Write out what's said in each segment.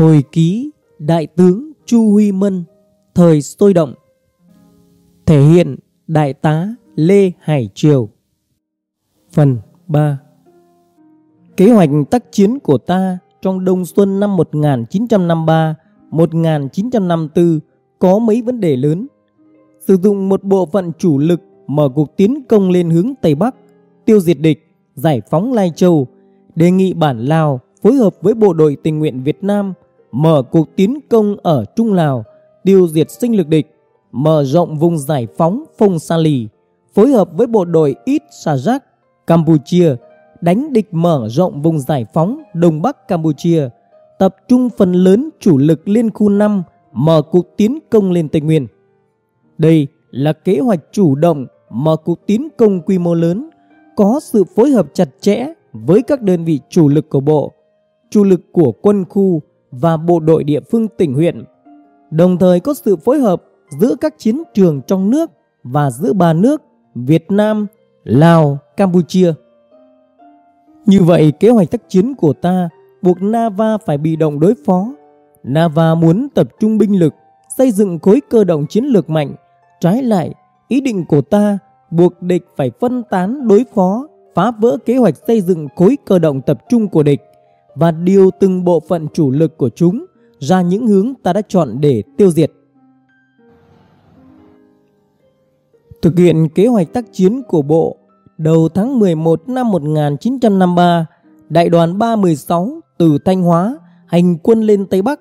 Hồi ký Đại tướng Chu Huy Mân Thời sôi động. Thể hiện Đại tá Lê Hải Triều. Phần 3 Kế hoạch tác chiến của ta trong đông xuân năm 1953-1954 có mấy vấn đề lớn. Sử dụng một bộ phận chủ lực mở cuộc tiến công lên hướng Tây Bắc, tiêu diệt địch, giải phóng Lai Châu, đề nghị bản Lào phối hợp với bộ đội tình nguyện Việt Nam mở cuộc tiến công ở Trung Lào, tiêu diệt sinh lực địch, mở rộng vùng giải phóng Phong Sa Lì, phối hợp với bộ đội Ít Sajak, Campuchia, đánh địch mở rộng vùng giải phóng Đông Bắc Campuchia, tập trung phần lớn chủ lực liên khu 5 mở cuộc tiến công lên Tây Nguyên. Đây là kế hoạch chủ động mở cuộc tiến công quy mô lớn, có sự phối hợp chặt chẽ với các đơn vị chủ lực của bộ, chủ lực của quân khu và bộ đội địa phương tỉnh huyện, đồng thời có sự phối hợp giữa các chiến trường trong nước và giữa ba nước Việt Nam, Lào, Campuchia. Như vậy kế hoạch tác chiến của ta buộc Nava phải bị động đối phó. Nava muốn tập trung binh lực, xây dựng khối cơ động chiến lược mạnh. Trái lại, ý định của ta buộc địch phải phân tán đối phó, phá vỡ kế hoạch xây dựng khối cơ động tập trung của địch và điều từng bộ phận chủ lực của chúng ra những hướng ta đã chọn để tiêu diệt. Thực hiện kế hoạch tác chiến của Bộ, đầu tháng 11 năm 1953, Đại đoàn 316 từ Thanh Hóa hành quân lên Tây Bắc.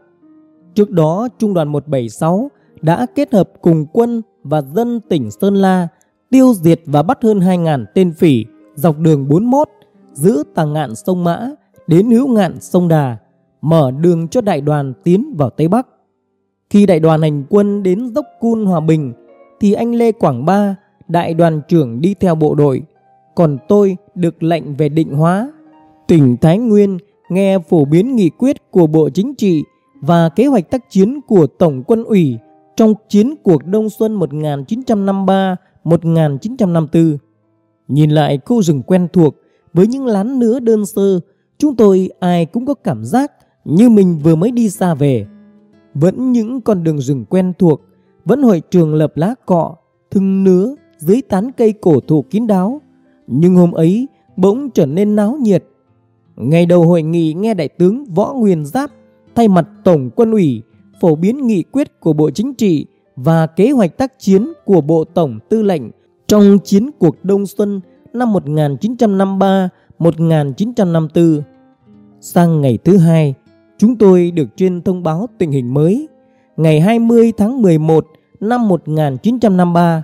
Trước đó, Trung đoàn 176 đã kết hợp cùng quân và dân tỉnh Sơn La tiêu diệt và bắt hơn 2.000 tên phỉ dọc đường 41 giữ tà ngạn sông Mã đến hữu ngạn sông Đà, mở đường cho đại đoàn tiến vào Tây Bắc. Khi đại đoàn hành quân đến dốc Cun Hòa Bình, thì anh Lê Quảng Ba, đại đoàn trưởng đi theo bộ đội, còn tôi được lệnh về định hóa. Tỉnh Thái Nguyên nghe phổ biến nghị quyết của Bộ Chính trị và kế hoạch tác chiến của Tổng quân ủy trong chiến cuộc Đông Xuân 1953-1954. Nhìn lại khu rừng quen thuộc với những lán nứa đơn sơ Chúng tôi ai cũng có cảm giác như mình vừa mới đi xa về. Vẫn những con đường rừng quen thuộc, vẫn hội trường lập lá cọ, thưng nứa dưới tán cây cổ thụ kín đáo. Nhưng hôm ấy bỗng trở nên náo nhiệt. Ngày đầu hội nghị nghe đại tướng Võ Nguyên Giáp thay mặt Tổng quân ủy phổ biến nghị quyết của Bộ Chính trị và kế hoạch tác chiến của Bộ Tổng Tư lệnh trong chiến cuộc Đông Xuân năm 1953 1954. Sang ngày thứ hai, chúng tôi được trên thông báo tình hình mới. Ngày 20 tháng 11 năm 1953,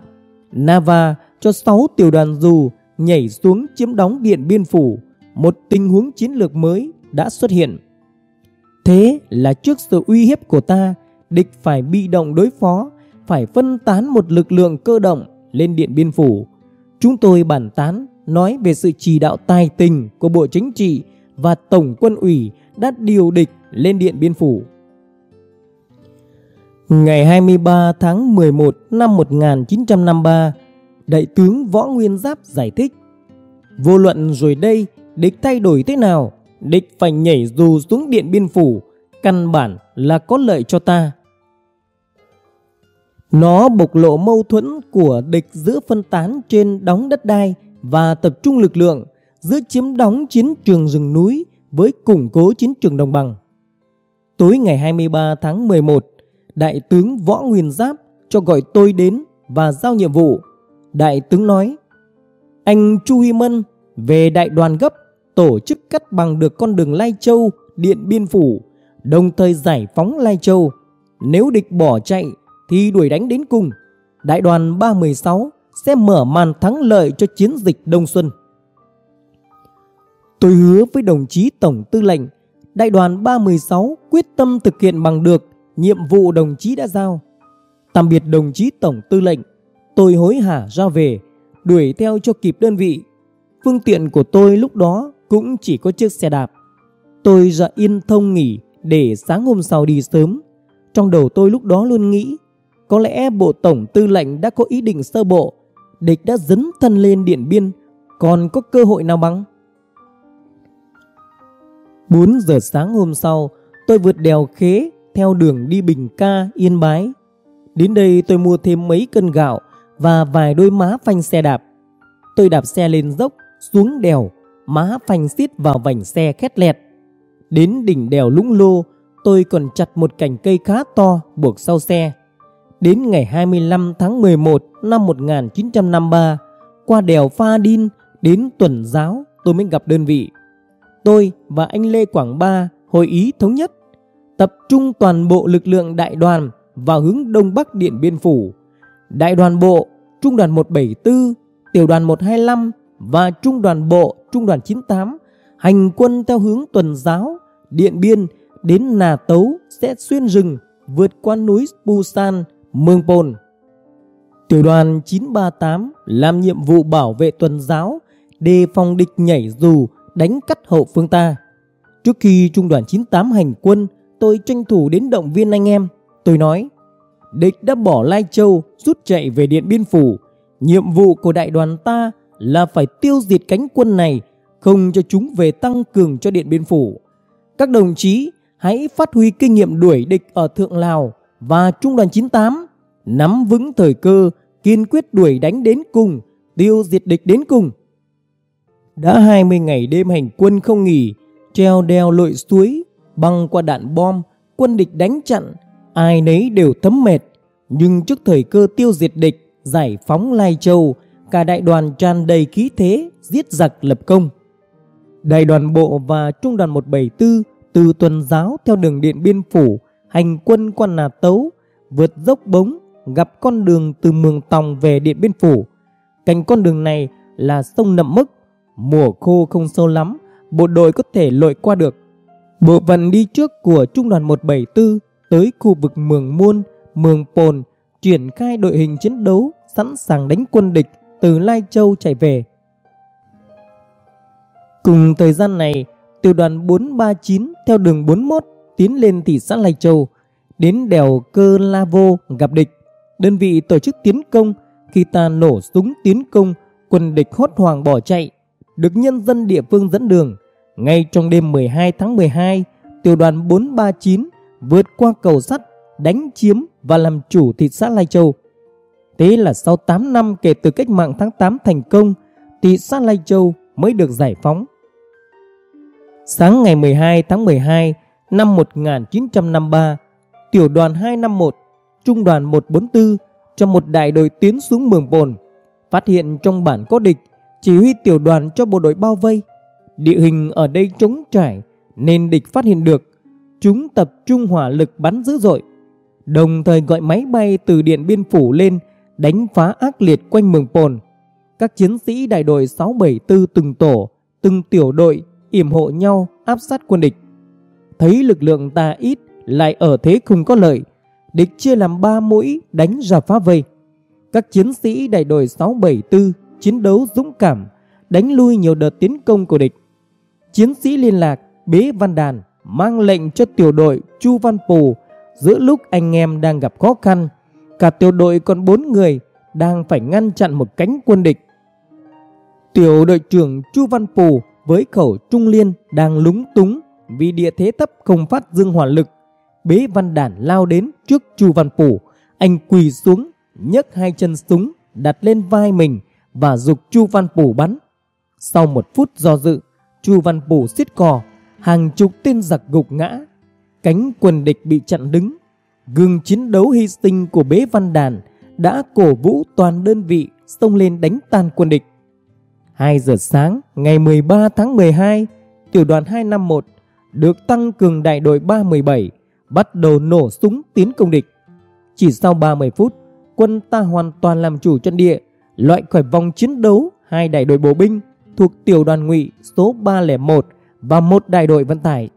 Nava cho 6 tiểu đoàn dù nhảy xuống chiếm đóng Điện Biên Phủ. Một tình huống chiến lược mới đã xuất hiện. Thế là trước sự uy hiếp của ta, địch phải bị động đối phó, phải phân tán một lực lượng cơ động lên Điện Biên Phủ. Chúng tôi bàn tán nói về sự chỉ đạo tài tình của Bộ Chính trị và Tổng quân ủy đã điều địch lên Điện Biên Phủ. Ngày 23 tháng 11 năm 1953, Đại tướng Võ Nguyên Giáp giải thích Vô luận rồi đây, địch thay đổi thế nào, địch phải nhảy dù xuống Điện Biên Phủ, căn bản là có lợi cho ta. Nó bộc lộ mâu thuẫn của địch giữa phân tán trên đóng đất đai và tập trung lực lượng giữa chiếm đóng chiến trường rừng núi với củng cố chiến trường đồng bằng. Tối ngày 23 tháng 11, Đại tướng Võ Nguyên Giáp cho gọi tôi đến và giao nhiệm vụ. Đại tướng nói, anh Chu Huy Mân về đại đoàn gấp tổ chức cắt bằng được con đường Lai Châu, Điện Biên Phủ, đồng thời giải phóng Lai Châu. Nếu địch bỏ chạy thì đuổi đánh đến cùng. Đại đoàn 316 sẽ mở màn thắng lợi cho chiến dịch Đông Xuân. Tôi hứa với đồng chí Tổng Tư lệnh, Đại đoàn 316 quyết tâm thực hiện bằng được nhiệm vụ đồng chí đã giao. Tạm biệt đồng chí Tổng Tư lệnh, tôi hối hả ra về, đuổi theo cho kịp đơn vị. Phương tiện của tôi lúc đó cũng chỉ có chiếc xe đạp. Tôi ra yên thông nghỉ để sáng hôm sau đi sớm. Trong đầu tôi lúc đó luôn nghĩ, có lẽ Bộ Tổng Tư lệnh đã có ý định sơ bộ địch đã dấn thân lên Điện Biên, còn có cơ hội nào bằng? 4 giờ sáng hôm sau, tôi vượt đèo khế theo đường đi Bình Ca, Yên Bái. Đến đây tôi mua thêm mấy cân gạo và vài đôi má phanh xe đạp. Tôi đạp xe lên dốc, xuống đèo, má phanh xít vào vành xe khét lẹt. Đến đỉnh đèo Lũng Lô, tôi còn chặt một cành cây khá to buộc sau xe. Đến ngày 25 tháng 11 năm 1953, qua đèo Pha Đin đến tuần giáo tôi mới gặp đơn vị. Tôi và anh Lê Quảng Ba hội ý thống nhất tập trung toàn bộ lực lượng đại đoàn vào hướng đông bắc Điện Biên Phủ. Đại đoàn bộ, trung đoàn 174, tiểu đoàn 125 và trung đoàn bộ, trung đoàn 98 hành quân theo hướng tuần giáo, Điện Biên đến Nà Tấu sẽ xuyên rừng vượt qua núi Busan, Mương Pôn. Tiểu đoàn 938 làm nhiệm vụ bảo vệ tuần giáo, đề phòng địch nhảy dù đánh cắt hậu phương ta. Trước khi trung đoàn 98 hành quân, tôi tranh thủ đến động viên anh em. Tôi nói, địch đã bỏ Lai Châu rút chạy về Điện Biên Phủ. Nhiệm vụ của đại đoàn ta là phải tiêu diệt cánh quân này, không cho chúng về tăng cường cho Điện Biên Phủ. Các đồng chí hãy phát huy kinh nghiệm đuổi địch ở Thượng Lào và Trung đoàn 98, nắm vững thời cơ, kiên quyết đuổi đánh đến cùng, tiêu diệt địch đến cùng. Đã 20 ngày đêm hành quân không nghỉ, treo đeo lội suối, băng qua đạn bom, quân địch đánh chặn, ai nấy đều thấm mệt. Nhưng trước thời cơ tiêu diệt địch, giải phóng Lai Châu, cả đại đoàn tràn đầy khí thế, giết giặc lập công. Đại đoàn bộ và trung đoàn 174 từ tuần giáo theo đường Điện Biên Phủ, hành quân qua Nà Tấu, vượt dốc bống, gặp con đường từ Mường Tòng về Điện Biên Phủ. Cạnh con đường này là sông Nậm Mức, mùa khô không sâu lắm, bộ đội có thể lội qua được. Bộ phận đi trước của Trung đoàn 174 tới khu vực Mường Muôn, Mường Pồn triển khai đội hình chiến đấu sẵn sàng đánh quân địch từ Lai Châu chạy về. Cùng thời gian này, tiểu đoàn 439 theo đường 41 tiến lên thị xã Lai Châu, đến đèo Cơ La Vô gặp địch. Đơn vị tổ chức tiến công, khi ta nổ súng tiến công, quân địch hốt hoảng bỏ chạy, được nhân dân địa phương dẫn đường. Ngay trong đêm 12 tháng 12, tiểu đoàn 439 vượt qua cầu sắt, đánh chiếm và làm chủ thị xã Lai Châu. Thế là sau 8 năm kể từ cách mạng tháng 8 thành công, thị xã Lai Châu mới được giải phóng. Sáng ngày 12 tháng 12 năm 1953, tiểu đoàn 251, trung đoàn 144 cho một đại đội tiến xuống mường bồn, phát hiện trong bản có địch, chỉ huy tiểu đoàn cho bộ đội bao vây. Địa hình ở đây trống trải nên địch phát hiện được, chúng tập trung hỏa lực bắn dữ dội, đồng thời gọi máy bay từ điện biên phủ lên đánh phá ác liệt quanh mường pồn. Các chiến sĩ đại đội 674 từng tổ, từng tiểu đội yểm hộ nhau áp sát quân địch. Thấy lực lượng ta ít lại ở thế không có lợi, địch chia làm 3 mũi đánh ra phá vây. Các chiến sĩ đại đội 674 chiến đấu dũng cảm, đánh lui nhiều đợt tiến công của địch. Chiến sĩ liên lạc Bế Văn Đàn mang lệnh cho tiểu đội Chu Văn Pù giữa lúc anh em đang gặp khó khăn. Cả tiểu đội còn 4 người đang phải ngăn chặn một cánh quân địch. Tiểu đội trưởng Chu Văn Pù với khẩu trung liên đang lúng túng vì địa thế thấp không phát dương hỏa lực. Bế Văn Đản lao đến trước Chu Văn Phủ, anh quỳ xuống, nhấc hai chân súng đặt lên vai mình và dục Chu Văn Phủ bắn. Sau một phút do dự, Chu Văn Phủ xiết cò, hàng chục tên giặc gục ngã, cánh quần địch bị chặn đứng. Gương chiến đấu hy sinh của Bế Văn Đàn đã cổ vũ toàn đơn vị xông lên đánh tan quân địch. 2 giờ sáng ngày 13 tháng 12, tiểu đoàn 251 được tăng cường đại đội 317 bắt đầu nổ súng tiến công địch. Chỉ sau 30 phút, quân ta hoàn toàn làm chủ trận địa, loại khỏi vòng chiến đấu hai đại đội bộ binh thuộc tiểu đoàn ngụy số 301 và một đại đội vận tải.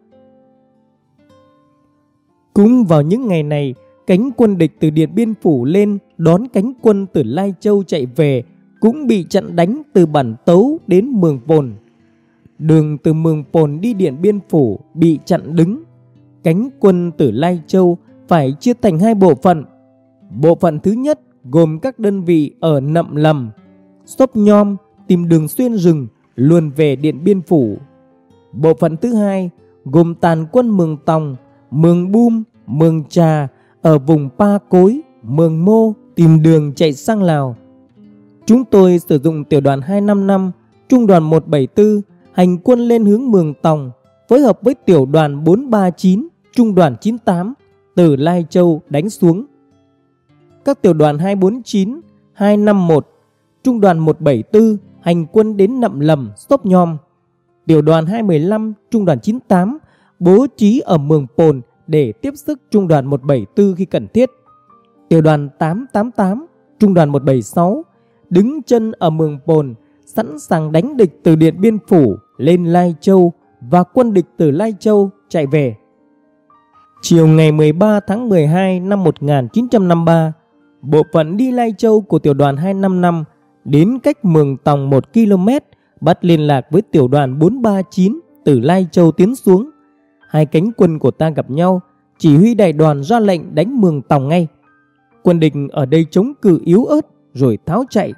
Cũng vào những ngày này, cánh quân địch từ Điện Biên Phủ lên đón cánh quân từ Lai Châu chạy về cũng bị chặn đánh từ bản tấu đến mường vồn Đường từ mường pồn đi điện biên phủ bị chặn đứng. Cánh quân từ Lai Châu phải chia thành hai bộ phận. Bộ phận thứ nhất gồm các đơn vị ở Nậm Lầm, Sốp Nhom tìm đường xuyên rừng luồn về điện biên phủ. Bộ phận thứ hai gồm tàn quân mường tòng Mường Bum, Mường Trà ở vùng Pa Cối, Mường Mô tìm đường chạy sang Lào. Chúng tôi sử dụng tiểu đoàn 255, trung đoàn 174 hành quân lên hướng Mường Tòng, phối hợp với tiểu đoàn 439, trung đoàn 98 từ Lai Châu đánh xuống. Các tiểu đoàn 249, 251, trung đoàn 174 hành quân đến Nậm Lầm, Stop Nhom. Tiểu đoàn 215, trung đoàn 98 bố trí ở Mường Pồn để tiếp sức trung đoàn 174 khi cần thiết. Tiểu đoàn 888, trung đoàn 176 đứng chân ở Mường Pồn sẵn sàng đánh địch từ Điện Biên Phủ lên Lai Châu và quân địch từ Lai Châu chạy về. Chiều ngày 13 tháng 12 năm 1953, bộ phận đi Lai Châu của tiểu đoàn 255 đến cách Mường Tòng 1 km bắt liên lạc với tiểu đoàn 439 từ Lai Châu tiến xuống. Hai cánh quân của ta gặp nhau, chỉ huy đại đoàn ra lệnh đánh Mường Tòng ngay. Quân địch ở đây chống cự yếu ớt rồi tháo chạy.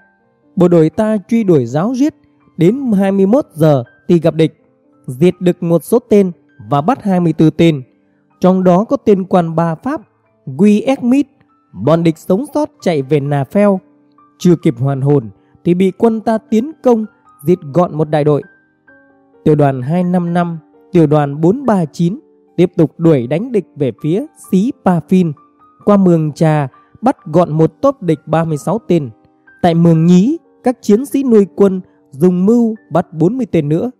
Bộ đội ta truy đuổi giáo giết đến 21 giờ thì gặp địch, diệt được một số tên và bắt 24 tên. Trong đó có tên quan ba Pháp, Guy Esmith, bọn địch sống sót chạy về Nà Pheo. Chưa kịp hoàn hồn thì bị quân ta tiến công, diệt gọn một đại đội. Tiểu đoàn 255, tiểu đoàn 439 tiếp tục đuổi đánh địch về phía Xí Pa Phin. Qua mường Trà bắt gọn một tốp địch 36 tên. Tại mường Nhí, các chiến sĩ nuôi quân dùng mưu bắt 40 tên nữa.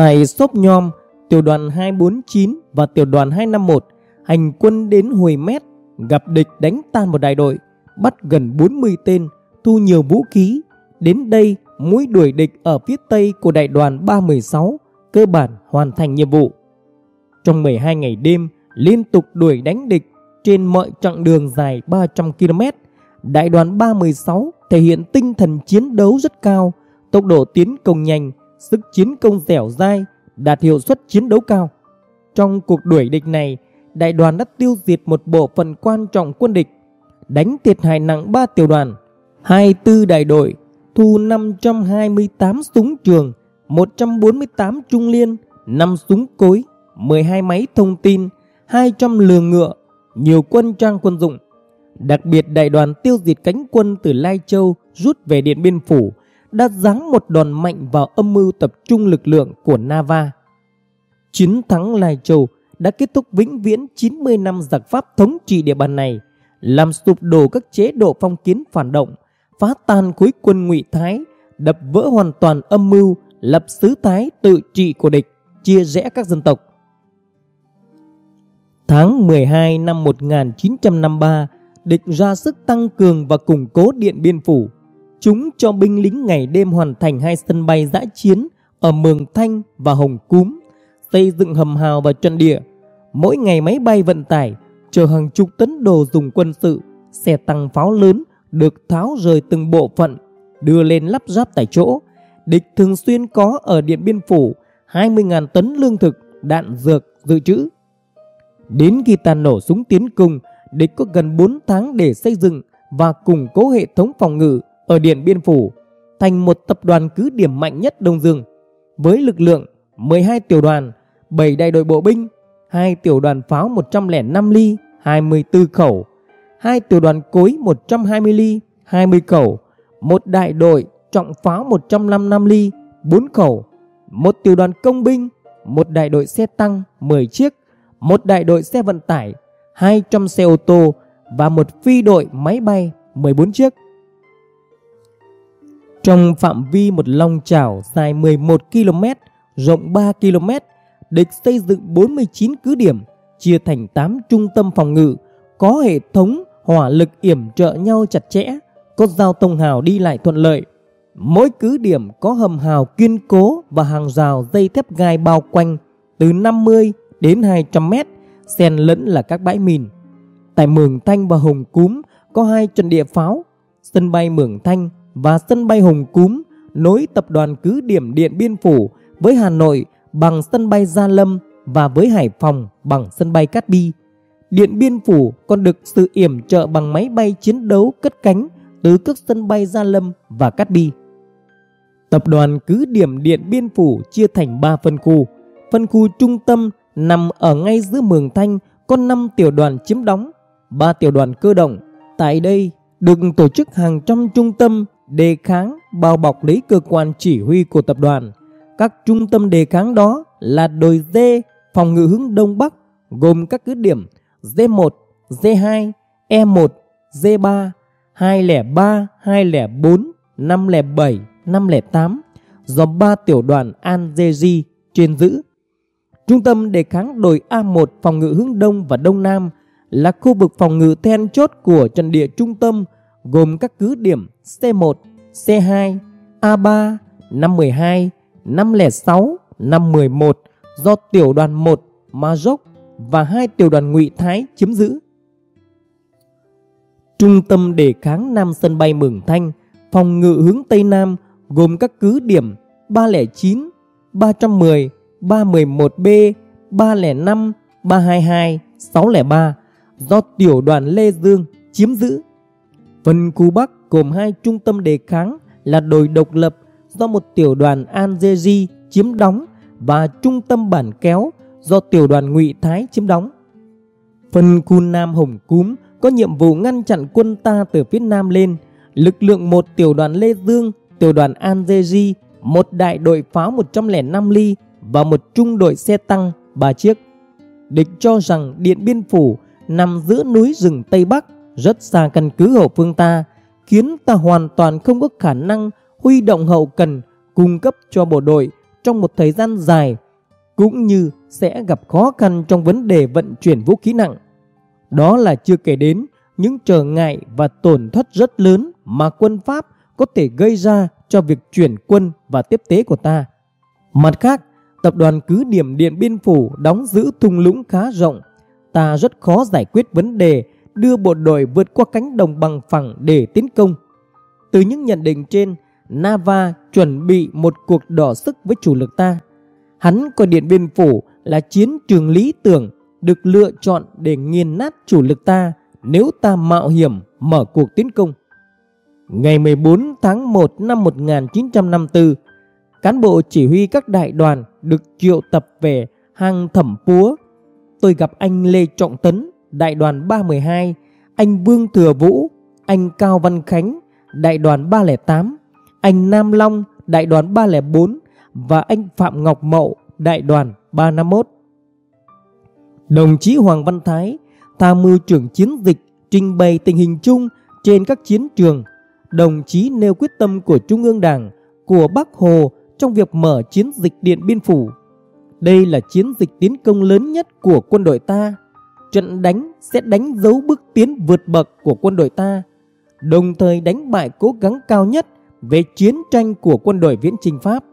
Tại Sốp Nhom, tiểu đoàn 249 và tiểu đoàn 251 hành quân đến Hồi Mét, gặp địch đánh tan một đại đội, bắt gần 40 tên, thu nhiều vũ khí. Đến đây, mũi đuổi địch ở phía tây của đại đoàn 316 cơ bản hoàn thành nhiệm vụ. Trong 12 ngày đêm, liên tục đuổi đánh địch trên mọi chặng đường dài 300 km, đại đoàn 316 thể hiện tinh thần chiến đấu rất cao, tốc độ tiến công nhanh, sức chiến công dẻo dai, đạt hiệu suất chiến đấu cao. Trong cuộc đuổi địch này, đại đoàn đã tiêu diệt một bộ phận quan trọng quân địch, đánh thiệt hại nặng 3 tiểu đoàn, 24 đại đội, thu 528 súng trường, 148 trung liên, 5 súng cối, 12 máy thông tin, 200 lừa ngựa, nhiều quân trang quân dụng. Đặc biệt đại đoàn tiêu diệt cánh quân từ Lai Châu rút về Điện Biên Phủ đã giáng một đòn mạnh vào âm mưu tập trung lực lượng của Nava. Chiến thắng Lai Châu đã kết thúc vĩnh viễn 90 năm giặc Pháp thống trị địa bàn này, làm sụp đổ các chế độ phong kiến phản động, phá tan khối quân ngụy Thái, đập vỡ hoàn toàn âm mưu lập xứ Thái tự trị của địch, chia rẽ các dân tộc. Tháng 12 năm 1953, địch ra sức tăng cường và củng cố Điện Biên Phủ. Chúng cho binh lính ngày đêm hoàn thành hai sân bay giã chiến ở Mường Thanh và Hồng Cúm, xây dựng hầm hào và trận địa. Mỗi ngày máy bay vận tải chở hàng chục tấn đồ dùng quân sự, xe tăng pháo lớn được tháo rời từng bộ phận, đưa lên lắp ráp tại chỗ. Địch thường xuyên có ở Điện Biên Phủ 20.000 tấn lương thực, đạn dược dự trữ. Đến khi ta nổ súng tiến công, địch có gần 4 tháng để xây dựng và củng cố hệ thống phòng ngự ở Điện Biên Phủ thành một tập đoàn cứ điểm mạnh nhất Đông Dương với lực lượng 12 tiểu đoàn, 7 đại đội bộ binh, 2 tiểu đoàn pháo 105 ly, 24 khẩu, 2 tiểu đoàn cối 120 ly, 20 khẩu, một đại đội trọng pháo 155 ly, 4 khẩu, một tiểu đoàn công binh, một đại đội xe tăng 10 chiếc, một đại đội xe vận tải, 200 xe ô tô và một phi đội máy bay 14 chiếc. Trong phạm vi một long chảo dài 11 km, rộng 3 km, địch xây dựng 49 cứ điểm, chia thành 8 trung tâm phòng ngự, có hệ thống hỏa lực yểm trợ nhau chặt chẽ, có giao thông hào đi lại thuận lợi. Mỗi cứ điểm có hầm hào kiên cố và hàng rào dây thép gai bao quanh từ 50 đến 200 mét, xen lẫn là các bãi mìn. Tại Mường Thanh và Hồng Cúm có hai trận địa pháo, sân bay Mường Thanh và sân bay Hồng Cúm nối tập đoàn cứ điểm Điện Biên Phủ với Hà Nội bằng sân bay Gia Lâm và với Hải Phòng bằng sân bay Cát Bi. Điện Biên Phủ còn được sự yểm trợ bằng máy bay chiến đấu cất cánh từ các sân bay Gia Lâm và Cát Bi. Tập đoàn cứ điểm Điện Biên Phủ chia thành 3 phân khu. Phân khu trung tâm nằm ở ngay giữa Mường Thanh có 5 tiểu đoàn chiếm đóng, 3 tiểu đoàn cơ động. Tại đây được tổ chức hàng trăm trung tâm đề kháng bao bọc lấy cơ quan chỉ huy của tập đoàn. Các trung tâm đề kháng đó là đồi D phòng ngự hướng Đông Bắc gồm các cứ điểm D1, D2, E1, D3, 203, 204, 507, 508 do ba tiểu đoàn Algeria trên giữ. Trung tâm đề kháng đồi A1 phòng ngự hướng Đông và Đông Nam là khu vực phòng ngự then chốt của trận địa trung tâm gồm các cứ điểm C1, C2, A3, 512, 506, 511 do tiểu đoàn 1 Maroc và hai tiểu đoàn ngụy Thái chiếm giữ. Trung tâm đề kháng Nam sân bay Mường Thanh, phòng ngự hướng Tây Nam gồm các cứ điểm 309, 310, 311B, 305, 322, 603 do tiểu đoàn Lê Dương chiếm giữ. Phần khu Bắc gồm hai trung tâm đề kháng là đồi độc lập do một tiểu đoàn Algeria chiếm đóng và trung tâm bản kéo do tiểu đoàn ngụy Thái chiếm đóng. Phần khu Nam Hồng Cúm có nhiệm vụ ngăn chặn quân ta từ phía Nam lên. Lực lượng một tiểu đoàn Lê Dương, tiểu đoàn Algeria, một đại đội pháo 105 ly và một trung đội xe tăng 3 chiếc. Địch cho rằng Điện Biên Phủ nằm giữa núi rừng Tây Bắc, rất xa căn cứ hậu phương ta, khiến ta hoàn toàn không có khả năng huy động hậu cần cung cấp cho bộ đội trong một thời gian dài, cũng như sẽ gặp khó khăn trong vấn đề vận chuyển vũ khí nặng. Đó là chưa kể đến những trở ngại và tổn thất rất lớn mà quân Pháp có thể gây ra cho việc chuyển quân và tiếp tế của ta. Mặt khác, tập đoàn cứ điểm Điện Biên Phủ đóng giữ thung lũng khá rộng. Ta rất khó giải quyết vấn đề đưa bộ đội vượt qua cánh đồng bằng phẳng để tiến công. Từ những nhận định trên, Nava chuẩn bị một cuộc đỏ sức với chủ lực ta. Hắn coi Điện Biên Phủ là chiến trường lý tưởng được lựa chọn để nghiền nát chủ lực ta nếu ta mạo hiểm mở cuộc tiến công. Ngày 14 tháng 1 năm 1954, cán bộ chỉ huy các đại đoàn được triệu tập về hang thẩm púa. Tôi gặp anh Lê Trọng Tấn, đại đoàn 312, anh Vương Thừa Vũ, anh Cao Văn Khánh, đại đoàn 308, anh Nam Long, đại đoàn 304 và anh Phạm Ngọc Mậu, đại đoàn 351. Đồng chí Hoàng Văn Thái, tham mưu trưởng chiến dịch trình bày tình hình chung trên các chiến trường. Đồng chí nêu quyết tâm của Trung ương Đảng, của Bắc Hồ trong việc mở chiến dịch Điện Biên Phủ. Đây là chiến dịch tiến công lớn nhất của quân đội ta. Trận đánh sẽ đánh dấu bước tiến vượt bậc của quân đội ta, đồng thời đánh bại cố gắng cao nhất về chiến tranh của quân đội viễn trình Pháp.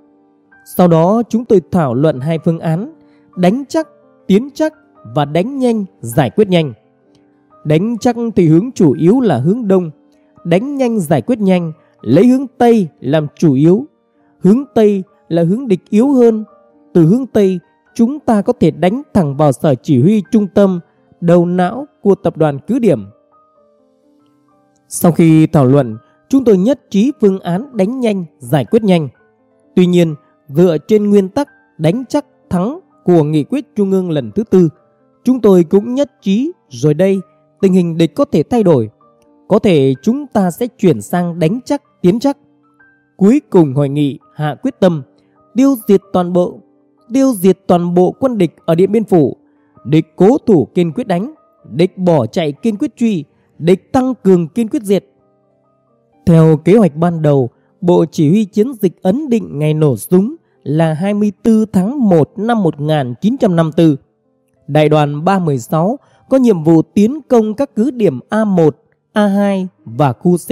Sau đó chúng tôi thảo luận hai phương án đánh chắc, tiến chắc và đánh nhanh, giải quyết nhanh. Đánh chắc thì hướng chủ yếu là hướng đông, đánh nhanh giải quyết nhanh, lấy hướng Tây làm chủ yếu. Hướng Tây là hướng địch yếu hơn. Từ hướng Tây, chúng ta có thể đánh thẳng vào sở chỉ huy trung tâm, đầu não của tập đoàn cứ điểm. Sau khi thảo luận, chúng tôi nhất trí phương án đánh nhanh, giải quyết nhanh. Tuy nhiên, dựa trên nguyên tắc đánh chắc thắng của nghị quyết trung ương lần thứ tư, chúng tôi cũng nhất trí rồi đây tình hình địch có thể thay đổi. Có thể chúng ta sẽ chuyển sang đánh chắc, tiến chắc. Cuối cùng hội nghị hạ quyết tâm tiêu diệt toàn bộ tiêu diệt toàn bộ quân địch ở Điện Biên Phủ. Địch cố thủ kiên quyết đánh, địch bỏ chạy kiên quyết truy, địch tăng cường kiên quyết diệt. Theo kế hoạch ban đầu, Bộ Chỉ huy Chiến dịch ấn định ngày nổ súng là 24 tháng 1 năm 1954. Đại đoàn 316 có nhiệm vụ tiến công các cứ điểm A1, A2 và khu C.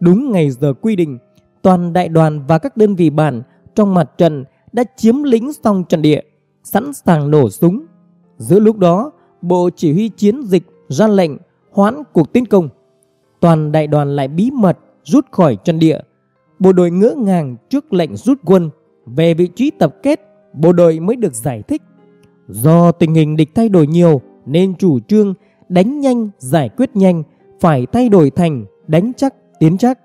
Đúng ngày giờ quy định, toàn đại đoàn và các đơn vị bản trong mặt trận đã chiếm lĩnh xong trận địa, sẵn sàng nổ súng. Giữa lúc đó, Bộ Chỉ huy Chiến dịch ra lệnh hoãn cuộc tiến công. Toàn đại đoàn lại bí mật rút khỏi trận địa. Bộ đội ngỡ ngàng trước lệnh rút quân về vị trí tập kết, bộ đội mới được giải thích. Do tình hình địch thay đổi nhiều nên chủ trương đánh nhanh, giải quyết nhanh phải thay đổi thành đánh chắc, tiến chắc.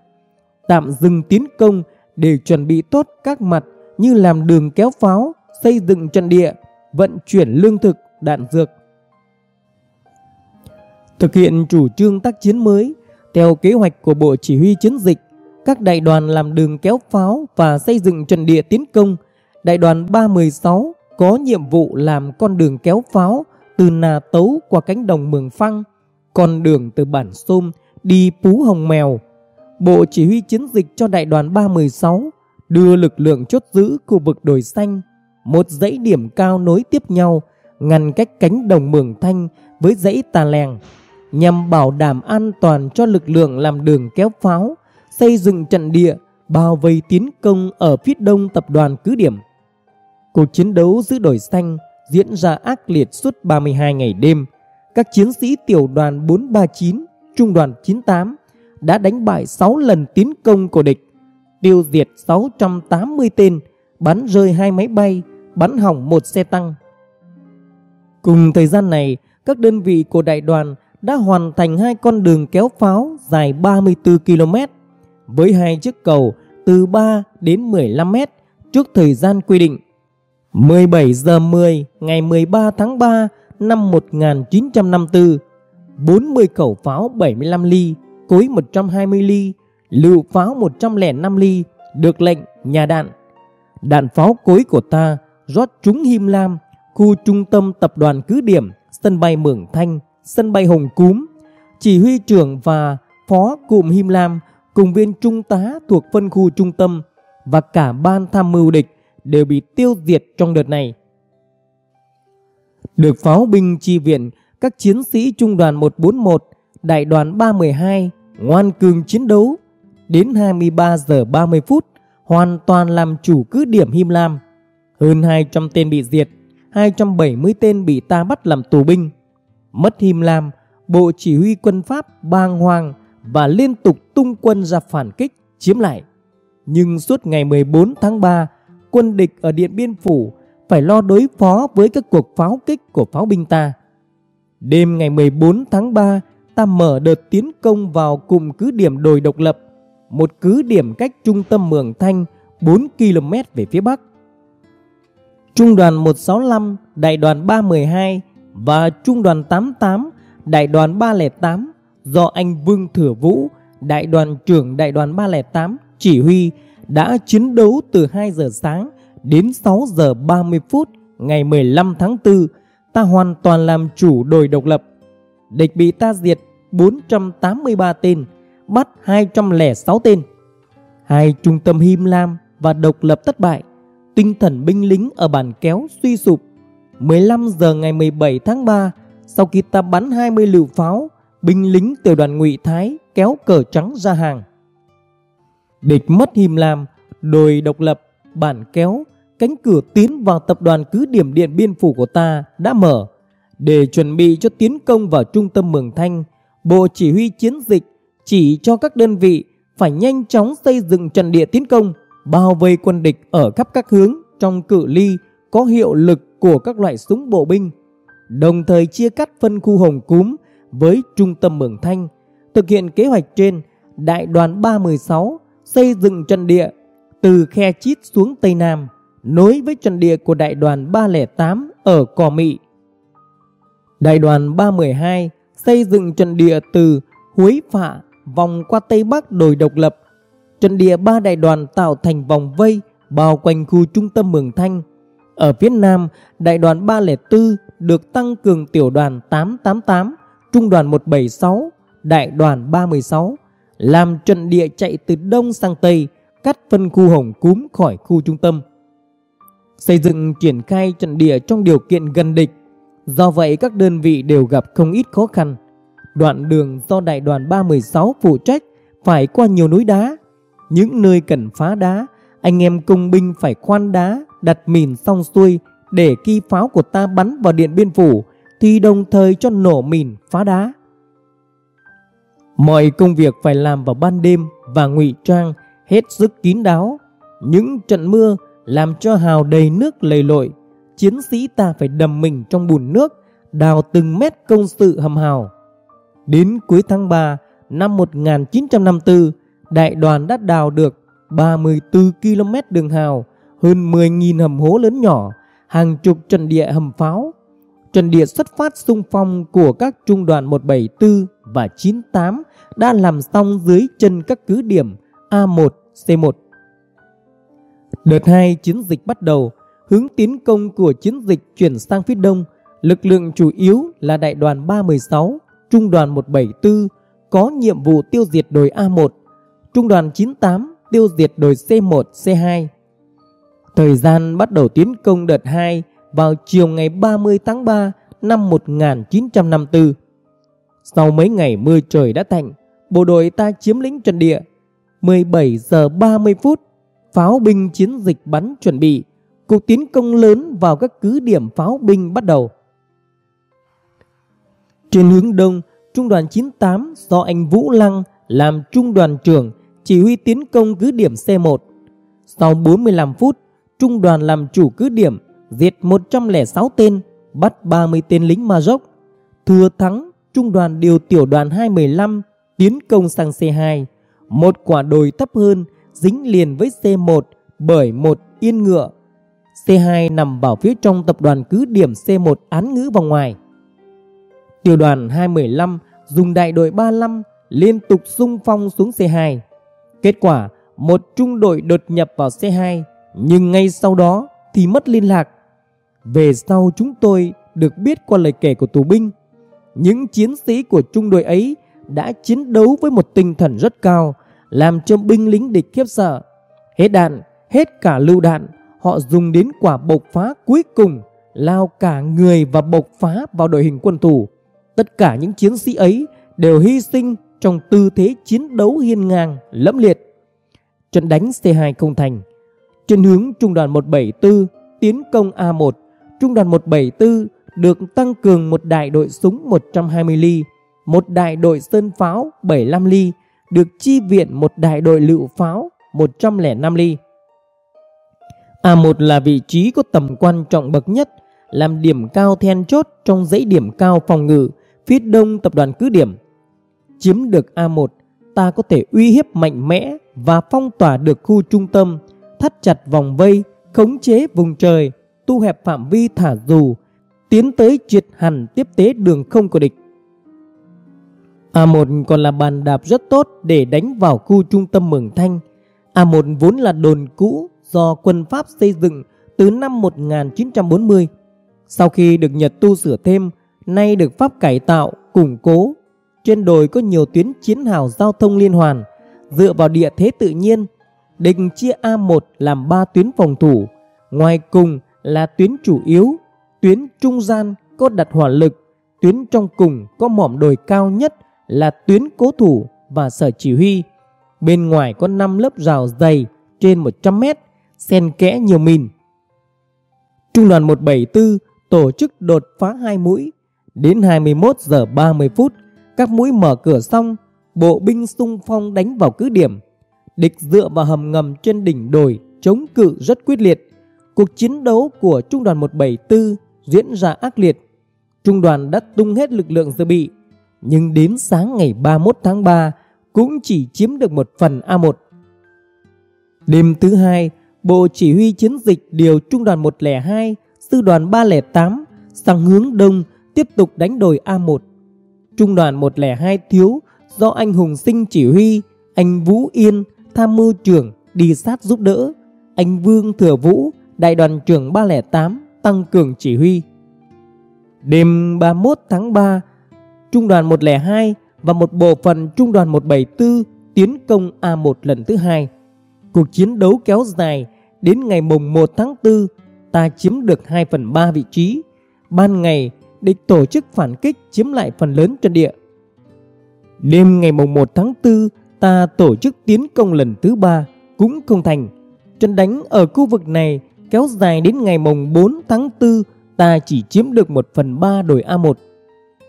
Tạm dừng tiến công để chuẩn bị tốt các mặt như làm đường kéo pháo, xây dựng trận địa, vận chuyển lương thực, đạn dược. Thực hiện chủ trương tác chiến mới, theo kế hoạch của Bộ Chỉ huy Chiến dịch, các đại đoàn làm đường kéo pháo và xây dựng trận địa tiến công. Đại đoàn 316 có nhiệm vụ làm con đường kéo pháo từ Nà Tấu qua cánh đồng Mường Phăng, con đường từ bản Xôm đi Pú Hồng Mèo. Bộ Chỉ huy Chiến dịch cho đại đoàn 316 đưa lực lượng chốt giữ khu vực đồi xanh, một dãy điểm cao nối tiếp nhau, ngăn cách cánh đồng Mường Thanh với dãy Tà Lèng, nhằm bảo đảm an toàn cho lực lượng làm đường kéo pháo, xây dựng trận địa, bao vây tiến công ở phía đông tập đoàn cứ điểm. Cuộc chiến đấu giữ đồi xanh diễn ra ác liệt suốt 32 ngày đêm. Các chiến sĩ tiểu đoàn 439, trung đoàn 98 đã đánh bại 6 lần tiến công của địch, tiêu diệt 680 tên, bắn rơi hai máy bay, bắn hỏng một xe tăng. Cùng thời gian này, các đơn vị của đại đoàn đã hoàn thành hai con đường kéo pháo dài 34 km với hai chiếc cầu từ 3 đến 15 m trước thời gian quy định. 17 giờ 10 ngày 13 tháng 3 năm 1954, 40 khẩu pháo 75 ly, cối 120 ly, lựu pháo 105 ly được lệnh nhà đạn. Đạn pháo cối của ta rót trúng Him Lam, khu trung tâm tập đoàn cứ điểm, sân bay Mường Thanh, sân bay Hồng Cúm. Chỉ huy trưởng và phó cụm Him Lam cùng viên trung tá thuộc phân khu trung tâm và cả ban tham mưu địch đều bị tiêu diệt trong đợt này. Được pháo binh chi viện, các chiến sĩ trung đoàn 141, đại đoàn 312 ngoan cường chiến đấu đến 23 giờ 30 phút hoàn toàn làm chủ cứ điểm Him Lam. Hơn 200 tên bị diệt, 270 tên bị ta bắt làm tù binh. Mất Him Lam, Bộ Chỉ huy quân Pháp bàng hoàng và liên tục tung quân ra phản kích, chiếm lại. Nhưng suốt ngày 14 tháng 3, quân địch ở Điện Biên Phủ phải lo đối phó với các cuộc pháo kích của pháo binh ta. Đêm ngày 14 tháng 3, ta mở đợt tiến công vào cụm cứ điểm đồi độc lập, một cứ điểm cách trung tâm Mường Thanh 4 km về phía bắc. Trung đoàn 165, đại đoàn 312 và trung đoàn 88, đại đoàn 308 do anh Vương Thừa Vũ, đại đoàn trưởng đại đoàn 308 chỉ huy đã chiến đấu từ 2 giờ sáng đến 6 giờ 30 phút ngày 15 tháng 4, ta hoàn toàn làm chủ đồi độc lập. Địch bị ta diệt 483 tên, bắt 206 tên. Hai trung tâm Him Lam và độc lập thất bại, tinh thần binh lính ở bản kéo suy sụp. 15 giờ ngày 17 tháng 3, sau khi ta bắn 20 lựu pháo, binh lính tiểu đoàn Ngụy Thái kéo cờ trắng ra hàng. Địch mất hìm làm, đồi độc lập, bản kéo, cánh cửa tiến vào tập đoàn cứ điểm điện biên phủ của ta đã mở. Để chuẩn bị cho tiến công vào trung tâm Mường Thanh, Bộ Chỉ huy Chiến dịch chỉ cho các đơn vị phải nhanh chóng xây dựng trận địa tiến công, bao vây quân địch ở khắp các hướng trong cự ly có hiệu lực của các loại súng bộ binh, đồng thời chia cắt phân khu Hồng Cúm với trung tâm Mường Thanh. Thực hiện kế hoạch trên, đại đoàn 316 xây dựng trận địa từ khe chít xuống Tây Nam, nối với trận địa của đại đoàn 308 ở Cò Mị. Đại đoàn 312 xây dựng trận địa từ Huế Phạ vòng qua Tây Bắc đồi độc lập. Trận địa ba đại đoàn tạo thành vòng vây bao quanh khu trung tâm Mường Thanh. Ở phía Nam, đại đoàn 304 được tăng cường tiểu đoàn 888, trung đoàn 176, đại đoàn 316 làm trận địa chạy từ đông sang tây, cắt phân khu hồng cúm khỏi khu trung tâm. Xây dựng triển khai trận địa trong điều kiện gần địch, do vậy các đơn vị đều gặp không ít khó khăn. Đoạn đường do đại đoàn 316 phụ trách phải qua nhiều núi đá. Những nơi cần phá đá, anh em công binh phải khoan đá, đặt mìn xong xuôi để khi pháo của ta bắn vào điện biên phủ thì đồng thời cho nổ mìn phá đá. Mọi công việc phải làm vào ban đêm và ngụy trang hết sức kín đáo. Những trận mưa làm cho hào đầy nước lầy lội. Chiến sĩ ta phải đầm mình trong bùn nước, đào từng mét công sự hầm hào. Đến cuối tháng 3 năm 1954, đại đoàn đã đào được 34 km đường hào, hơn 10.000 hầm hố lớn nhỏ, hàng chục trận địa hầm pháo. Trận địa xuất phát xung phong của các trung đoàn 174 và 98 đã làm xong dưới chân các cứ điểm A1, C1. Đợt 2 chiến dịch bắt đầu, hướng tiến công của chiến dịch chuyển sang phía đông, lực lượng chủ yếu là đại đoàn 316, trung đoàn 174 có nhiệm vụ tiêu diệt đồi A1, trung đoàn 98 tiêu diệt đồi C1, C2. Thời gian bắt đầu tiến công đợt 2 vào chiều ngày 30 tháng 3 năm 1954. Sau mấy ngày mưa trời đã tạnh, bộ đội ta chiếm lĩnh trận địa. 17 giờ 30 phút, pháo binh chiến dịch bắn chuẩn bị. Cuộc tiến công lớn vào các cứ điểm pháo binh bắt đầu. Trên hướng đông, Trung đoàn 98 do anh Vũ Lăng làm trung đoàn trưởng chỉ huy tiến công cứ điểm C1. Sau 45 phút, trung đoàn làm chủ cứ điểm, diệt 106 tên, bắt 30 tên lính Maroc. Thừa thắng, trung đoàn điều tiểu đoàn 215 tiến công sang C2. Một quả đồi thấp hơn dính liền với C1 bởi một yên ngựa. C2 nằm vào phía trong tập đoàn cứ điểm C1 án ngữ vào ngoài. Tiểu đoàn 215 dùng đại đội 35 liên tục xung phong xuống C2. Kết quả, một trung đội đột nhập vào C2, nhưng ngay sau đó thì mất liên lạc. Về sau chúng tôi được biết qua lời kể của tù binh, những chiến sĩ của trung đội ấy đã chiến đấu với một tinh thần rất cao, làm cho binh lính địch khiếp sợ. Hết đạn, hết cả lưu đạn, họ dùng đến quả bộc phá cuối cùng, lao cả người và bộc phá vào đội hình quân thủ. Tất cả những chiến sĩ ấy đều hy sinh trong tư thế chiến đấu hiên ngang, lẫm liệt. Trận đánh C2 không thành. Trên hướng trung đoàn 174 tiến công A1, trung đoàn 174 được tăng cường một đại đội súng 120 ly, một đại đội sơn pháo 75 ly, được chi viện một đại đội lựu pháo 105 ly. A1 là vị trí có tầm quan trọng bậc nhất, làm điểm cao then chốt trong dãy điểm cao phòng ngự phía đông tập đoàn cứ điểm. Chiếm được A1, ta có thể uy hiếp mạnh mẽ và phong tỏa được khu trung tâm, thắt chặt vòng vây, khống chế vùng trời, tu hẹp phạm vi thả dù, tiến tới triệt hẳn tiếp tế đường không của địch. A1 còn là bàn đạp rất tốt để đánh vào khu trung tâm Mường Thanh. A1 vốn là đồn cũ do quân Pháp xây dựng từ năm 1940. Sau khi được Nhật tu sửa thêm, nay được Pháp cải tạo, củng cố. Trên đồi có nhiều tuyến chiến hào giao thông liên hoàn, dựa vào địa thế tự nhiên. Địch chia A1 làm 3 tuyến phòng thủ, ngoài cùng là tuyến chủ yếu, tuyến trung gian có đặt hỏa lực, tuyến trong cùng có mỏm đồi cao nhất là tuyến cố thủ và sở chỉ huy. Bên ngoài có 5 lớp rào dày trên 100 mét, xen kẽ nhiều mìn. Trung đoàn 174 tổ chức đột phá hai mũi. Đến 21 giờ 30 phút, các mũi mở cửa xong, bộ binh xung phong đánh vào cứ điểm. Địch dựa vào hầm ngầm trên đỉnh đồi, chống cự rất quyết liệt. Cuộc chiến đấu của Trung đoàn 174 diễn ra ác liệt. Trung đoàn đã tung hết lực lượng dự bị, nhưng đến sáng ngày 31 tháng 3 cũng chỉ chiếm được một phần A1. Đêm thứ hai, Bộ Chỉ huy Chiến dịch điều Trung đoàn 102, Sư đoàn 308 sang hướng đông tiếp tục đánh đồi A1. Trung đoàn 102 thiếu do anh Hùng Sinh chỉ huy, anh Vũ Yên tham mưu trưởng đi sát giúp đỡ, anh Vương Thừa Vũ đại đoàn trưởng 308 tăng cường chỉ huy. Đêm 31 tháng 3, Trung đoàn 102 và một bộ phận Trung đoàn 174 tiến công A1 lần thứ hai. Cuộc chiến đấu kéo dài đến ngày mùng 1 tháng 4, ta chiếm được 2 phần 3 vị trí. Ban ngày, địch tổ chức phản kích chiếm lại phần lớn trận địa. Đêm ngày mùng 1 tháng 4, ta tổ chức tiến công lần thứ ba cũng không thành. Trận đánh ở khu vực này kéo dài đến ngày mùng 4 tháng 4, ta chỉ chiếm được 1 phần 3 đồi A1.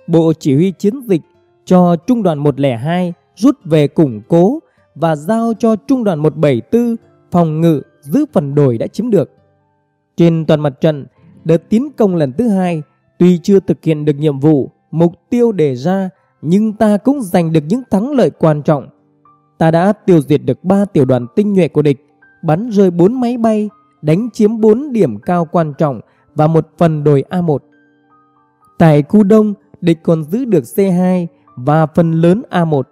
Bộ Chỉ huy Chiến dịch cho Trung đoàn 102 rút về củng cố và giao cho Trung đoàn 174 phòng ngự giữ phần đồi đã chiếm được. Trên toàn mặt trận, đợt tiến công lần thứ hai tuy chưa thực hiện được nhiệm vụ, mục tiêu đề ra nhưng ta cũng giành được những thắng lợi quan trọng. Ta đã tiêu diệt được 3 tiểu đoàn tinh nhuệ của địch, bắn rơi 4 máy bay, đánh chiếm 4 điểm cao quan trọng và một phần đồi A1. Tại khu đông, địch còn giữ được C2 và phần lớn A1.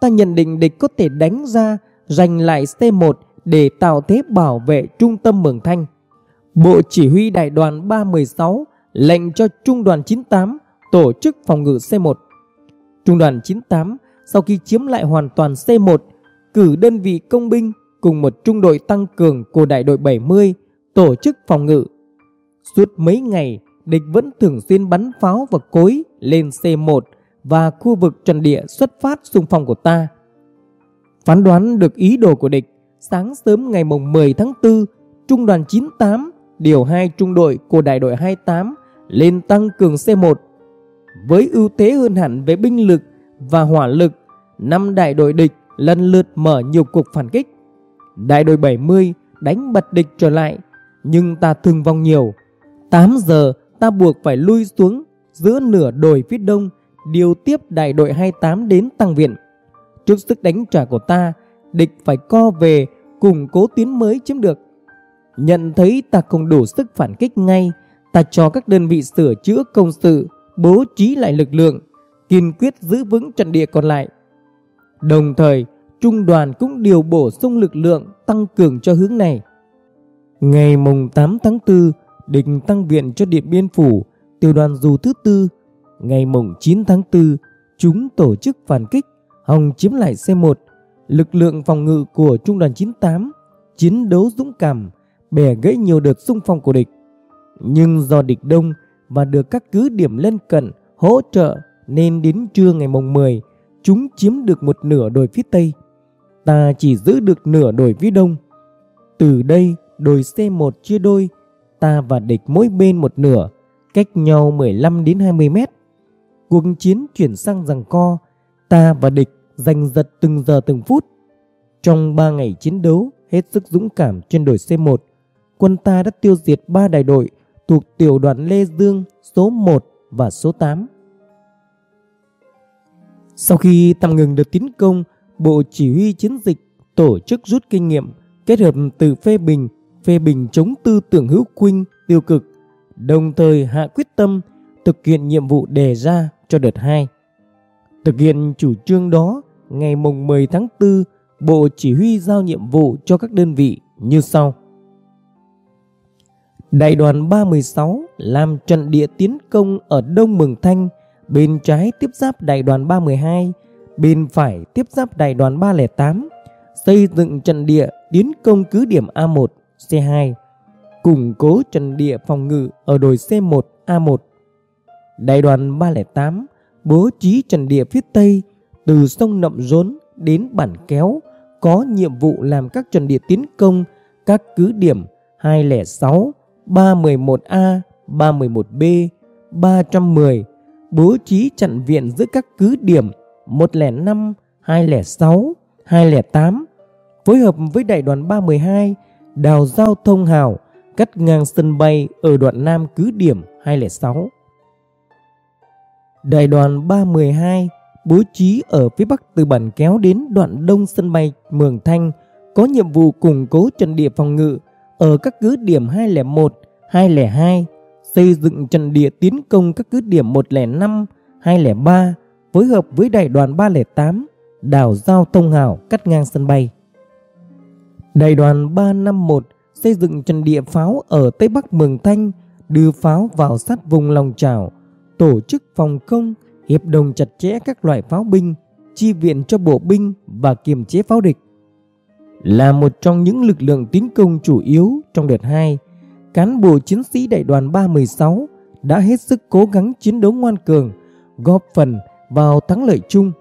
Ta nhận định địch có thể đánh ra giành lại C1 để tạo thế bảo vệ trung tâm Mường Thanh. Bộ Chỉ huy Đại đoàn 316 lệnh cho Trung đoàn 98 tổ chức phòng ngự C1. Trung đoàn 98 sau khi chiếm lại hoàn toàn C1 cử đơn vị công binh cùng một trung đội tăng cường của đại đội 70 tổ chức phòng ngự. Suốt mấy ngày, địch vẫn thường xuyên bắn pháo và cối lên C1 và khu vực trận địa xuất phát xung phong của ta. Phán đoán được ý đồ của địch, sáng sớm ngày mùng 10 tháng 4, Trung đoàn 98 điều hai trung đội của đại đội 28 lên tăng cường C1. Với ưu thế hơn hẳn về binh lực và hỏa lực, năm đại đội địch lần lượt mở nhiều cuộc phản kích. Đại đội 70 đánh bật địch trở lại, nhưng ta thương vong nhiều. 8 giờ ta buộc phải lui xuống giữa nửa đồi phía đông, điều tiếp đại đội 28 đến tăng viện. Trước sức đánh trả của ta, địch phải co về củng cố tiến mới chiếm được. Nhận thấy ta không đủ sức phản kích ngay, ta cho các đơn vị sửa chữa công sự, bố trí lại lực lượng, kiên quyết giữ vững trận địa còn lại. Đồng thời, trung đoàn cũng điều bổ sung lực lượng tăng cường cho hướng này. Ngày mùng 8 tháng 4, địch tăng viện cho Điện Biên Phủ, tiểu đoàn dù thứ tư. Ngày mùng 9 tháng 4, chúng tổ chức phản kích, hòng chiếm lại C1. Lực lượng phòng ngự của trung đoàn 98 chiến đấu dũng cảm, bẻ gãy nhiều đợt xung phong của địch. Nhưng do địch đông và được các cứ điểm lân cận hỗ trợ nên đến trưa ngày mùng 10, chúng chiếm được một nửa đồi phía tây. Ta chỉ giữ được nửa đồi phía đông. Từ đây, đồi C1 chia đôi, ta và địch mỗi bên một nửa, cách nhau 15 đến 20 mét. Cuộc chiến chuyển sang rằng co, ta và địch giành giật từng giờ từng phút. Trong 3 ngày chiến đấu hết sức dũng cảm trên đồi C1, quân ta đã tiêu diệt ba đại đội thuộc tiểu đoàn Lê Dương số 1 và số 8. Sau khi tạm ngừng được tiến công, Bộ Chỉ huy Chiến dịch tổ chức rút kinh nghiệm kết hợp từ phê bình, phê bình chống tư tưởng hữu khuynh, tiêu cực, đồng thời hạ quyết tâm thực hiện nhiệm vụ đề ra cho đợt 2. Thực hiện chủ trương đó, ngày mùng 10 tháng 4, Bộ Chỉ huy giao nhiệm vụ cho các đơn vị như sau. Đại đoàn 316 làm trận địa tiến công ở Đông Mường Thanh, bên trái tiếp giáp đại đoàn 312, bên phải tiếp giáp đại đoàn 308, xây dựng trận địa tiến công cứ điểm A1, C2, củng cố trận địa phòng ngự ở đồi C1, A1. Đại đoàn 308 bố trí trận địa phía Tây từ sông Nậm Rốn đến Bản Kéo có nhiệm vụ làm các trận địa tiến công các cứ điểm 206, 311A, 311B, 310 bố trí chặn viện giữa các cứ điểm 105, 206, 208 phối hợp với đại đoàn 312 đào giao thông hào cắt ngang sân bay ở đoạn nam cứ điểm 206. Đại đoàn 312 bố trí ở phía bắc từ bản kéo đến đoạn đông sân bay Mường Thanh có nhiệm vụ củng cố trận địa phòng ngự ở các cứ điểm 201, 202, xây dựng trận địa tiến công các cứ điểm 105, 203, phối hợp với đại đoàn 308, đảo giao thông hảo cắt ngang sân bay. Đại đoàn 351 xây dựng trận địa pháo ở Tây Bắc Mường Thanh, đưa pháo vào sát vùng lòng trào tổ chức phòng công, hiệp đồng chặt chẽ các loại pháo binh, chi viện cho bộ binh và kiềm chế pháo địch. Là một trong những lực lượng tiến công chủ yếu trong đợt 2, cán bộ chiến sĩ đại đoàn 316 đã hết sức cố gắng chiến đấu ngoan cường, góp phần vào thắng lợi chung.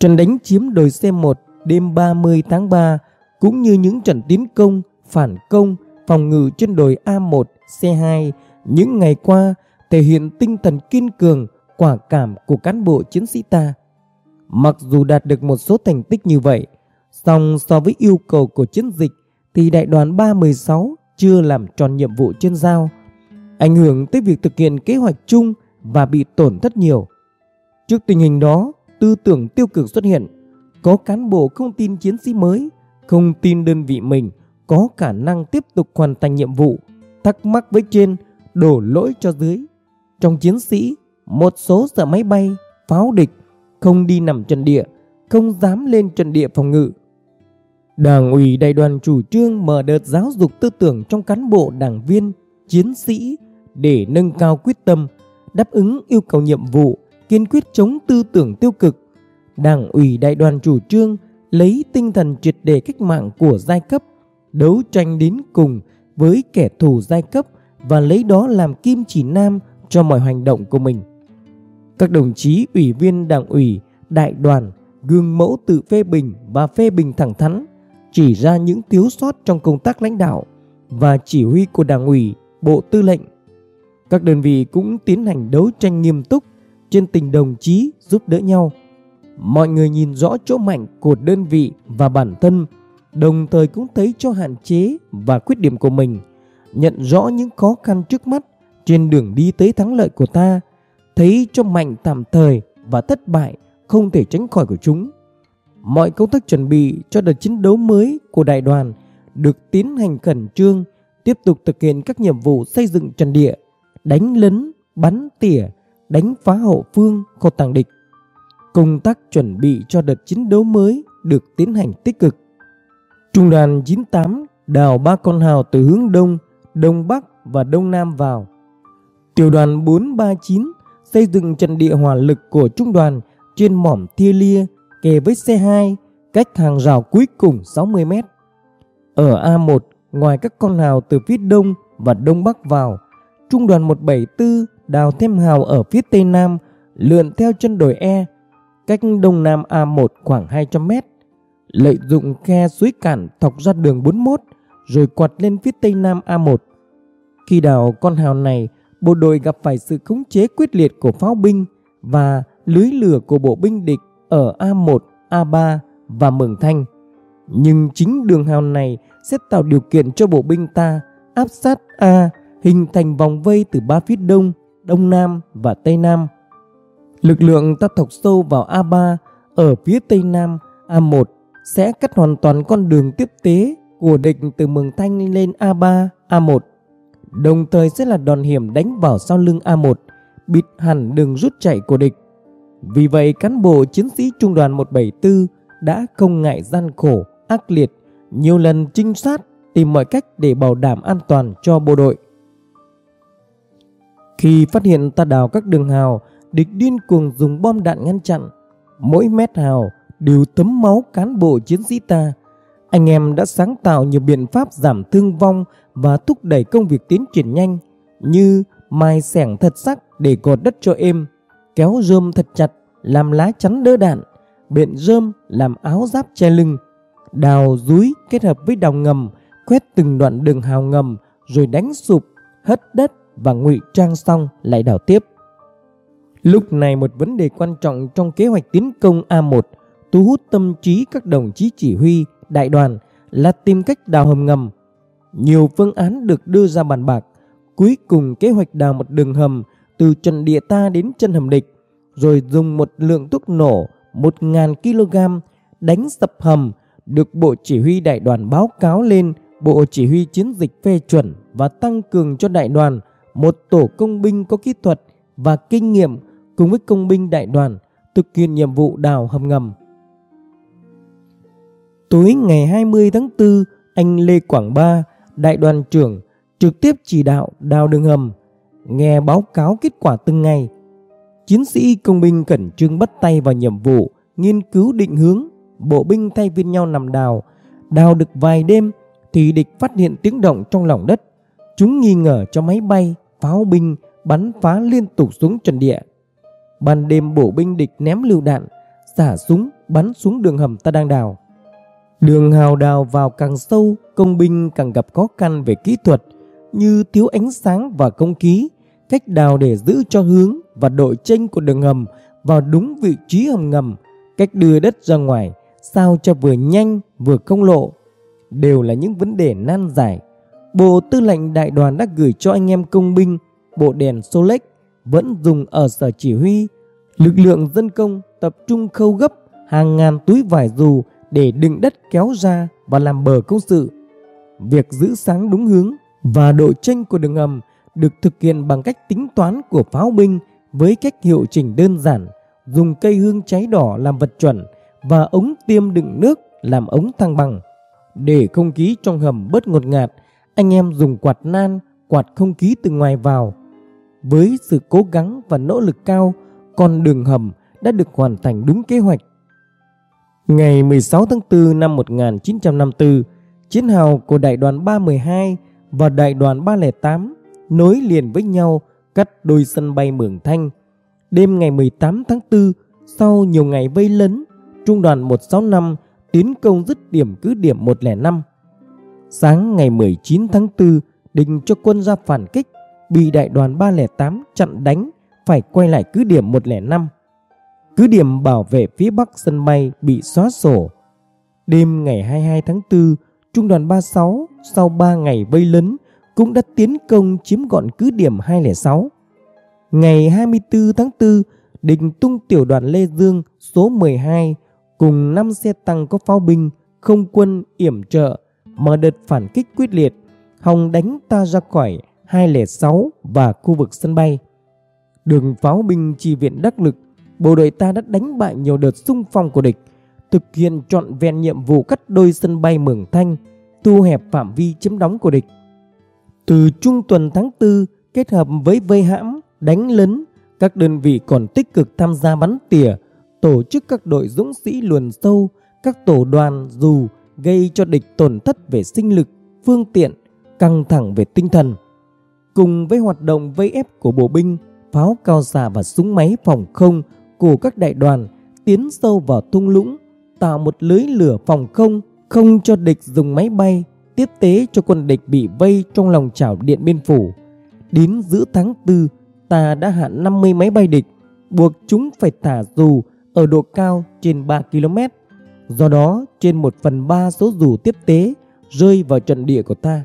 Trận đánh chiếm đồi C1 đêm 30 tháng 3 cũng như những trận tiến công, phản công, phòng ngự trên đồi A1, C2 những ngày qua thể hiện tinh thần kiên cường, quả cảm của cán bộ chiến sĩ ta. Mặc dù đạt được một số thành tích như vậy, song so với yêu cầu của chiến dịch thì đại đoàn 316 chưa làm tròn nhiệm vụ trên giao, ảnh hưởng tới việc thực hiện kế hoạch chung và bị tổn thất nhiều. Trước tình hình đó, tư tưởng tiêu cực xuất hiện, có cán bộ không tin chiến sĩ mới, không tin đơn vị mình có khả năng tiếp tục hoàn thành nhiệm vụ, thắc mắc với trên, đổ lỗi cho dưới. Trong chiến sĩ, một số sợ máy bay, pháo địch, không đi nằm trận địa, không dám lên trận địa phòng ngự. Đảng ủy đại đoàn chủ trương mở đợt giáo dục tư tưởng trong cán bộ đảng viên, chiến sĩ để nâng cao quyết tâm, đáp ứng yêu cầu nhiệm vụ, kiên quyết chống tư tưởng tiêu cực. Đảng ủy đại đoàn chủ trương lấy tinh thần triệt đề cách mạng của giai cấp, đấu tranh đến cùng với kẻ thù giai cấp và lấy đó làm kim chỉ nam cho mọi hành động của mình. Các đồng chí ủy viên đảng ủy, đại đoàn gương mẫu tự phê bình và phê bình thẳng thắn, chỉ ra những thiếu sót trong công tác lãnh đạo và chỉ huy của đảng ủy, bộ tư lệnh. Các đơn vị cũng tiến hành đấu tranh nghiêm túc trên tình đồng chí giúp đỡ nhau. Mọi người nhìn rõ chỗ mạnh của đơn vị và bản thân, đồng thời cũng thấy cho hạn chế và khuyết điểm của mình, nhận rõ những khó khăn trước mắt trên đường đi tới thắng lợi của ta, thấy cho mạnh tạm thời và thất bại không thể tránh khỏi của chúng. Mọi công tác chuẩn bị cho đợt chiến đấu mới của đại đoàn được tiến hành khẩn trương, tiếp tục thực hiện các nhiệm vụ xây dựng trận địa, đánh lấn, bắn tỉa, đánh phá hậu phương của tàng địch. Công tác chuẩn bị cho đợt chiến đấu mới được tiến hành tích cực. Trung đoàn 98 đào ba con hào từ hướng đông, đông bắc và đông nam vào. Tiểu đoàn 439 xây dựng trận địa hỏa lực của trung đoàn trên mỏm Thia Lia kề với C2 cách hàng rào cuối cùng 60 mét. Ở A1, ngoài các con hào từ phía đông và đông bắc vào, trung đoàn 174 đào thêm hào ở phía tây nam lượn theo chân đồi E cách đông nam A1 khoảng 200 mét. Lợi dụng khe suối cản thọc ra đường 41 rồi quạt lên phía tây nam A1. Khi đào con hào này, bộ đội gặp phải sự khống chế quyết liệt của pháo binh và lưới lửa của bộ binh địch ở A1, A3 và Mường Thanh. Nhưng chính đường hào này sẽ tạo điều kiện cho bộ binh ta áp sát A hình thành vòng vây từ ba phía đông, đông nam và tây nam. Lực lượng ta thọc sâu vào A3 ở phía tây nam A1 sẽ cắt hoàn toàn con đường tiếp tế của địch từ Mường Thanh lên A3, A1. Đồng thời sẽ là đòn hiểm đánh vào sau lưng A1, bịt hẳn đường rút chạy của địch. Vì vậy cán bộ chiến sĩ trung đoàn 174 đã không ngại gian khổ, ác liệt, nhiều lần trinh sát tìm mọi cách để bảo đảm an toàn cho bộ đội. Khi phát hiện ta đào các đường hào, địch điên cuồng dùng bom đạn ngăn chặn. Mỗi mét hào đều tấm máu cán bộ chiến sĩ ta. Anh em đã sáng tạo nhiều biện pháp giảm thương vong và thúc đẩy công việc tiến triển nhanh như mài sẻng thật sắc để gọt đất cho êm, kéo rơm thật chặt làm lá chắn đỡ đạn, biện rơm làm áo giáp che lưng, đào dúi kết hợp với đào ngầm, quét từng đoạn đường hào ngầm rồi đánh sụp, hất đất và ngụy trang xong lại đào tiếp. Lúc này một vấn đề quan trọng trong kế hoạch tiến công A1 thu hút tâm trí các đồng chí chỉ huy, đại đoàn là tìm cách đào hầm ngầm. Nhiều phương án được đưa ra bàn bạc. Cuối cùng kế hoạch đào một đường hầm từ trận địa ta đến chân hầm địch, rồi dùng một lượng thuốc nổ 1.000 kg đánh sập hầm được Bộ Chỉ huy Đại đoàn báo cáo lên Bộ Chỉ huy Chiến dịch phê chuẩn và tăng cường cho đại đoàn một tổ công binh có kỹ thuật và kinh nghiệm cùng với công binh đại đoàn thực hiện nhiệm vụ đào hầm ngầm. Tối ngày 20 tháng 4, anh Lê Quảng Ba, đại đoàn trưởng, trực tiếp chỉ đạo đào đường hầm, nghe báo cáo kết quả từng ngày. Chiến sĩ công binh cẩn trương bắt tay vào nhiệm vụ, nghiên cứu định hướng, bộ binh thay phiên nhau nằm đào. Đào được vài đêm thì địch phát hiện tiếng động trong lòng đất. Chúng nghi ngờ cho máy bay, pháo binh bắn phá liên tục xuống trận địa. Ban đêm bộ binh địch ném lưu đạn, xả súng bắn xuống đường hầm ta đang đào. Đường hào đào vào càng sâu, công binh càng gặp khó khăn về kỹ thuật như thiếu ánh sáng và công khí, cách đào để giữ cho hướng và độ chênh của đường hầm vào đúng vị trí hầm ngầm, cách đưa đất ra ngoài sao cho vừa nhanh vừa không lộ đều là những vấn đề nan giải. Bộ Tư lệnh Đại đoàn đã gửi cho anh em công binh bộ đèn Solex vẫn dùng ở sở chỉ huy. Lực lượng dân công tập trung khâu gấp hàng ngàn túi vải dù để đựng đất kéo ra và làm bờ công sự. Việc giữ sáng đúng hướng Và độ chênh của đường hầm được thực hiện bằng cách tính toán của pháo binh với cách hiệu chỉnh đơn giản, dùng cây hương cháy đỏ làm vật chuẩn và ống tiêm đựng nước làm ống thăng bằng. Để không khí trong hầm bớt ngột ngạt, anh em dùng quạt nan quạt không khí từ ngoài vào. Với sự cố gắng và nỗ lực cao, con đường hầm đã được hoàn thành đúng kế hoạch. Ngày 16 tháng 4 năm 1954, chiến hào của đại đoàn 312 và đại đoàn 308 nối liền với nhau cắt đôi sân bay Mường Thanh. Đêm ngày 18 tháng 4, sau nhiều ngày vây lấn, trung đoàn 165 tiến công dứt điểm cứ điểm 105. Sáng ngày 19 tháng 4, định cho quân ra phản kích, bị đại đoàn 308 chặn đánh, phải quay lại cứ điểm 105. Cứ điểm bảo vệ phía bắc sân bay bị xóa sổ. Đêm ngày 22 tháng 4, Trung đoàn 36 sau 3 ngày vây lấn cũng đã tiến công chiếm gọn cứ điểm 206. Ngày 24 tháng 4, địch tung tiểu đoàn Lê Dương số 12 cùng 5 xe tăng có pháo binh, không quân yểm trợ mở đợt phản kích quyết liệt, hòng đánh ta ra khỏi 206 và khu vực sân bay. Đường pháo binh chi viện đắc lực, bộ đội ta đã đánh bại nhiều đợt xung phong của địch, thực hiện trọn vẹn nhiệm vụ cắt đôi sân bay Mường Thanh, thu hẹp phạm vi chiếm đóng của địch. Từ trung tuần tháng 4 kết hợp với vây hãm, đánh lấn, các đơn vị còn tích cực tham gia bắn tỉa, tổ chức các đội dũng sĩ luồn sâu, các tổ đoàn dù gây cho địch tổn thất về sinh lực, phương tiện, căng thẳng về tinh thần. Cùng với hoạt động vây ép của bộ binh, pháo cao xạ và súng máy phòng không của các đại đoàn tiến sâu vào thung lũng, tạo một lưới lửa phòng không không cho địch dùng máy bay tiếp tế cho quân địch bị vây trong lòng chảo Điện Biên Phủ. Đến giữa tháng 4, ta đã hạ 50 máy bay địch, buộc chúng phải thả dù ở độ cao trên 3 km. Do đó, trên 1 phần 3 số dù tiếp tế rơi vào trận địa của ta.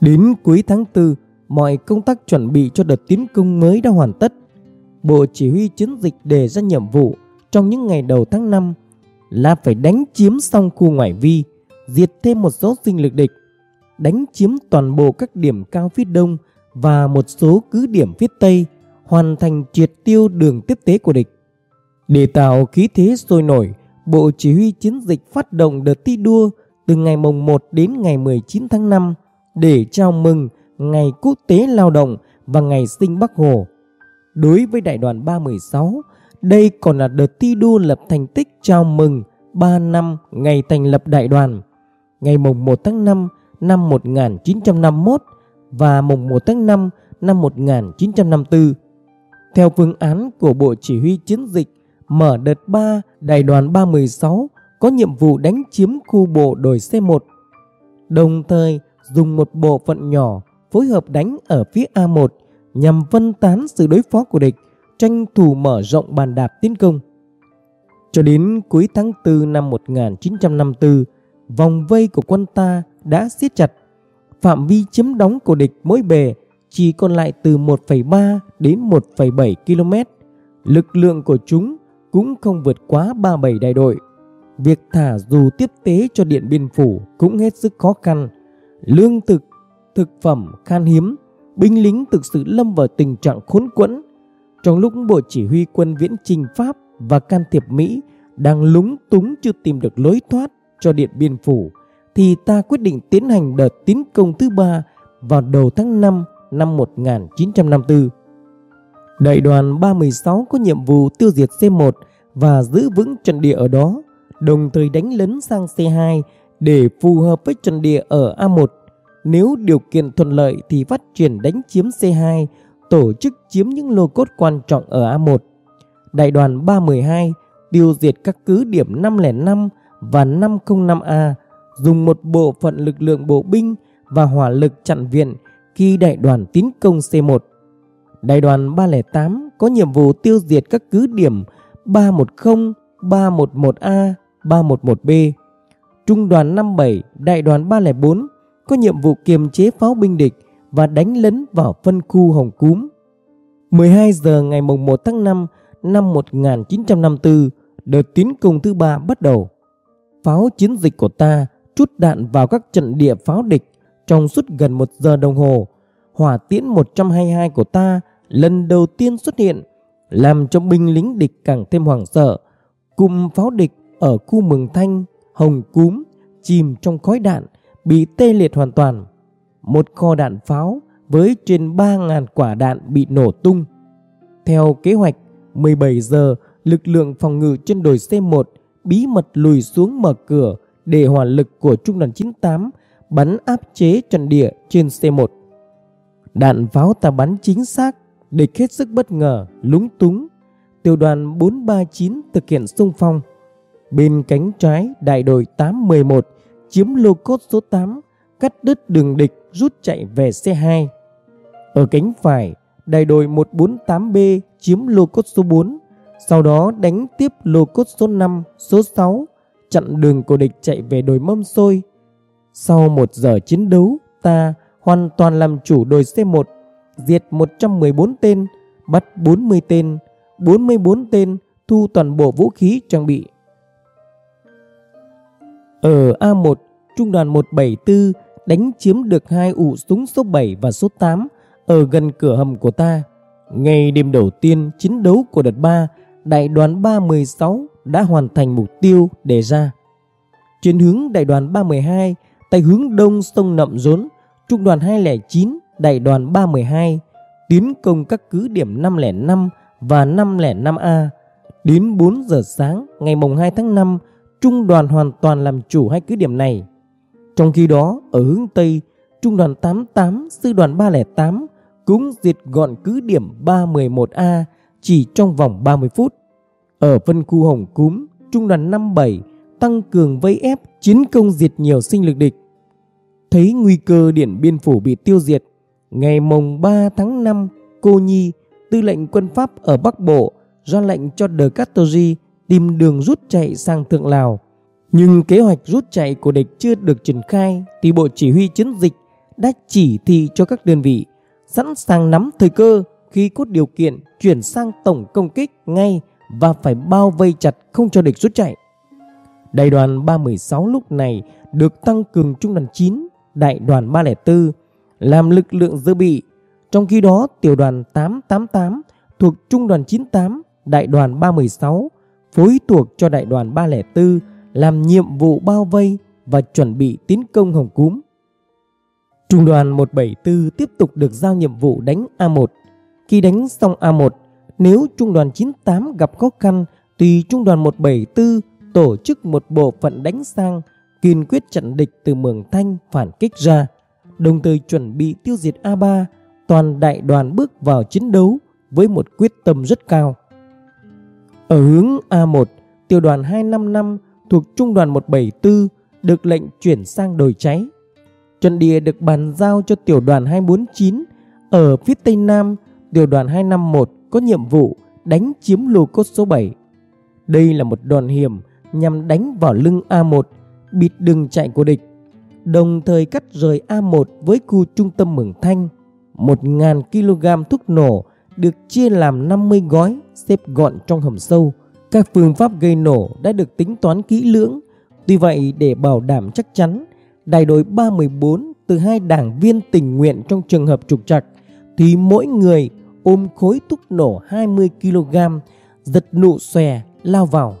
Đến cuối tháng 4, mọi công tác chuẩn bị cho đợt tiến công mới đã hoàn tất. Bộ Chỉ huy chiến dịch đề ra nhiệm vụ trong những ngày đầu tháng 5 là phải đánh chiếm xong khu ngoại vi, diệt thêm một số sinh lực địch, đánh chiếm toàn bộ các điểm cao phía đông và một số cứ điểm phía tây, hoàn thành triệt tiêu đường tiếp tế của địch. Để tạo khí thế sôi nổi, Bộ Chỉ huy chiến dịch phát động đợt thi đua từ ngày mùng 1 đến ngày 19 tháng 5 để chào mừng Ngày Quốc tế Lao động và Ngày sinh Bắc Hồ. Đối với Đại đoàn 316, đây còn là đợt thi đua lập thành tích chào mừng 3 năm ngày thành lập đại đoàn, ngày mùng 1 tháng 5 năm 1951 và mùng 1 tháng 5 năm 1954. Theo phương án của Bộ Chỉ huy Chiến dịch, mở đợt 3, đại đoàn 316 có nhiệm vụ đánh chiếm khu bộ đồi C1, đồng thời dùng một bộ phận nhỏ phối hợp đánh ở phía A1 nhằm phân tán sự đối phó của địch, tranh thủ mở rộng bàn đạp tiến công. Cho đến cuối tháng 4 năm 1954, vòng vây của quân ta đã siết chặt. Phạm vi chiếm đóng của địch mỗi bề chỉ còn lại từ 1,3 đến 1,7 km. Lực lượng của chúng cũng không vượt quá 37 đại đội. Việc thả dù tiếp tế cho Điện Biên Phủ cũng hết sức khó khăn. Lương thực, thực phẩm khan hiếm, binh lính thực sự lâm vào tình trạng khốn quẫn. Trong lúc Bộ Chỉ huy quân viễn trình Pháp và can thiệp Mỹ đang lúng túng chưa tìm được lối thoát cho Điện Biên Phủ, thì ta quyết định tiến hành đợt tiến công thứ ba vào đầu tháng 5 năm 1954. Đại đoàn 316 có nhiệm vụ tiêu diệt C1 và giữ vững trận địa ở đó, đồng thời đánh lấn sang C2 để phù hợp với trận địa ở A1. Nếu điều kiện thuận lợi thì phát triển đánh chiếm C2, tổ chức chiếm những lô cốt quan trọng ở A1. Đại đoàn 312 tiêu diệt các cứ điểm 505 và 505A, dùng một bộ phận lực lượng bộ binh và hỏa lực chặn viện khi đại đoàn tiến công C1. Đại đoàn 308 có nhiệm vụ tiêu diệt các cứ điểm 310, 311A, 311B. Trung đoàn 57, đại đoàn 304 có nhiệm vụ kiềm chế pháo binh địch và đánh lấn vào phân khu Hồng Cúm. 12 giờ ngày 1 tháng 5 năm 1954, đợt tiến công thứ ba bắt đầu. Pháo chiến dịch của ta trút đạn vào các trận địa pháo địch Trong suốt gần một giờ đồng hồ, hỏa tiễn 122 của ta lần đầu tiên xuất hiện, làm cho binh lính địch càng thêm hoảng sợ. Cùng pháo địch ở khu Mường Thanh, Hồng Cúm chìm trong khói đạn, bị tê liệt hoàn toàn. Một kho đạn pháo với trên 3.000 quả đạn bị nổ tung. Theo kế hoạch, 17 giờ, lực lượng phòng ngự trên đồi C1 bí mật lùi xuống mở cửa để hỏa lực của trung đoàn 98 bắn áp chế trận địa trên C1. Đạn pháo ta bắn chính xác, địch hết sức bất ngờ, lúng túng. Tiểu đoàn 439 thực hiện xung phong. Bên cánh trái, đại đội 811 chiếm lô cốt số 8, cắt đứt đường địch rút chạy về C2. Ở cánh phải, đại đội 148B chiếm lô cốt số 4, sau đó đánh tiếp lô cốt số 5, số 6, chặn đường của địch chạy về đồi mâm xôi. Sau một giờ chiến đấu, ta hoàn toàn làm chủ đồi C1, diệt 114 tên, bắt 40 tên, 44 tên, thu toàn bộ vũ khí trang bị. Ở A1, trung đoàn 174 đánh chiếm được hai ụ súng số 7 và số 8 ở gần cửa hầm của ta. Ngày đêm đầu tiên chiến đấu của đợt 3, đại đoàn 316 đã hoàn thành mục tiêu đề ra. Trên hướng đại đoàn 312, tại hướng đông sông Nậm Rốn, trung đoàn 209, đại đoàn 312 tiến công các cứ điểm 505 và 505A. Đến 4 giờ sáng ngày mùng 2 tháng 5, trung đoàn hoàn toàn làm chủ hai cứ điểm này. Trong khi đó, ở hướng Tây, trung đoàn 88, sư đoàn 308 cũng diệt gọn cứ điểm 311A chỉ trong vòng 30 phút. Ở phân khu Hồng Cúm, trung đoàn 57 tăng cường vây ép chiến công diệt nhiều sinh lực địch. Thấy nguy cơ Điện Biên Phủ bị tiêu diệt, ngày mùng 3 tháng 5, Cô Nhi, tư lệnh quân Pháp ở Bắc Bộ, ra lệnh cho De Castori tìm đường rút chạy sang Thượng Lào. Nhưng kế hoạch rút chạy của địch chưa được triển khai thì Bộ Chỉ huy Chiến dịch đã chỉ thị cho các đơn vị sẵn sàng nắm thời cơ khi có điều kiện chuyển sang tổng công kích ngay và phải bao vây chặt không cho địch rút chạy. Đại đoàn 316 lúc này được tăng cường trung đoàn 9, đại đoàn 304 làm lực lượng dự bị. Trong khi đó tiểu đoàn 888 thuộc trung đoàn 98, đại đoàn 316 phối thuộc cho đại đoàn 304 làm nhiệm vụ bao vây và chuẩn bị tiến công Hồng Cúm. Trung đoàn 174 tiếp tục được giao nhiệm vụ đánh A1. Khi đánh xong A1, nếu trung đoàn 98 gặp khó khăn thì trung đoàn 174 tổ chức một bộ phận đánh sang kiên quyết chặn địch từ Mường Thanh phản kích ra, đồng thời chuẩn bị tiêu diệt A3, toàn đại đoàn bước vào chiến đấu với một quyết tâm rất cao. Ở hướng A1, tiểu đoàn 255 thuộc trung đoàn 174 được lệnh chuyển sang đồi cháy. Trận địa được bàn giao cho tiểu đoàn 249 ở phía tây nam, tiểu đoàn 251 có nhiệm vụ đánh chiếm lô cốt số 7. Đây là một đòn hiểm nhằm đánh vào lưng A1, bịt đường chạy của địch, đồng thời cắt rời A1 với khu trung tâm Mường Thanh. 1.000 kg thuốc nổ được chia làm 50 gói xếp gọn trong hầm sâu. Các phương pháp gây nổ đã được tính toán kỹ lưỡng. Tuy vậy để bảo đảm chắc chắn, đại đội 314 từ hai đảng viên tình nguyện trong trường hợp trục trặc thì mỗi người ôm khối thuốc nổ 20 kg giật nụ xòe lao vào.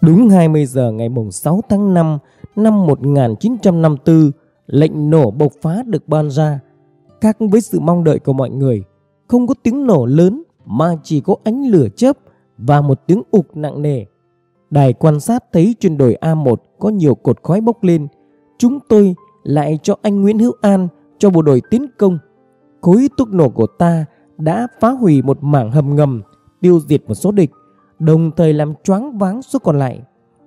Đúng 20 giờ ngày 6 tháng 5 năm 1954, lệnh nổ bộc phá được ban ra. Khác với sự mong đợi của mọi người, không có tiếng nổ lớn mà chỉ có ánh lửa chớp và một tiếng ục nặng nề. Đài quan sát thấy trên đồi A1 có nhiều cột khói bốc lên. Chúng tôi lại cho anh Nguyễn Hữu An cho bộ đội tiến công. Cối thuốc nổ của ta đã phá hủy một mảng hầm ngầm, tiêu diệt một số địch, đồng thời làm choáng váng số còn lại.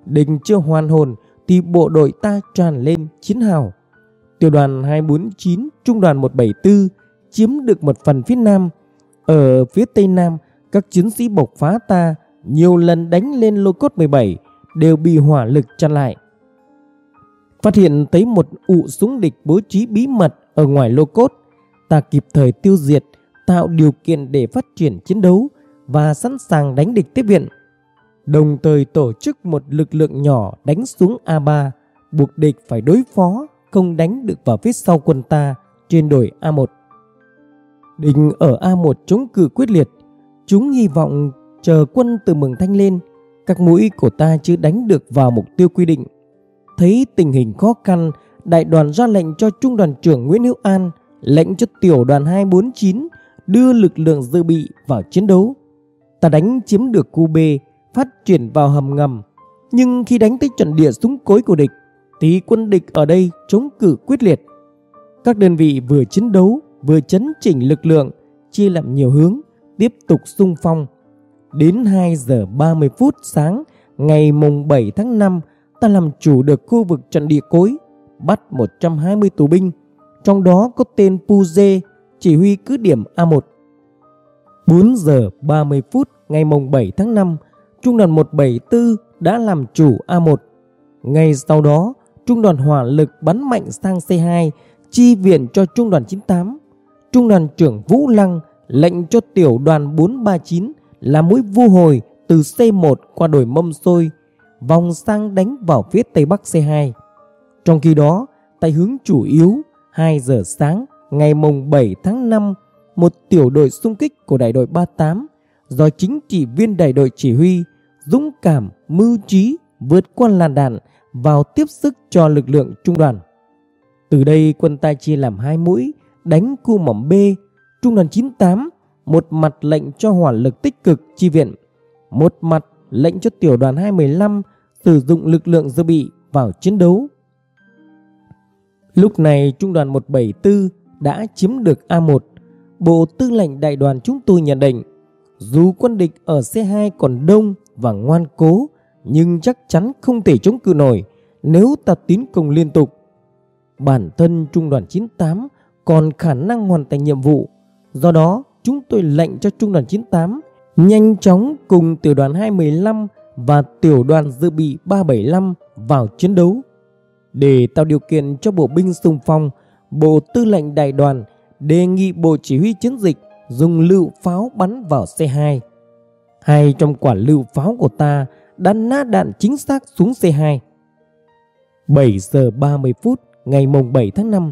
Địch chưa hoàn hồn thì bộ đội ta tràn lên chiến hào. Tiểu đoàn 249, trung đoàn 174 chiếm được một phần phía nam. Ở phía tây nam, các chiến sĩ bộc phá ta nhiều lần đánh lên lô cốt 17 đều bị hỏa lực chặn lại. Phát hiện thấy một ụ súng địch bố trí bí mật ở ngoài lô cốt, ta kịp thời tiêu diệt, tạo điều kiện để phát triển chiến đấu và sẵn sàng đánh địch tiếp viện. Đồng thời tổ chức một lực lượng nhỏ đánh xuống A3, buộc địch phải đối phó không đánh được vào phía sau quân ta trên đồi A1. Địch ở A1 chống cự quyết liệt, chúng hy vọng chờ quân từ Mường Thanh lên, các mũi của ta chưa đánh được vào mục tiêu quy định. Thấy tình hình khó khăn, đại đoàn ra lệnh cho trung đoàn trưởng Nguyễn Hữu An, lệnh cho tiểu đoàn 249 đưa lực lượng dự bị vào chiến đấu. Ta đánh chiếm được khu B, phát triển vào hầm ngầm. Nhưng khi đánh tới trận địa súng cối của địch, thì quân địch ở đây chống cự quyết liệt. Các đơn vị vừa chiến đấu, vừa chấn chỉnh lực lượng, chia làm nhiều hướng, tiếp tục xung phong. Đến 2 giờ 30 phút sáng ngày mùng 7 tháng 5, ta làm chủ được khu vực trận địa cối, bắt 120 tù binh, trong đó có tên Puze, chỉ huy cứ điểm A1. 4 giờ 30 phút ngày mùng 7 tháng 5, Trung đoàn 174 đã làm chủ A1. Ngay sau đó, Trung đoàn hỏa lực bắn mạnh sang C2, chi viện cho Trung đoàn 98. Trung đoàn trưởng Vũ Lăng lệnh cho tiểu đoàn 439 là mũi vu hồi từ C1 qua đồi mâm xôi, vòng sang đánh vào phía tây bắc C2. Trong khi đó, tại hướng chủ yếu 2 giờ sáng ngày mùng 7 tháng 5, một tiểu đội xung kích của đại đội 38 do chính trị viên đại đội chỉ huy dũng cảm, mưu trí vượt qua làn đạn vào tiếp sức cho lực lượng trung đoàn. Từ đây quân ta chia làm hai mũi đánh khu mỏm B, trung đoàn 98 một mặt lệnh cho hỏa lực tích cực chi viện, một mặt lệnh cho tiểu đoàn 215 sử dụng lực lượng dự bị vào chiến đấu. Lúc này trung đoàn 174 đã chiếm được A1. Bộ tư lệnh đại đoàn chúng tôi nhận định dù quân địch ở C2 còn đông và ngoan cố nhưng chắc chắn không thể chống cự nổi nếu ta tiến công liên tục. Bản thân trung đoàn 98 còn khả năng hoàn thành nhiệm vụ. Do đó, chúng tôi lệnh cho trung đoàn 98 nhanh chóng cùng tiểu đoàn 215 và tiểu đoàn dự bị 375 vào chiến đấu. Để tạo điều kiện cho bộ binh xung phong, Bộ Tư lệnh Đại đoàn đề nghị Bộ Chỉ huy chiến dịch dùng lựu pháo bắn vào C2. Hai trong quả lựu pháo của ta đã nát đạn chính xác xuống C2. 7 giờ 30 phút ngày mùng 7 tháng 5,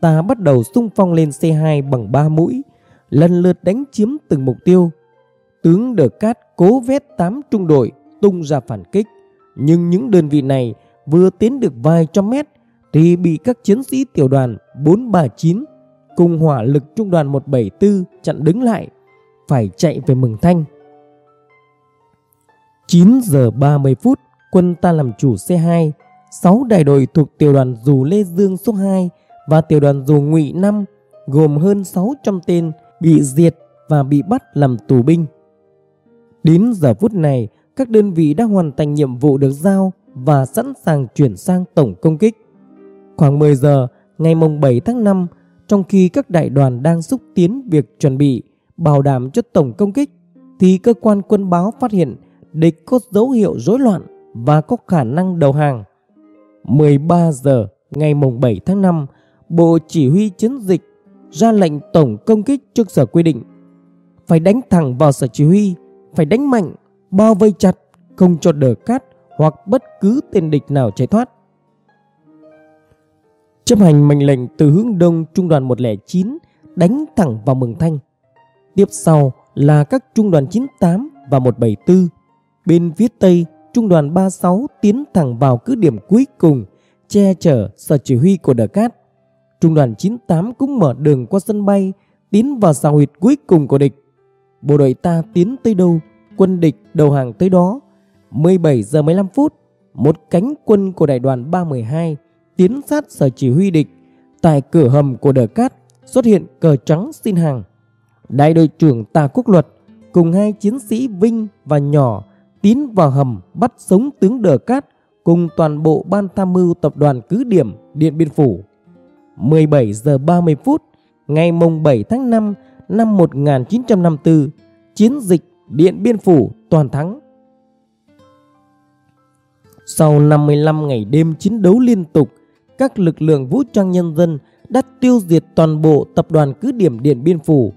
ta bắt đầu xung phong lên C2 bằng 3 mũi, lần lượt đánh chiếm từng mục tiêu. Tướng Đờ Cát cố vét 8 trung đội tung ra phản kích, nhưng những đơn vị này vừa tiến được vài trăm mét thì bị các chiến sĩ tiểu đoàn 439 cùng hỏa lực trung đoàn 174 chặn đứng lại, phải chạy về Mường Thanh. 9 giờ 30 phút, quân ta làm chủ C2, 6 đại đội thuộc tiểu đoàn dù Lê Dương số 2 và tiểu đoàn dù Ngụy 5 gồm hơn 600 tên bị diệt và bị bắt làm tù binh. Đến giờ phút này, các đơn vị đã hoàn thành nhiệm vụ được giao và sẵn sàng chuyển sang tổng công kích. Khoảng 10 giờ ngày mùng 7 tháng 5, trong khi các đại đoàn đang xúc tiến việc chuẩn bị bảo đảm cho tổng công kích, thì cơ quan quân báo phát hiện địch có dấu hiệu rối loạn và có khả năng đầu hàng. 13 giờ ngày mùng 7 tháng 5, Bộ Chỉ huy Chiến dịch ra lệnh tổng công kích trước giờ quy định. Phải đánh thẳng vào sở chỉ huy, phải đánh mạnh, bao vây chặt, không cho đờ cát hoặc bất cứ tên địch nào chạy thoát. Chấp hành mệnh lệnh từ hướng đông trung đoàn 109 đánh thẳng vào Mường Thanh. Tiếp sau là các trung đoàn 98 và 174. Bên phía tây, trung đoàn 36 tiến thẳng vào cứ điểm cuối cùng, che chở sở chỉ huy của Đờ Cát. Trung đoàn 98 cũng mở đường qua sân bay, tiến vào xào huyệt cuối cùng của địch. Bộ đội ta tiến tới đâu, quân địch đầu hàng tới đó. 17 giờ 15 phút, một cánh quân của đại đoàn 312 tiến sát sở chỉ huy địch tại cửa hầm của đờ cát xuất hiện cờ trắng xin hàng. Đại đội trưởng Tà Quốc Luật cùng hai chiến sĩ Vinh và Nhỏ tiến vào hầm bắt sống tướng đờ cát cùng toàn bộ ban tham mưu tập đoàn cứ điểm Điện Biên Phủ. 17 giờ 30 phút ngày mùng 7 tháng 5 năm 1954, chiến dịch Điện Biên Phủ toàn thắng. Sau 55 ngày đêm chiến đấu liên tục, các lực lượng vũ trang nhân dân đã tiêu diệt toàn bộ tập đoàn cứ điểm Điện Biên Phủ,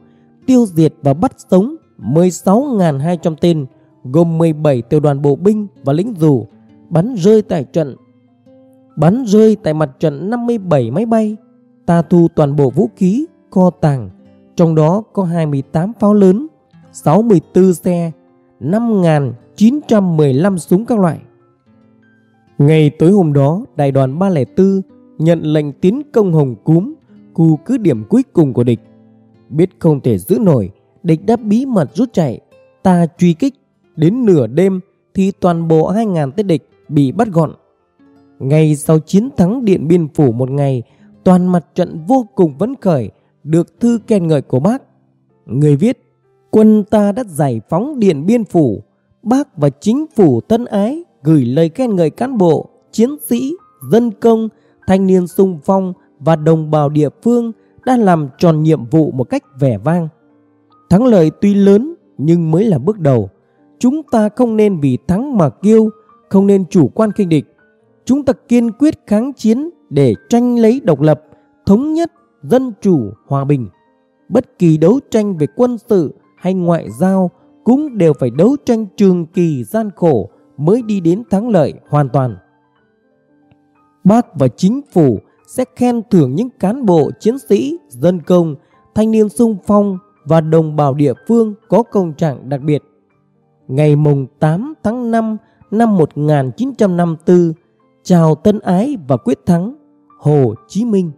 tiêu diệt và bắt sống 16.200 tên, gồm 17 tiểu đoàn bộ binh và lính dù, bắn rơi tại trận. bắn rơi tại mặt trận 57 máy bay. Ta thu toàn bộ vũ khí, kho tàng, trong đó có 28 pháo lớn, 64 xe, 5.915 súng các loại. Ngày tối hôm đó, đại đoàn 304 nhận lệnh tiến công Hồng Cúm, khu cứ điểm cuối cùng của địch. Biết không thể giữ nổi, địch đã bí mật rút chạy. Ta truy kích, đến nửa đêm thì toàn bộ 2.000 tên địch bị bắt gọn. Ngày sau chiến thắng Điện Biên Phủ một ngày, toàn mặt trận vô cùng vấn khởi, được thư khen ngợi của bác. Người viết, quân ta đã giải phóng Điện Biên Phủ, bác và chính phủ tân ái gửi lời khen ngợi cán bộ, chiến sĩ, dân công, thanh niên sung phong và đồng bào địa phương đã làm tròn nhiệm vụ một cách vẻ vang. Thắng lợi tuy lớn nhưng mới là bước đầu. Chúng ta không nên vì thắng mà kiêu, không nên chủ quan khinh địch. Chúng ta kiên quyết kháng chiến để tranh lấy độc lập, thống nhất, dân chủ, hòa bình. Bất kỳ đấu tranh về quân sự hay ngoại giao cũng đều phải đấu tranh trường kỳ gian khổ mới đi đến thắng lợi hoàn toàn. Bác và chính phủ sẽ khen thưởng những cán bộ chiến sĩ, dân công, thanh niên sung phong và đồng bào địa phương có công trạng đặc biệt. Ngày mùng 8 tháng 5 năm 1954, chào Tân Ái và Quyết Thắng, Hồ Chí Minh.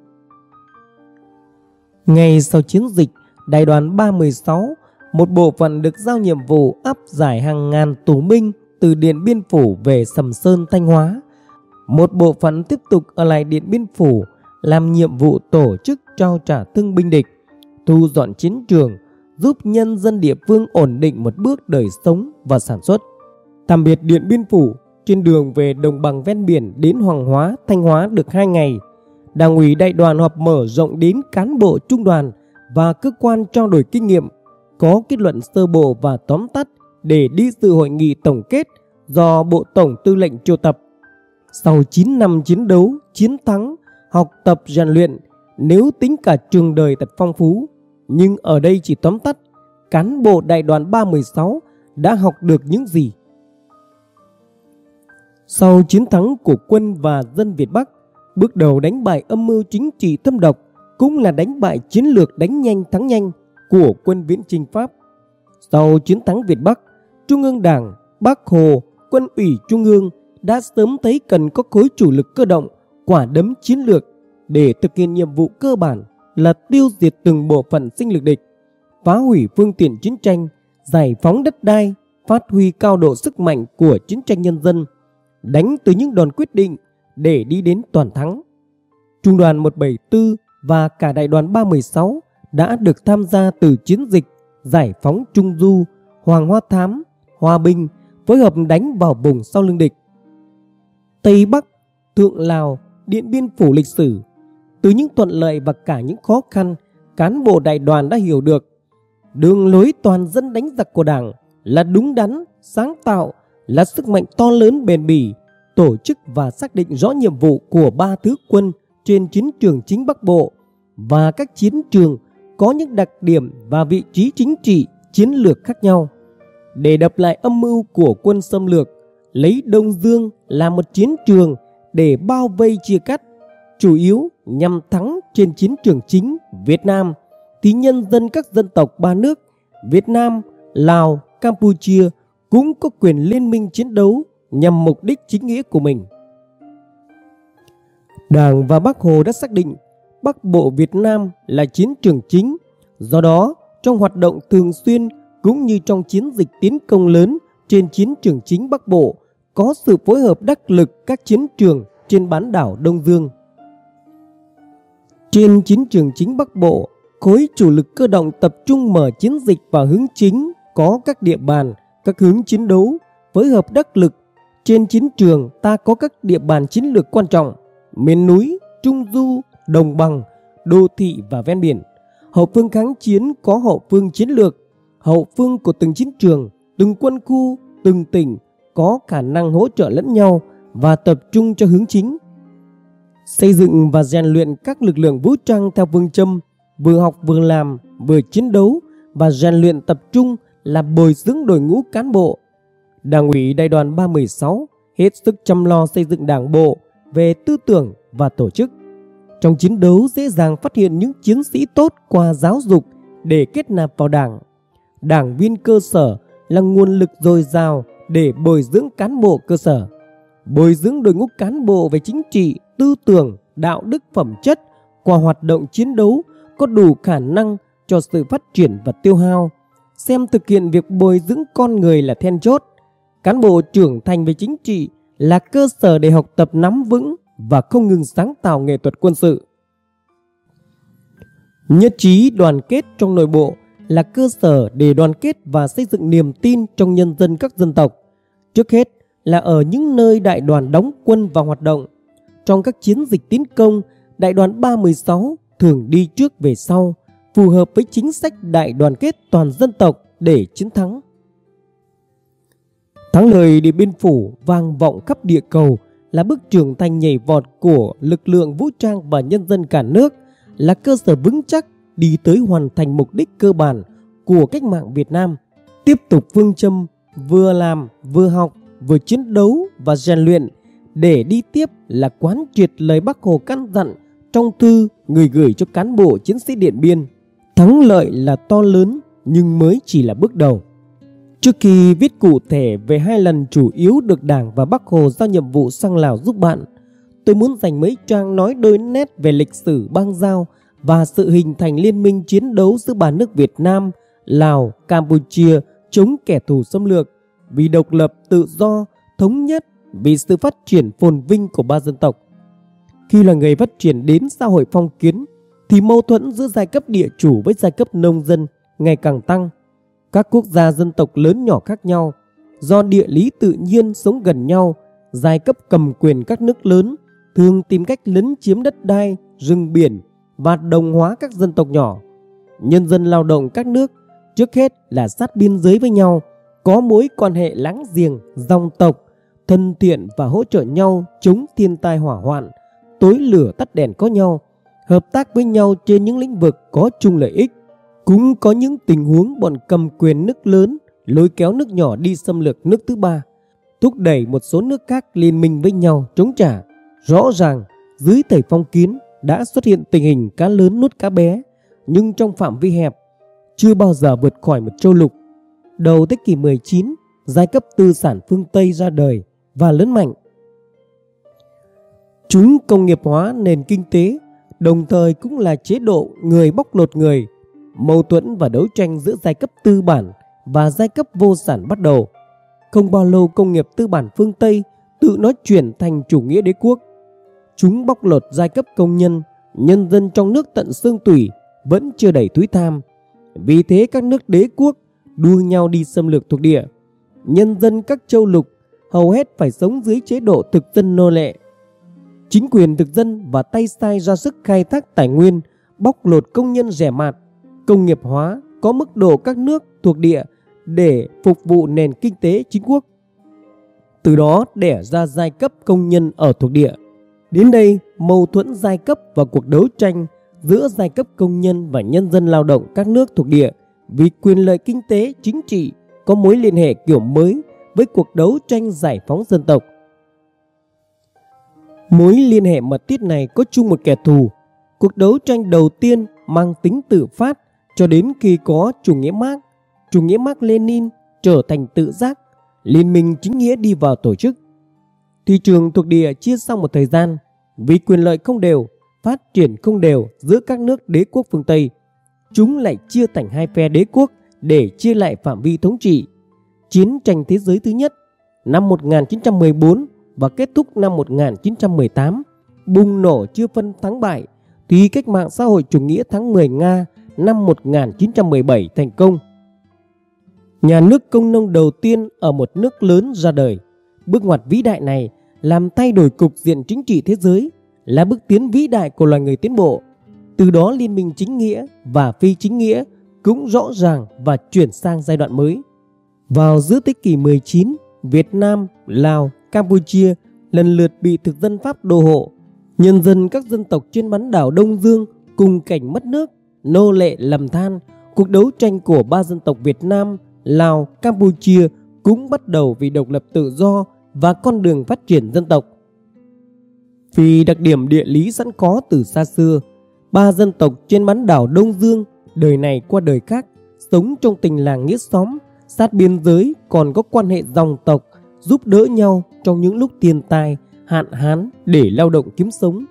Ngày sau chiến dịch, đại đoàn 316, một bộ phận được giao nhiệm vụ áp giải hàng ngàn tù binh từ Điện Biên Phủ về Sầm Sơn Thanh Hóa. Một bộ phận tiếp tục ở lại Điện Biên Phủ làm nhiệm vụ tổ chức trao trả thương binh địch, thu dọn chiến trường, giúp nhân dân địa phương ổn định một bước đời sống và sản xuất. Tạm biệt Điện Biên Phủ, trên đường về đồng bằng ven biển đến Hoàng Hóa, Thanh Hóa được 2 ngày. Đảng ủy đại đoàn họp mở rộng đến cán bộ trung đoàn và cơ quan trao đổi kinh nghiệm, có kết luận sơ bộ và tóm tắt để đi dự hội nghị tổng kết do Bộ Tổng Tư lệnh triệu tập. Sau 9 năm chiến đấu, chiến thắng, học tập rèn luyện, nếu tính cả trường đời thật phong phú, nhưng ở đây chỉ tóm tắt, cán bộ đại đoàn 316 đã học được những gì. Sau chiến thắng của quân và dân Việt Bắc, bước đầu đánh bại âm mưu chính trị thâm độc cũng là đánh bại chiến lược đánh nhanh thắng nhanh của quân viễn chinh Pháp. Sau chiến thắng Việt Bắc, Trung ương Đảng, Bác Hồ, Quân ủy Trung ương đã sớm thấy cần có khối chủ lực cơ động, quả đấm chiến lược để thực hiện nhiệm vụ cơ bản là tiêu diệt từng bộ phận sinh lực địch, phá hủy phương tiện chiến tranh, giải phóng đất đai, phát huy cao độ sức mạnh của chiến tranh nhân dân, đánh từ những đòn quyết định để đi đến toàn thắng. Trung đoàn 174 và cả đại đoàn 316 đã được tham gia từ chiến dịch giải phóng Trung Du, Hoàng Hoa Thám, Hòa Bình phối hợp đánh vào vùng sau lưng địch. Tây Bắc, Thượng Lào, Điện Biên Phủ lịch sử. Từ những thuận lợi và cả những khó khăn, cán bộ đại đoàn đã hiểu được đường lối toàn dân đánh giặc của Đảng là đúng đắn, sáng tạo, là sức mạnh to lớn bền bỉ, tổ chức và xác định rõ nhiệm vụ của ba thứ quân trên chiến trường chính Bắc Bộ và các chiến trường có những đặc điểm và vị trí chính trị, chiến lược khác nhau để đập lại âm mưu của quân xâm lược, lấy Đông Dương làm một chiến trường để bao vây chia cắt, chủ yếu nhằm thắng trên chiến trường chính Việt Nam, tí nhân dân các dân tộc ba nước Việt Nam, Lào, Campuchia cũng có quyền liên minh chiến đấu nhằm mục đích chính nghĩa của mình. Đảng và Bác Hồ đã xác định Bắc Bộ Việt Nam là chiến trường chính, do đó trong hoạt động thường xuyên cũng như trong chiến dịch tiến công lớn trên chiến trường chính Bắc Bộ có sự phối hợp đắc lực các chiến trường trên bán đảo Đông Dương. Trên chiến trường chính Bắc Bộ, khối chủ lực cơ động tập trung mở chiến dịch vào hướng chính có các địa bàn, các hướng chiến đấu, phối hợp đắc lực. Trên chiến trường ta có các địa bàn chiến lược quan trọng, miền núi, trung du, đồng bằng, đô thị và ven biển. Hậu phương kháng chiến có hậu phương chiến lược, hậu phương của từng chiến trường, từng quân khu, từng tỉnh có khả năng hỗ trợ lẫn nhau và tập trung cho hướng chính. Xây dựng và rèn luyện các lực lượng vũ trang theo phương châm vừa học vừa làm, vừa chiến đấu và rèn luyện tập trung là bồi dưỡng đội ngũ cán bộ. Đảng ủy đại đoàn 316 hết sức chăm lo xây dựng đảng bộ, về tư tưởng và tổ chức. Trong chiến đấu dễ dàng phát hiện những chiến sĩ tốt qua giáo dục để kết nạp vào đảng. Đảng viên cơ sở là nguồn lực dồi dào để bồi dưỡng cán bộ cơ sở. Bồi dưỡng đội ngũ cán bộ về chính trị, tư tưởng, đạo đức phẩm chất qua hoạt động chiến đấu có đủ khả năng cho sự phát triển và tiêu hao. Xem thực hiện việc bồi dưỡng con người là then chốt. Cán bộ trưởng thành về chính trị là cơ sở để học tập nắm vững và không ngừng sáng tạo nghệ thuật quân sự. Nhất trí đoàn kết trong nội bộ là cơ sở để đoàn kết và xây dựng niềm tin trong nhân dân các dân tộc. Trước hết là ở những nơi đại đoàn đóng quân và hoạt động. Trong các chiến dịch tiến công, đại đoàn 316 thường đi trước về sau, phù hợp với chính sách đại đoàn kết toàn dân tộc để chiến thắng. Thắng lợi Điện Biên Phủ vang vọng khắp địa cầu là bước trưởng thành nhảy vọt của lực lượng vũ trang và nhân dân cả nước, là cơ sở vững chắc đi tới hoàn thành mục đích cơ bản của cách mạng Việt Nam. Tiếp tục phương châm vừa làm, vừa học, vừa chiến đấu và rèn luyện để đi tiếp là quán triệt lời Bác Hồ căn dặn trong thư người gửi cho cán bộ chiến sĩ Điện Biên. Thắng lợi là to lớn nhưng mới chỉ là bước đầu. Trước khi viết cụ thể về hai lần chủ yếu được Đảng và Bác Hồ giao nhiệm vụ sang Lào giúp bạn, tôi muốn dành mấy trang nói đôi nét về lịch sử bang giao và sự hình thành liên minh chiến đấu giữa ba nước Việt Nam, Lào, Campuchia chống kẻ thù xâm lược vì độc lập, tự do, thống nhất, vì sự phát triển phồn vinh của ba dân tộc. Khi là người phát triển đến xã hội phong kiến, thì mâu thuẫn giữa giai cấp địa chủ với giai cấp nông dân ngày càng tăng các quốc gia dân tộc lớn nhỏ khác nhau do địa lý tự nhiên sống gần nhau giai cấp cầm quyền các nước lớn thường tìm cách lấn chiếm đất đai rừng biển và đồng hóa các dân tộc nhỏ nhân dân lao động các nước trước hết là sát biên giới với nhau có mối quan hệ láng giềng dòng tộc thân thiện và hỗ trợ nhau chống thiên tai hỏa hoạn tối lửa tắt đèn có nhau hợp tác với nhau trên những lĩnh vực có chung lợi ích cũng có những tình huống bọn cầm quyền nước lớn lôi kéo nước nhỏ đi xâm lược nước thứ ba, thúc đẩy một số nước khác liên minh với nhau chống trả. Rõ ràng, dưới thời phong kiến đã xuất hiện tình hình cá lớn nuốt cá bé, nhưng trong phạm vi hẹp, chưa bao giờ vượt khỏi một châu lục. Đầu thế kỷ 19, giai cấp tư sản phương Tây ra đời và lớn mạnh. Chúng công nghiệp hóa nền kinh tế, đồng thời cũng là chế độ người bóc lột người mâu thuẫn và đấu tranh giữa giai cấp tư bản và giai cấp vô sản bắt đầu. Không bao lâu công nghiệp tư bản phương Tây tự nó chuyển thành chủ nghĩa đế quốc. Chúng bóc lột giai cấp công nhân, nhân dân trong nước tận xương tủy vẫn chưa đẩy túi tham. Vì thế các nước đế quốc đua nhau đi xâm lược thuộc địa. Nhân dân các châu lục hầu hết phải sống dưới chế độ thực dân nô lệ. Chính quyền thực dân và tay sai ra sức khai thác tài nguyên, bóc lột công nhân rẻ mạt công nghiệp hóa có mức độ các nước thuộc địa để phục vụ nền kinh tế chính quốc. Từ đó đẻ ra giai cấp công nhân ở thuộc địa. Đến đây, mâu thuẫn giai cấp và cuộc đấu tranh giữa giai cấp công nhân và nhân dân lao động các nước thuộc địa vì quyền lợi kinh tế, chính trị có mối liên hệ kiểu mới với cuộc đấu tranh giải phóng dân tộc. Mối liên hệ mật thiết này có chung một kẻ thù. Cuộc đấu tranh đầu tiên mang tính tự phát cho đến khi có chủ nghĩa Mark, chủ nghĩa Mark Lenin trở thành tự giác, liên minh chính nghĩa đi vào tổ chức. Thị trường thuộc địa chia sau một thời gian vì quyền lợi không đều, phát triển không đều giữa các nước đế quốc phương Tây. Chúng lại chia thành hai phe đế quốc để chia lại phạm vi thống trị. Chiến tranh thế giới thứ nhất năm 1914 và kết thúc năm 1918 bùng nổ chưa phân thắng bại thì cách mạng xã hội chủ nghĩa tháng 10 Nga năm 1917 thành công. Nhà nước công nông đầu tiên ở một nước lớn ra đời. Bước ngoặt vĩ đại này làm thay đổi cục diện chính trị thế giới, là bước tiến vĩ đại của loài người tiến bộ. Từ đó liên minh chính nghĩa và phi chính nghĩa cũng rõ ràng và chuyển sang giai đoạn mới. Vào giữa thế kỷ 19, Việt Nam, Lào, Campuchia lần lượt bị thực dân Pháp đô hộ. Nhân dân các dân tộc trên bán đảo Đông Dương cùng cảnh mất nước nô lệ lầm than, cuộc đấu tranh của ba dân tộc Việt Nam, Lào, Campuchia cũng bắt đầu vì độc lập tự do và con đường phát triển dân tộc. Vì đặc điểm địa lý sẵn có từ xa xưa, ba dân tộc trên bán đảo Đông Dương đời này qua đời khác sống trong tình làng nghĩa xóm, sát biên giới còn có quan hệ dòng tộc giúp đỡ nhau trong những lúc thiên tai, hạn hán để lao động kiếm sống.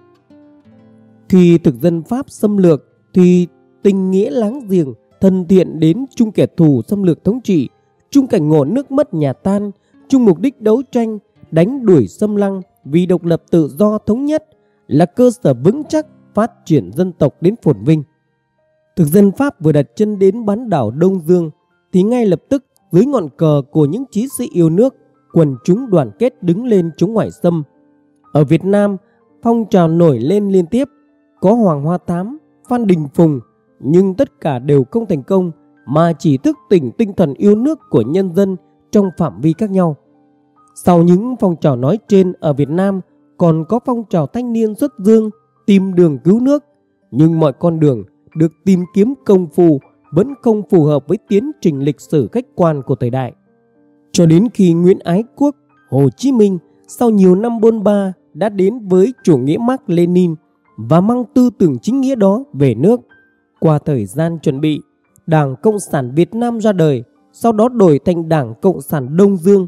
Khi thực dân Pháp xâm lược thì tình nghĩa láng giềng, thân thiện đến chung kẻ thù xâm lược thống trị, chung cảnh ngộ nước mất nhà tan, chung mục đích đấu tranh, đánh đuổi xâm lăng vì độc lập tự do thống nhất là cơ sở vững chắc phát triển dân tộc đến phồn vinh. Thực dân Pháp vừa đặt chân đến bán đảo Đông Dương thì ngay lập tức dưới ngọn cờ của những chí sĩ yêu nước, quần chúng đoàn kết đứng lên chống ngoại xâm. Ở Việt Nam, phong trào nổi lên liên tiếp, có Hoàng Hoa Thám, Phan Đình Phùng, nhưng tất cả đều không thành công mà chỉ thức tỉnh tinh thần yêu nước của nhân dân trong phạm vi khác nhau. Sau những phong trào nói trên ở Việt Nam còn có phong trào thanh niên xuất dương tìm đường cứu nước, nhưng mọi con đường được tìm kiếm công phu vẫn không phù hợp với tiến trình lịch sử khách quan của thời đại. Cho đến khi Nguyễn Ái Quốc, Hồ Chí Minh sau nhiều năm bôn ba đã đến với chủ nghĩa Mark Lenin và mang tư tưởng chính nghĩa đó về nước. Qua thời gian chuẩn bị, Đảng Cộng sản Việt Nam ra đời, sau đó đổi thành Đảng Cộng sản Đông Dương.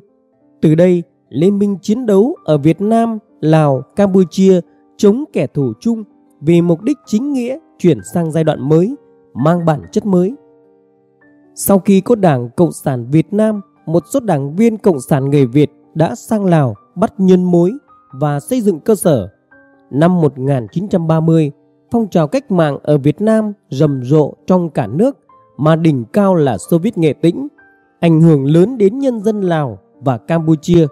Từ đây, Liên minh chiến đấu ở Việt Nam, Lào, Campuchia chống kẻ thù chung vì mục đích chính nghĩa chuyển sang giai đoạn mới, mang bản chất mới. Sau khi có Đảng Cộng sản Việt Nam, một số đảng viên Cộng sản người Việt đã sang Lào bắt nhân mối và xây dựng cơ sở. Năm 1930, phong trào cách mạng ở Việt Nam rầm rộ trong cả nước mà đỉnh cao là Xô Viết Nghệ Tĩnh, ảnh hưởng lớn đến nhân dân Lào và Campuchia.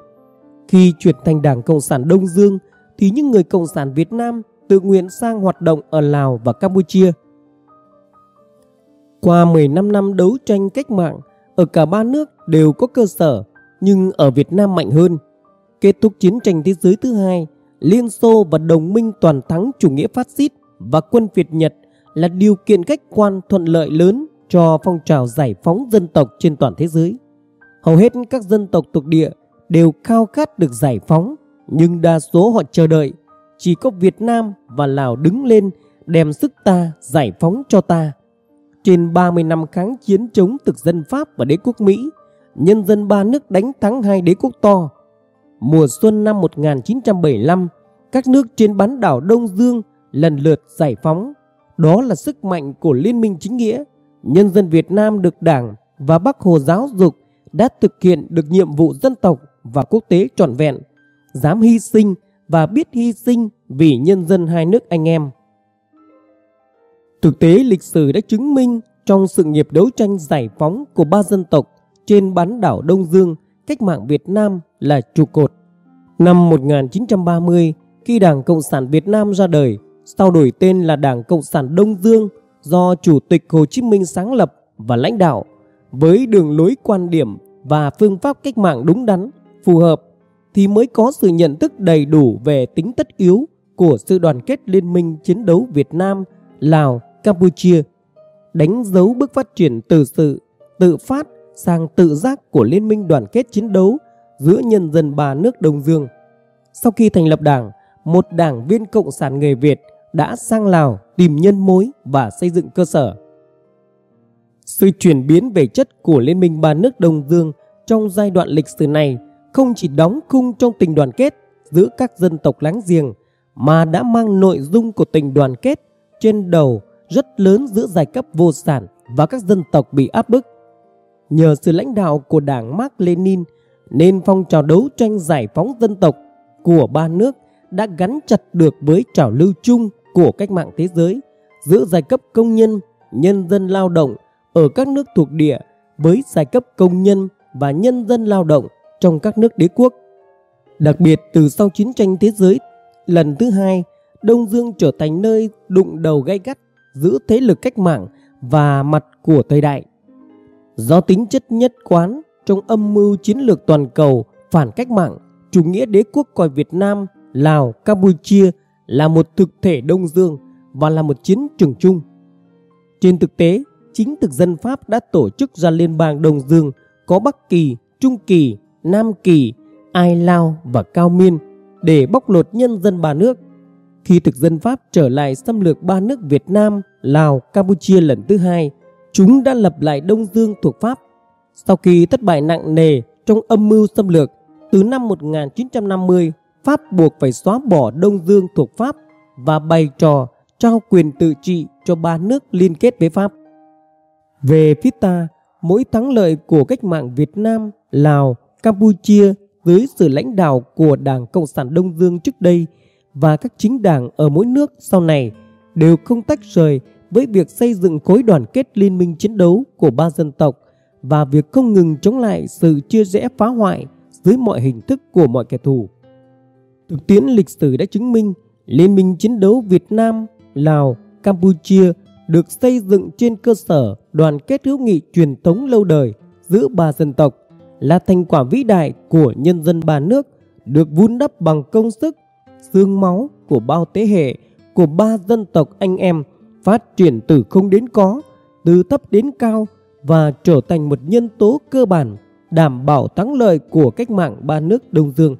Khi chuyển thành Đảng Cộng sản Đông Dương thì những người Cộng sản Việt Nam tự nguyện sang hoạt động ở Lào và Campuchia. Qua 15 năm đấu tranh cách mạng, ở cả ba nước đều có cơ sở, nhưng ở Việt Nam mạnh hơn. Kết thúc chiến tranh thế giới thứ hai, Liên Xô và đồng minh toàn thắng chủ nghĩa phát xít và quân Việt Nhật là điều kiện khách quan thuận lợi lớn cho phong trào giải phóng dân tộc trên toàn thế giới. Hầu hết các dân tộc thuộc địa đều khao khát được giải phóng, nhưng đa số họ chờ đợi chỉ có Việt Nam và Lào đứng lên đem sức ta giải phóng cho ta. Trên 30 năm kháng chiến chống thực dân Pháp và đế quốc Mỹ, nhân dân ba nước đánh thắng hai đế quốc to. Mùa xuân năm 1975, các nước trên bán đảo Đông Dương lần lượt giải phóng. Đó là sức mạnh của Liên minh chính nghĩa. Nhân dân Việt Nam được Đảng và Bắc Hồ giáo dục đã thực hiện được nhiệm vụ dân tộc và quốc tế trọn vẹn, dám hy sinh và biết hy sinh vì nhân dân hai nước anh em. Thực tế lịch sử đã chứng minh trong sự nghiệp đấu tranh giải phóng của ba dân tộc trên bán đảo Đông Dương, cách mạng Việt Nam là trụ cột. Năm 1930, khi Đảng Cộng sản Việt Nam ra đời, sau đổi tên là Đảng Cộng sản Đông Dương do Chủ tịch Hồ Chí Minh sáng lập và lãnh đạo, với đường lối quan điểm và phương pháp cách mạng đúng đắn, phù hợp thì mới có sự nhận thức đầy đủ về tính tất yếu của sự đoàn kết liên minh chiến đấu Việt Nam, Lào, Campuchia, đánh dấu bước phát triển từ sự tự phát sang tự giác của liên minh đoàn kết chiến đấu giữa nhân dân ba nước Đông Dương. Sau khi thành lập đảng, một đảng viên Cộng sản người Việt đã sang Lào tìm nhân mối và xây dựng cơ sở. Sự chuyển biến về chất của Liên minh ba nước Đông Dương trong giai đoạn lịch sử này không chỉ đóng khung trong tình đoàn kết giữa các dân tộc láng giềng mà đã mang nội dung của tình đoàn kết trên đầu rất lớn giữa giai cấp vô sản và các dân tộc bị áp bức. Nhờ sự lãnh đạo của Đảng Mark Lenin nên phong trào đấu tranh giải phóng dân tộc của ba nước đã gắn chặt được với trào lưu chung của cách mạng thế giới giữa giai cấp công nhân, nhân dân lao động ở các nước thuộc địa với giai cấp công nhân và nhân dân lao động trong các nước đế quốc. Đặc biệt từ sau chiến tranh thế giới lần thứ hai, Đông Dương trở thành nơi đụng đầu gay gắt giữa thế lực cách mạng và mặt của thời đại. Do tính chất nhất quán trong âm mưu chiến lược toàn cầu phản cách mạng, chủ nghĩa đế quốc coi Việt Nam, Lào, Campuchia là một thực thể Đông Dương và là một chiến trường chung. Trên thực tế, chính thực dân Pháp đã tổ chức ra liên bang Đông Dương có Bắc Kỳ, Trung Kỳ, Nam Kỳ, Ai Lao và Cao Miên để bóc lột nhân dân ba nước. Khi thực dân Pháp trở lại xâm lược ba nước Việt Nam, Lào, Campuchia lần thứ hai, chúng đã lập lại Đông Dương thuộc Pháp. Sau khi thất bại nặng nề trong âm mưu xâm lược, từ năm 1950, Pháp buộc phải xóa bỏ Đông Dương thuộc Pháp và bày trò trao quyền tự trị cho ba nước liên kết với Pháp. Về phía ta, mỗi thắng lợi của cách mạng Việt Nam, Lào, Campuchia dưới sự lãnh đạo của Đảng Cộng sản Đông Dương trước đây và các chính đảng ở mỗi nước sau này đều không tách rời với việc xây dựng khối đoàn kết liên minh chiến đấu của ba dân tộc và việc không ngừng chống lại sự chia rẽ phá hoại dưới mọi hình thức của mọi kẻ thù. Thực tiễn lịch sử đã chứng minh Liên minh chiến đấu Việt Nam, Lào, Campuchia được xây dựng trên cơ sở đoàn kết hữu nghị truyền thống lâu đời giữa ba dân tộc là thành quả vĩ đại của nhân dân ba nước được vun đắp bằng công sức, xương máu của bao thế hệ của ba dân tộc anh em phát triển từ không đến có, từ thấp đến cao và trở thành một nhân tố cơ bản đảm bảo thắng lợi của cách mạng ba nước Đông Dương.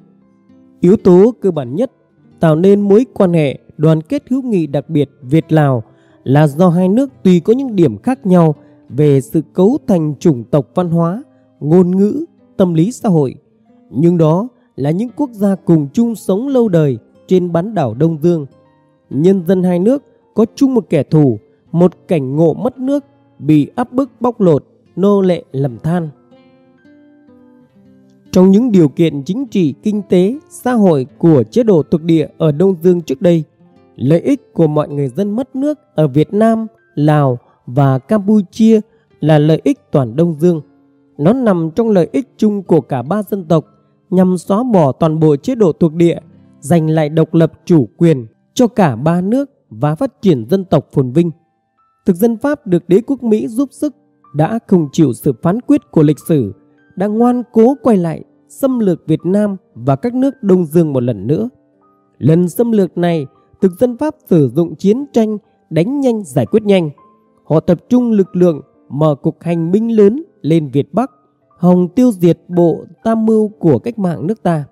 Yếu tố cơ bản nhất tạo nên mối quan hệ đoàn kết hữu nghị đặc biệt Việt-Lào là do hai nước tuy có những điểm khác nhau về sự cấu thành chủng tộc văn hóa, ngôn ngữ, tâm lý xã hội, nhưng đó là những quốc gia cùng chung sống lâu đời trên bán đảo Đông Dương. Nhân dân hai nước có chung một kẻ thù, một cảnh ngộ mất nước, bị áp bức bóc lột, nô lệ lầm than. Trong những điều kiện chính trị, kinh tế, xã hội của chế độ thuộc địa ở Đông Dương trước đây, lợi ích của mọi người dân mất nước ở Việt Nam, Lào và Campuchia là lợi ích toàn Đông Dương. Nó nằm trong lợi ích chung của cả ba dân tộc nhằm xóa bỏ toàn bộ chế độ thuộc địa, giành lại độc lập chủ quyền cho cả ba nước và phát triển dân tộc phồn vinh. Thực dân Pháp được đế quốc Mỹ giúp sức đã không chịu sự phán quyết của lịch sử, đã ngoan cố quay lại xâm lược Việt Nam và các nước Đông Dương một lần nữa. Lần xâm lược này, thực dân Pháp sử dụng chiến tranh đánh nhanh giải quyết nhanh. Họ tập trung lực lượng mở cuộc hành binh lớn lên Việt Bắc, hòng tiêu diệt bộ tam mưu của cách mạng nước ta.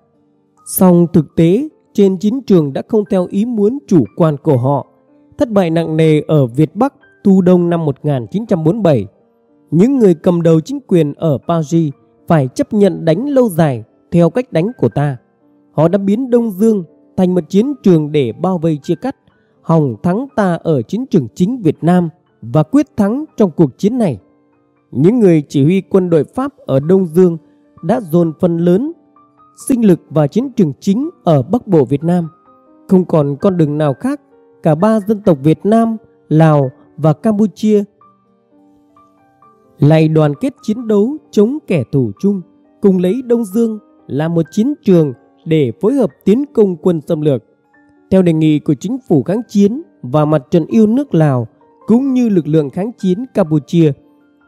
Song thực tế, trên chiến trường đã không theo ý muốn chủ quan của họ. Thất bại nặng nề ở Việt Bắc thu đông năm 1947. Những người cầm đầu chính quyền ở Paris phải chấp nhận đánh lâu dài theo cách đánh của ta. Họ đã biến Đông Dương thành một chiến trường để bao vây chia cắt, hòng thắng ta ở chiến trường chính Việt Nam và quyết thắng trong cuộc chiến này. Những người chỉ huy quân đội Pháp ở Đông Dương đã dồn phần lớn sinh lực vào chiến trường chính ở Bắc Bộ Việt Nam. Không còn con đường nào khác, cả ba dân tộc Việt Nam, Lào và Campuchia lại đoàn kết chiến đấu chống kẻ thù chung, cùng lấy Đông Dương là một chiến trường để phối hợp tiến công quân xâm lược. Theo đề nghị của chính phủ kháng chiến và mặt trận yêu nước Lào cũng như lực lượng kháng chiến Campuchia,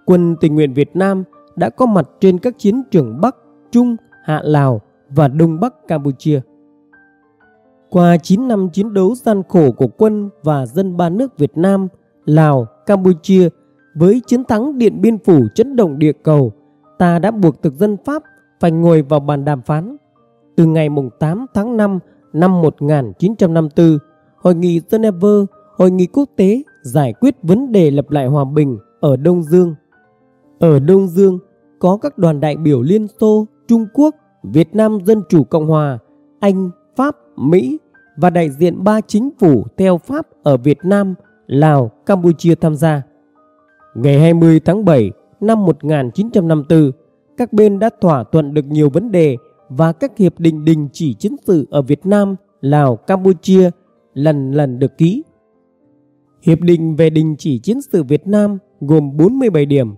quân tình nguyện Việt Nam đã có mặt trên các chiến trường Bắc, Trung, Hạ Lào và Đông Bắc Campuchia. Qua 9 năm chiến đấu gian khổ của quân và dân ba nước Việt Nam, Lào, Campuchia với chiến thắng Điện Biên Phủ chấn động địa cầu, ta đã buộc thực dân Pháp phải ngồi vào bàn đàm phán. Từ ngày 8 tháng 5 năm 1954, Hội nghị Geneva, Hội nghị quốc tế giải quyết vấn đề lập lại hòa bình ở Đông Dương. Ở Đông Dương có các đoàn đại biểu Liên Xô, Trung Quốc, Việt Nam Dân Chủ Cộng Hòa, Anh, Pháp, Mỹ và đại diện ba chính phủ theo Pháp ở Việt Nam, Lào, Campuchia tham gia. Ngày 20 tháng 7 năm 1954, các bên đã thỏa thuận được nhiều vấn đề và các hiệp định đình chỉ chiến sự ở Việt Nam, Lào, Campuchia lần lần được ký. Hiệp định về đình chỉ chiến sự Việt Nam gồm 47 điểm,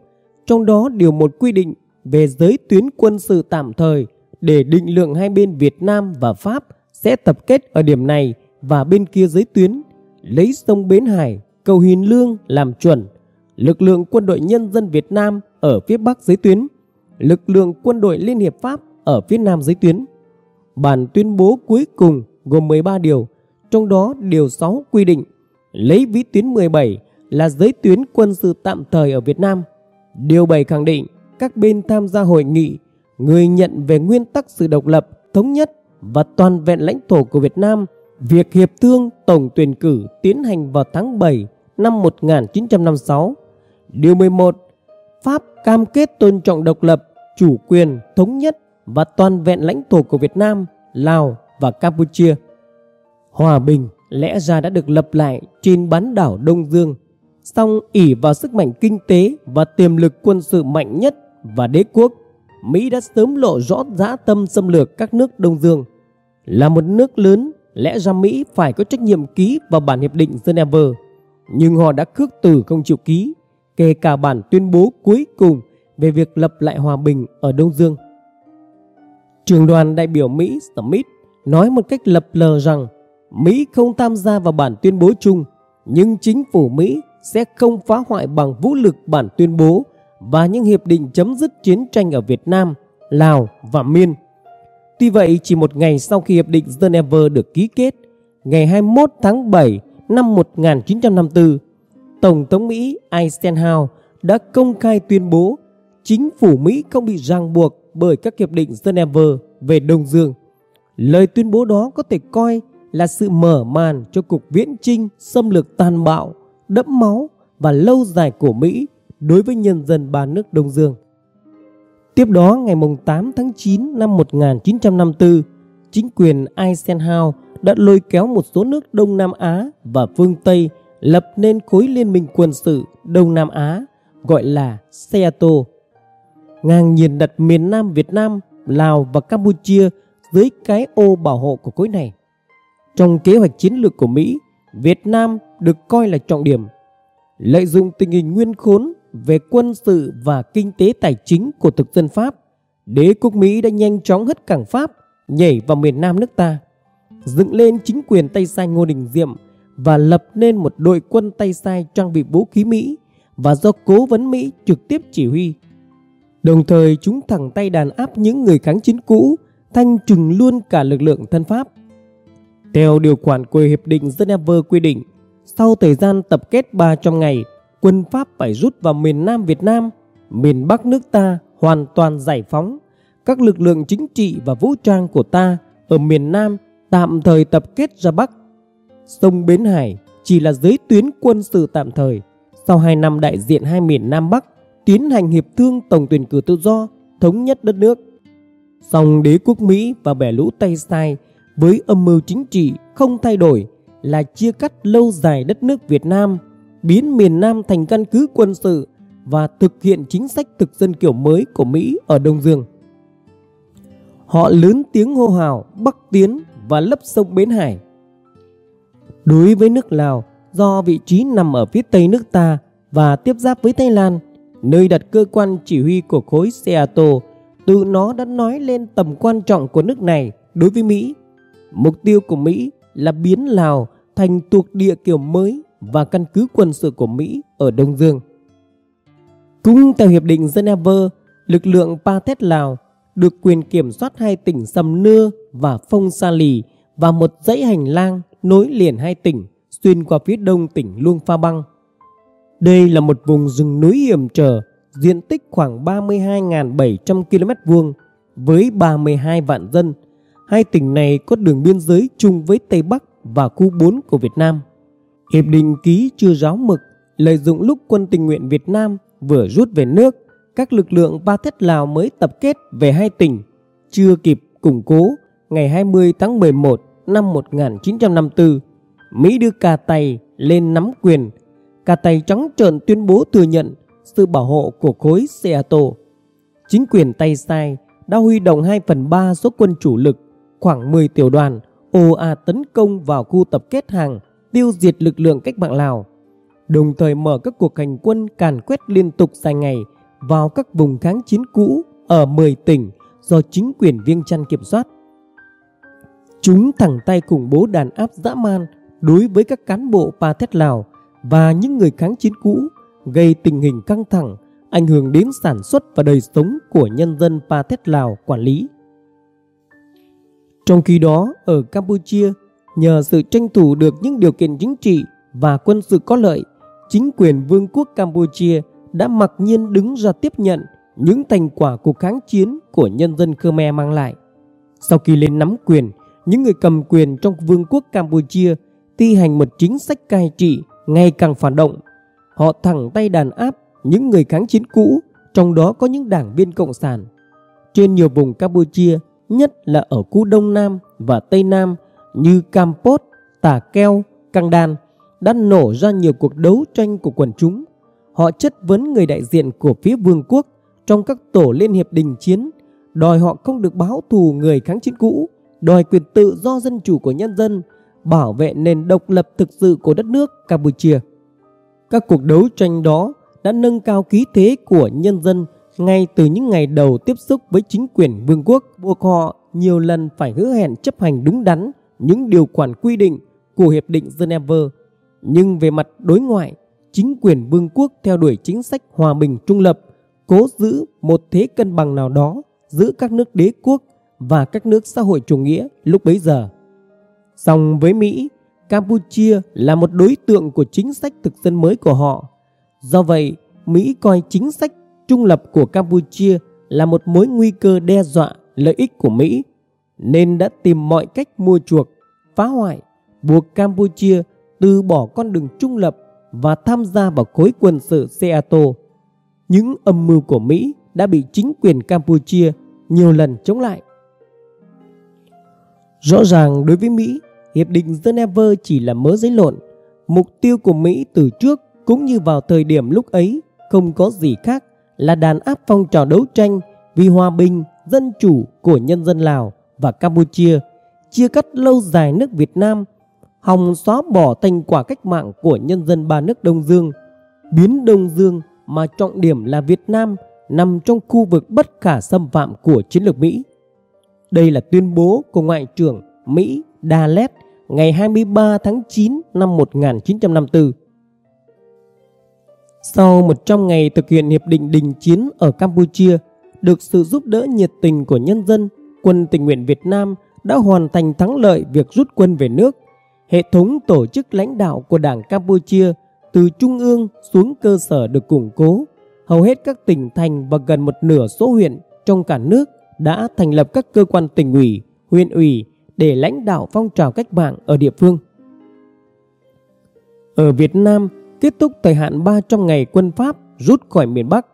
trong đó điều một quy định về giới tuyến quân sự tạm thời để định lượng hai bên Việt Nam và Pháp sẽ tập kết ở điểm này và bên kia giới tuyến, lấy sông Bến Hải, cầu Hiền Lương làm chuẩn lực lượng quân đội nhân dân Việt Nam ở phía Bắc giới tuyến, lực lượng quân đội Liên hiệp Pháp ở phía Nam giới tuyến. Bản tuyên bố cuối cùng gồm 13 điều, trong đó điều 6 quy định lấy vĩ tuyến 17 là giới tuyến quân sự tạm thời ở Việt Nam. Điều 7 khẳng định các bên tham gia hội nghị người nhận về nguyên tắc sự độc lập, thống nhất và toàn vẹn lãnh thổ của Việt Nam Việc hiệp thương tổng tuyển cử tiến hành vào tháng 7 năm 1956. Điều 11. Pháp cam kết tôn trọng độc lập, chủ quyền, thống nhất và toàn vẹn lãnh thổ của Việt Nam, Lào và Campuchia. Hòa bình lẽ ra đã được lập lại trên bán đảo Đông Dương, song ỉ vào sức mạnh kinh tế và tiềm lực quân sự mạnh nhất và đế quốc, Mỹ đã sớm lộ rõ dã tâm xâm lược các nước Đông Dương. Là một nước lớn, lẽ ra Mỹ phải có trách nhiệm ký vào bản hiệp định Geneva, nhưng họ đã khước từ không chịu ký, kể cả bản tuyên bố cuối cùng về việc lập lại hòa bình ở Đông Dương. Trường đoàn đại biểu Mỹ Smith nói một cách lập lờ rằng Mỹ không tham gia vào bản tuyên bố chung, nhưng chính phủ Mỹ sẽ không phá hoại bằng vũ lực bản tuyên bố và những hiệp định chấm dứt chiến tranh ở Việt Nam, Lào và Miên. Tuy vậy, chỉ một ngày sau khi hiệp định Geneva được ký kết, ngày 21 tháng 7 năm 1954, Tổng thống Mỹ Eisenhower đã công khai tuyên bố chính phủ Mỹ không bị ràng buộc bởi các hiệp định Geneva về Đông Dương. Lời tuyên bố đó có thể coi là sự mở màn cho cuộc viễn chinh xâm lược tàn bạo, đẫm máu và lâu dài của Mỹ đối với nhân dân ba nước Đông Dương. Tiếp đó, ngày 8 tháng 9 năm 1954, chính quyền Eisenhower đã lôi kéo một số nước Đông Nam Á và phương Tây lập nên khối liên minh quân sự Đông Nam Á gọi là SEATO. Ngang nhiên đặt miền Nam Việt Nam, Lào và Campuchia dưới cái ô bảo hộ của khối này. Trong kế hoạch chiến lược của Mỹ, Việt Nam được coi là trọng điểm. Lợi dụng tình hình nguyên khốn về quân sự và kinh tế tài chính của thực dân Pháp, đế quốc Mỹ đã nhanh chóng hất cảng Pháp nhảy vào miền Nam nước ta, dựng lên chính quyền tay sai Ngô Đình Diệm và lập nên một đội quân tay sai trang bị vũ khí Mỹ và do cố vấn Mỹ trực tiếp chỉ huy. Đồng thời chúng thẳng tay đàn áp những người kháng chiến cũ, thanh trừng luôn cả lực lượng thân Pháp. Theo điều khoản của Hiệp định Geneva quy định, sau thời gian tập kết 300 ngày, quân Pháp phải rút vào miền Nam Việt Nam, miền Bắc nước ta hoàn toàn giải phóng. Các lực lượng chính trị và vũ trang của ta ở miền Nam tạm thời tập kết ra Bắc. Sông Bến Hải chỉ là giới tuyến quân sự tạm thời. Sau 2 năm đại diện hai miền Nam Bắc tiến hành hiệp thương tổng tuyển cử tự do, thống nhất đất nước. Song đế quốc Mỹ và bè lũ Tây Sai với âm mưu chính trị không thay đổi là chia cắt lâu dài đất nước Việt Nam, biến miền Nam thành căn cứ quân sự và thực hiện chính sách thực dân kiểu mới của Mỹ ở Đông Dương. Họ lớn tiếng hô hào Bắc Tiến và lấp sông Bến Hải. Đối với nước Lào, do vị trí nằm ở phía tây nước ta và tiếp giáp với Thái Lan, nơi đặt cơ quan chỉ huy của khối Seato, tự nó đã nói lên tầm quan trọng của nước này đối với Mỹ Mục tiêu của Mỹ là biến Lào thành thuộc địa kiểu mới và căn cứ quân sự của Mỹ ở Đông Dương. Cũng theo Hiệp định Geneva, lực lượng Pathet Lào được quyền kiểm soát hai tỉnh Sầm Nưa và Phong Sa Lì và một dãy hành lang nối liền hai tỉnh xuyên qua phía đông tỉnh Luông Pha Băng. Đây là một vùng rừng núi hiểm trở, diện tích khoảng 32.700 km vuông với 32 vạn dân Hai tỉnh này có đường biên giới chung với Tây Bắc và khu 4 của Việt Nam. Hiệp định ký chưa ráo mực, lợi dụng lúc quân tình nguyện Việt Nam vừa rút về nước, các lực lượng ba Thất Lào mới tập kết về hai tỉnh, chưa kịp củng cố ngày 20 tháng 11 năm 1954. Mỹ đưa Cà tay lên nắm quyền. Cà tay trắng trợn tuyên bố thừa nhận sự bảo hộ của khối Seattle. Chính quyền tay sai đã huy động 2 phần 3 số quân chủ lực khoảng 10 tiểu đoàn ồ ạt tấn công vào khu tập kết hàng, tiêu diệt lực lượng cách mạng Lào, đồng thời mở các cuộc hành quân càn quét liên tục dài ngày vào các vùng kháng chiến cũ ở 10 tỉnh do chính quyền Viêng Chăn kiểm soát. Chúng thẳng tay khủng bố đàn áp dã man đối với các cán bộ Pa Thét Lào và những người kháng chiến cũ, gây tình hình căng thẳng, ảnh hưởng đến sản xuất và đời sống của nhân dân Pa Thét Lào quản lý. Trong khi đó, ở Campuchia, nhờ sự tranh thủ được những điều kiện chính trị và quân sự có lợi, chính quyền Vương quốc Campuchia đã mặc nhiên đứng ra tiếp nhận những thành quả cuộc kháng chiến của nhân dân Khmer mang lại. Sau khi lên nắm quyền, những người cầm quyền trong vương quốc Campuchia thi hành một chính sách cai trị ngày càng phản động. Họ thẳng tay đàn áp những người kháng chiến cũ, trong đó có những đảng viên cộng sản. Trên nhiều vùng Campuchia, nhất là ở khu Đông Nam và Tây Nam như Campot, Tà Keo, Căng Đan, đã nổ ra nhiều cuộc đấu tranh của quần chúng. Họ chất vấn người đại diện của phía vương quốc trong các tổ liên hiệp đình chiến, đòi họ không được báo thù người kháng chiến cũ, đòi quyền tự do dân chủ của nhân dân, bảo vệ nền độc lập thực sự của đất nước Campuchia. Các cuộc đấu tranh đó đã nâng cao khí thế của nhân dân ngay từ những ngày đầu tiếp xúc với chính quyền vương quốc, buộc họ nhiều lần phải hứa hẹn chấp hành đúng đắn những điều khoản quy định của Hiệp định Geneva. Nhưng về mặt đối ngoại, chính quyền vương quốc theo đuổi chính sách hòa bình trung lập, cố giữ một thế cân bằng nào đó giữa các nước đế quốc và các nước xã hội chủ nghĩa lúc bấy giờ. Song với Mỹ, Campuchia là một đối tượng của chính sách thực dân mới của họ. Do vậy, Mỹ coi chính sách trung lập của Campuchia là một mối nguy cơ đe dọa lợi ích của Mỹ, nên đã tìm mọi cách mua chuộc, phá hoại, buộc Campuchia từ bỏ con đường trung lập và tham gia vào khối quân sự SEATO. Những âm mưu của Mỹ đã bị chính quyền Campuchia nhiều lần chống lại. Rõ ràng đối với Mỹ, Hiệp định Geneva chỉ là mớ giấy lộn. Mục tiêu của Mỹ từ trước cũng như vào thời điểm lúc ấy không có gì khác là đàn áp phong trào đấu tranh vì hòa bình, dân chủ của nhân dân Lào và Campuchia, chia cắt lâu dài nước Việt Nam, hòng xóa bỏ thành quả cách mạng của nhân dân ba nước Đông Dương, biến Đông Dương mà trọng điểm là Việt Nam nằm trong khu vực bất khả xâm phạm của chiến lược Mỹ. Đây là tuyên bố của Ngoại trưởng Mỹ Dallet ngày 23 tháng 9 năm 1954. Sau 100 ngày thực hiện hiệp định đình chiến ở Campuchia, được sự giúp đỡ nhiệt tình của nhân dân, quân tình nguyện Việt Nam đã hoàn thành thắng lợi việc rút quân về nước. Hệ thống tổ chức lãnh đạo của Đảng Campuchia từ trung ương xuống cơ sở được củng cố. Hầu hết các tỉnh thành và gần một nửa số huyện trong cả nước đã thành lập các cơ quan tỉnh ủy, huyện ủy để lãnh đạo phong trào cách mạng ở địa phương. Ở Việt Nam, kết thúc thời hạn 300 ngày quân Pháp rút khỏi miền Bắc.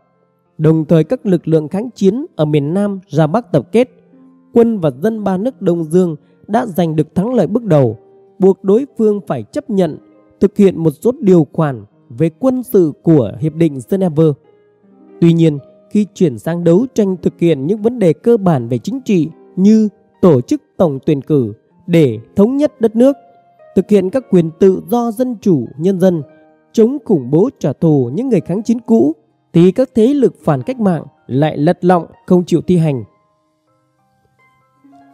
Đồng thời các lực lượng kháng chiến ở miền Nam ra Bắc tập kết, quân và dân ba nước Đông Dương đã giành được thắng lợi bước đầu, buộc đối phương phải chấp nhận thực hiện một số điều khoản về quân sự của Hiệp định Geneva. Tuy nhiên, khi chuyển sang đấu tranh thực hiện những vấn đề cơ bản về chính trị như tổ chức tổng tuyển cử để thống nhất đất nước, thực hiện các quyền tự do dân chủ nhân dân, chống khủng bố trả thù những người kháng chiến cũ, thì các thế lực phản cách mạng lại lật lọng không chịu thi hành.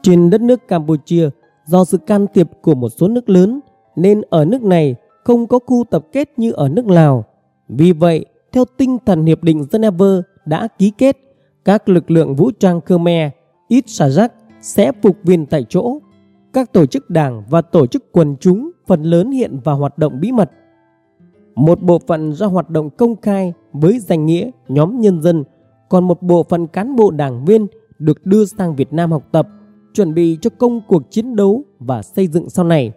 Trên đất nước Campuchia, do sự can thiệp của một số nước lớn, nên ở nước này không có khu tập kết như ở nước Lào. Vì vậy, theo tinh thần Hiệp định Geneva đã ký kết, các lực lượng vũ trang Khmer, ít xà rắc sẽ phục viên tại chỗ. Các tổ chức đảng và tổ chức quần chúng phần lớn hiện vào hoạt động bí mật. Một bộ phận ra hoạt động công khai với danh nghĩa nhóm nhân dân, còn một bộ phận cán bộ đảng viên được đưa sang Việt Nam học tập, chuẩn bị cho công cuộc chiến đấu và xây dựng sau này.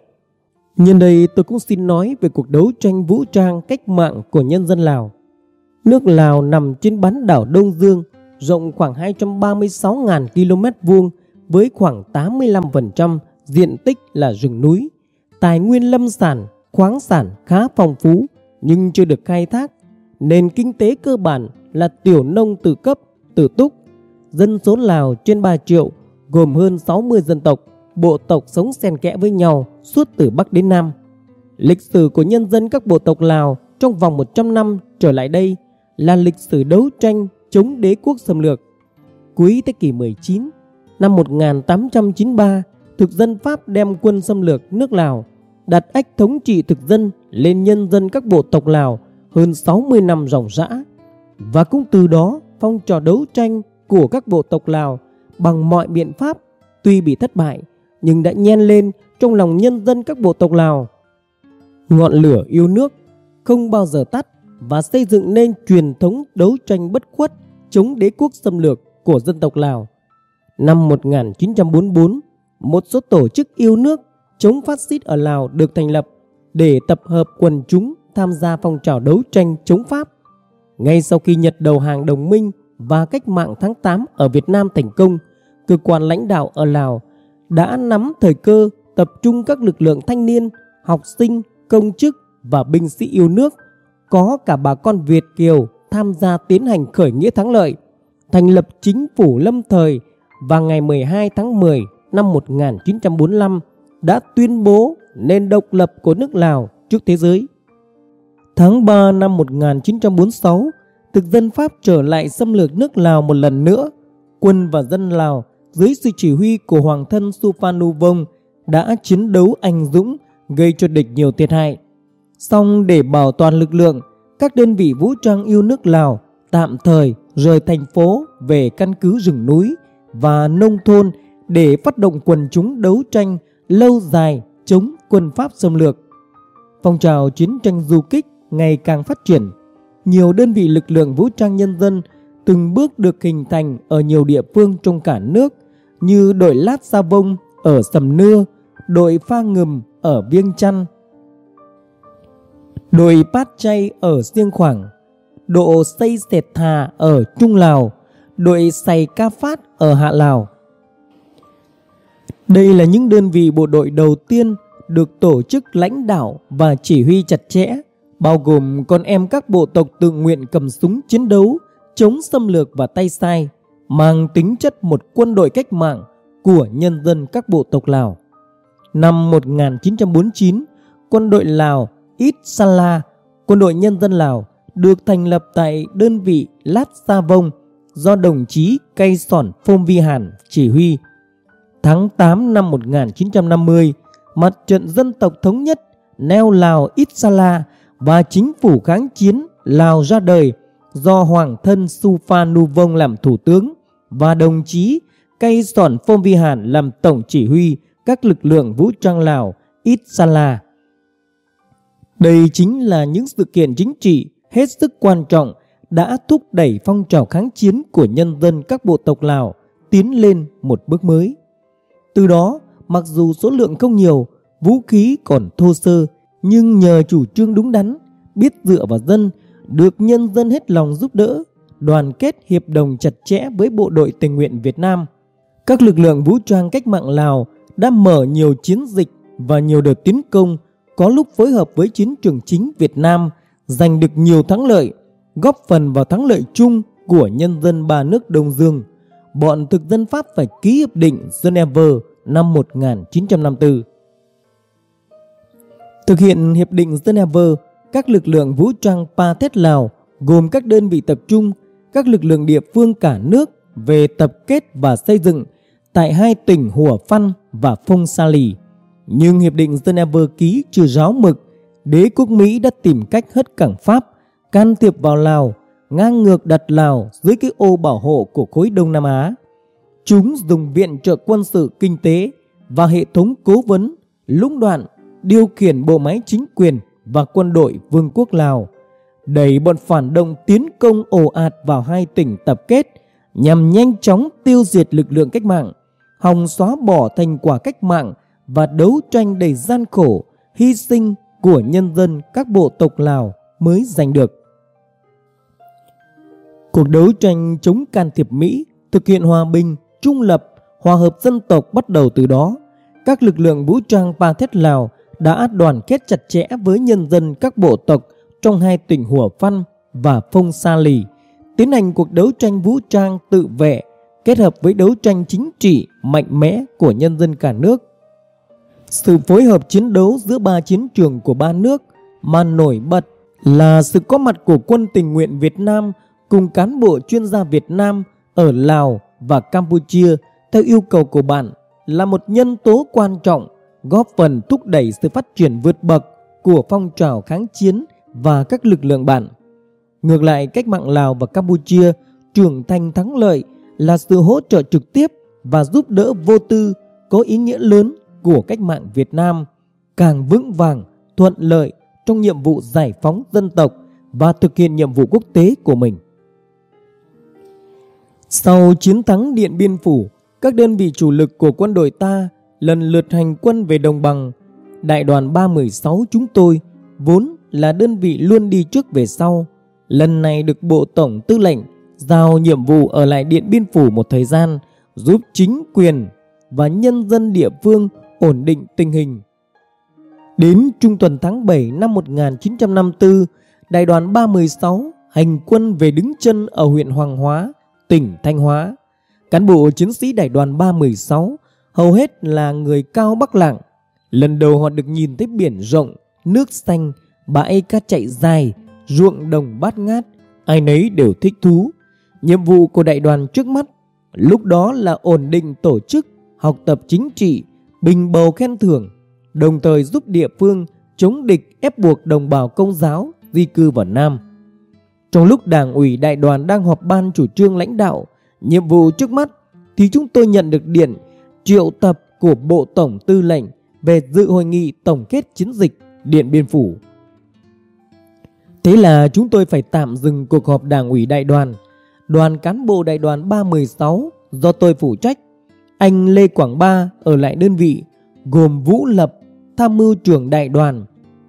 Nhân đây tôi cũng xin nói về cuộc đấu tranh vũ trang cách mạng của nhân dân Lào. Nước Lào nằm trên bán đảo Đông Dương, rộng khoảng 236.000 km vuông với khoảng 85% diện tích là rừng núi. Tài nguyên lâm sản, khoáng sản khá phong phú nhưng chưa được khai thác. Nền kinh tế cơ bản là tiểu nông tự cấp, tự túc. Dân số Lào trên 3 triệu, gồm hơn 60 dân tộc, bộ tộc sống xen kẽ với nhau suốt từ Bắc đến Nam. Lịch sử của nhân dân các bộ tộc Lào trong vòng 100 năm trở lại đây là lịch sử đấu tranh chống đế quốc xâm lược. Cuối thế kỷ 19, năm 1893, thực dân Pháp đem quân xâm lược nước Lào, đặt ách thống trị thực dân lên nhân dân các bộ tộc Lào hơn 60 năm ròng rã. Và cũng từ đó, phong trào đấu tranh của các bộ tộc Lào bằng mọi biện pháp tuy bị thất bại nhưng đã nhen lên trong lòng nhân dân các bộ tộc Lào. Ngọn lửa yêu nước không bao giờ tắt và xây dựng nên truyền thống đấu tranh bất khuất chống đế quốc xâm lược của dân tộc Lào. Năm 1944, một số tổ chức yêu nước chống phát xít ở Lào được thành lập để tập hợp quần chúng tham gia phong trào đấu tranh chống Pháp. Ngay sau khi Nhật đầu hàng đồng minh và cách mạng tháng 8 ở Việt Nam thành công, cơ quan lãnh đạo ở Lào đã nắm thời cơ tập trung các lực lượng thanh niên, học sinh, công chức và binh sĩ yêu nước, có cả bà con Việt Kiều tham gia tiến hành khởi nghĩa thắng lợi, thành lập chính phủ lâm thời và ngày 12 tháng 10 năm 1945 đã tuyên bố nền độc lập của nước Lào trước thế giới. Tháng 3 năm 1946, thực dân Pháp trở lại xâm lược nước Lào một lần nữa. Quân và dân Lào dưới sự chỉ huy của Hoàng thân Suphanuvong đã chiến đấu anh dũng gây cho địch nhiều thiệt hại. Song để bảo toàn lực lượng, các đơn vị vũ trang yêu nước Lào tạm thời rời thành phố về căn cứ rừng núi và nông thôn để phát động quần chúng đấu tranh lâu dài chống quân Pháp xâm lược. Phong trào chiến tranh du kích ngày càng phát triển. Nhiều đơn vị lực lượng vũ trang nhân dân từng bước được hình thành ở nhiều địa phương trong cả nước như đội Lát Sa Vông ở Sầm Nưa, đội Pha Ngầm ở Viêng Chăn, đội Pát Chay ở Siêng Khoảng, độ Xây Sệt Thà ở Trung Lào, đội Sày Ca Phát ở Hạ Lào. Đây là những đơn vị bộ đội đầu tiên được tổ chức lãnh đạo và chỉ huy chặt chẽ, bao gồm con em các bộ tộc tự nguyện cầm súng chiến đấu, chống xâm lược và tay sai, mang tính chất một quân đội cách mạng của nhân dân các bộ tộc Lào. Năm 1949, quân đội Lào Ít Sala, quân đội nhân dân Lào được thành lập tại đơn vị Lát Sa Vông do đồng chí Cây Sòn Phong Vi Hàn chỉ huy. Tháng 8 năm 1950, Mặt trận Dân tộc Thống nhất neo Lào Ít Sala và chính phủ kháng chiến Lào ra đời do Hoàng thân Supha Nu Vong làm thủ tướng và đồng chí Cây Sòn Phong Vi Hàn làm tổng chỉ huy các lực lượng vũ trang Lào Ít Sala. Đây chính là những sự kiện chính trị hết sức quan trọng đã thúc đẩy phong trào kháng chiến của nhân dân các bộ tộc Lào tiến lên một bước mới. Từ đó, mặc dù số lượng không nhiều, vũ khí còn thô sơ, nhưng nhờ chủ trương đúng đắn, biết dựa vào dân, được nhân dân hết lòng giúp đỡ, đoàn kết hiệp đồng chặt chẽ với bộ đội tình nguyện Việt Nam. Các lực lượng vũ trang cách mạng Lào đã mở nhiều chiến dịch và nhiều đợt tiến công, có lúc phối hợp với chiến trường chính Việt Nam, giành được nhiều thắng lợi, góp phần vào thắng lợi chung của nhân dân ba nước Đông Dương. Bọn thực dân Pháp phải ký hiệp định Geneva năm 1954. Thực hiện hiệp định Geneva, các lực lượng vũ trang Pa Thét Lào gồm các đơn vị tập trung, các lực lượng địa phương cả nước về tập kết và xây dựng tại hai tỉnh Hùa Phăn và Phong Sa Lì. Nhưng Hiệp định Geneva ký chưa ráo mực, đế quốc Mỹ đã tìm cách hất cảng Pháp, can thiệp vào Lào, ngang ngược đặt Lào dưới cái ô bảo hộ của khối Đông Nam Á. Chúng dùng viện trợ quân sự kinh tế và hệ thống cố vấn, lũng đoạn, điều khiển bộ máy chính quyền và quân đội Vương quốc Lào, đẩy bọn phản động tiến công ồ ạt vào hai tỉnh tập kết nhằm nhanh chóng tiêu diệt lực lượng cách mạng hòng xóa bỏ thành quả cách mạng và đấu tranh đầy gian khổ, hy sinh của nhân dân các bộ tộc Lào mới giành được. Cuộc đấu tranh chống can thiệp Mỹ, thực hiện hòa bình, trung lập, hòa hợp dân tộc bắt đầu từ đó. Các lực lượng vũ trang Pa Thét Lào đã đoàn kết chặt chẽ với nhân dân các bộ tộc trong hai tỉnh Hùa Phăn và Phong Sa Lì, tiến hành cuộc đấu tranh vũ trang tự vệ kết hợp với đấu tranh chính trị mạnh mẽ của nhân dân cả nước. Sự phối hợp chiến đấu giữa ba chiến trường của ba nước mà nổi bật là sự có mặt của quân tình nguyện Việt Nam cùng cán bộ chuyên gia Việt Nam ở Lào và Campuchia theo yêu cầu của bạn là một nhân tố quan trọng góp phần thúc đẩy sự phát triển vượt bậc của phong trào kháng chiến và các lực lượng bạn. Ngược lại, cách mạng Lào và Campuchia trưởng thành thắng lợi là sự hỗ trợ trực tiếp và giúp đỡ vô tư có ý nghĩa lớn của cách mạng Việt Nam càng vững vàng, thuận lợi trong nhiệm vụ giải phóng dân tộc và thực hiện nhiệm vụ quốc tế của mình. Sau chiến thắng Điện Biên Phủ, các đơn vị chủ lực của quân đội ta lần lượt hành quân về đồng bằng. Đại đoàn 316 chúng tôi vốn là đơn vị luôn đi trước về sau. Lần này được Bộ Tổng Tư lệnh giao nhiệm vụ ở lại Điện Biên Phủ một thời gian giúp chính quyền và nhân dân địa phương ổn định tình hình. Đến trung tuần tháng 7 năm 1954, đại đoàn 316 hành quân về đứng chân ở huyện Hoàng Hóa, tỉnh Thanh Hóa. Cán bộ chiến sĩ đại đoàn 316 hầu hết là người cao Bắc Lạng. Lần đầu họ được nhìn thấy biển rộng, nước xanh, bãi cát chạy dài, ruộng đồng bát ngát, ai nấy đều thích thú. Nhiệm vụ của đại đoàn trước mắt lúc đó là ổn định tổ chức, học tập chính trị, bình bầu khen thưởng, đồng thời giúp địa phương chống địch ép buộc đồng bào công giáo di cư vào Nam. Trong lúc đảng ủy đại đoàn đang họp ban chủ trương lãnh đạo, nhiệm vụ trước mắt thì chúng tôi nhận được điện triệu tập của Bộ Tổng Tư lệnh về dự hội nghị tổng kết chiến dịch Điện Biên Phủ. Thế là chúng tôi phải tạm dừng cuộc họp đảng ủy đại đoàn. Đoàn cán bộ đại đoàn 316 do tôi phụ trách. Anh Lê Quảng Ba ở lại đơn vị gồm Vũ Lập, tham mưu trưởng đại đoàn,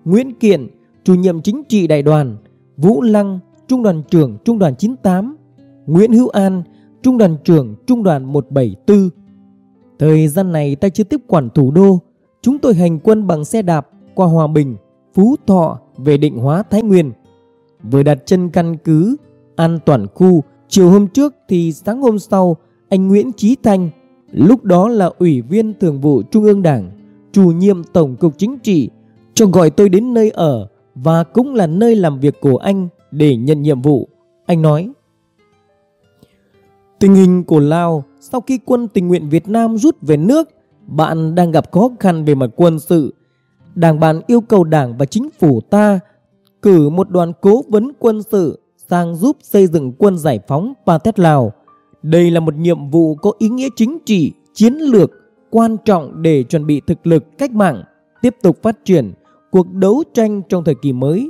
Nguyễn Kiện, chủ nhiệm chính trị đại đoàn, Vũ Lăng, trung đoàn trưởng trung đoàn 98, Nguyễn Hữu An, trung đoàn trưởng trung đoàn 174. Thời gian này ta chưa tiếp quản thủ đô, chúng tôi hành quân bằng xe đạp qua Hòa Bình, Phú Thọ về Định Hóa Thái Nguyên. Vừa đặt chân căn cứ an toàn khu, chiều hôm trước thì sáng hôm sau, anh Nguyễn Chí Thanh, lúc đó là ủy viên thường vụ Trung ương Đảng, chủ nhiệm Tổng cục Chính trị, cho gọi tôi đến nơi ở và cũng là nơi làm việc của anh để nhận nhiệm vụ. Anh nói, Tình hình của Lào sau khi quân tình nguyện Việt Nam rút về nước, bạn đang gặp khó khăn về mặt quân sự. Đảng bạn yêu cầu đảng và chính phủ ta cử một đoàn cố vấn quân sự sang giúp xây dựng quân giải phóng Pathet Lào. Đây là một nhiệm vụ có ý nghĩa chính trị, chiến lược quan trọng để chuẩn bị thực lực cách mạng, tiếp tục phát triển cuộc đấu tranh trong thời kỳ mới,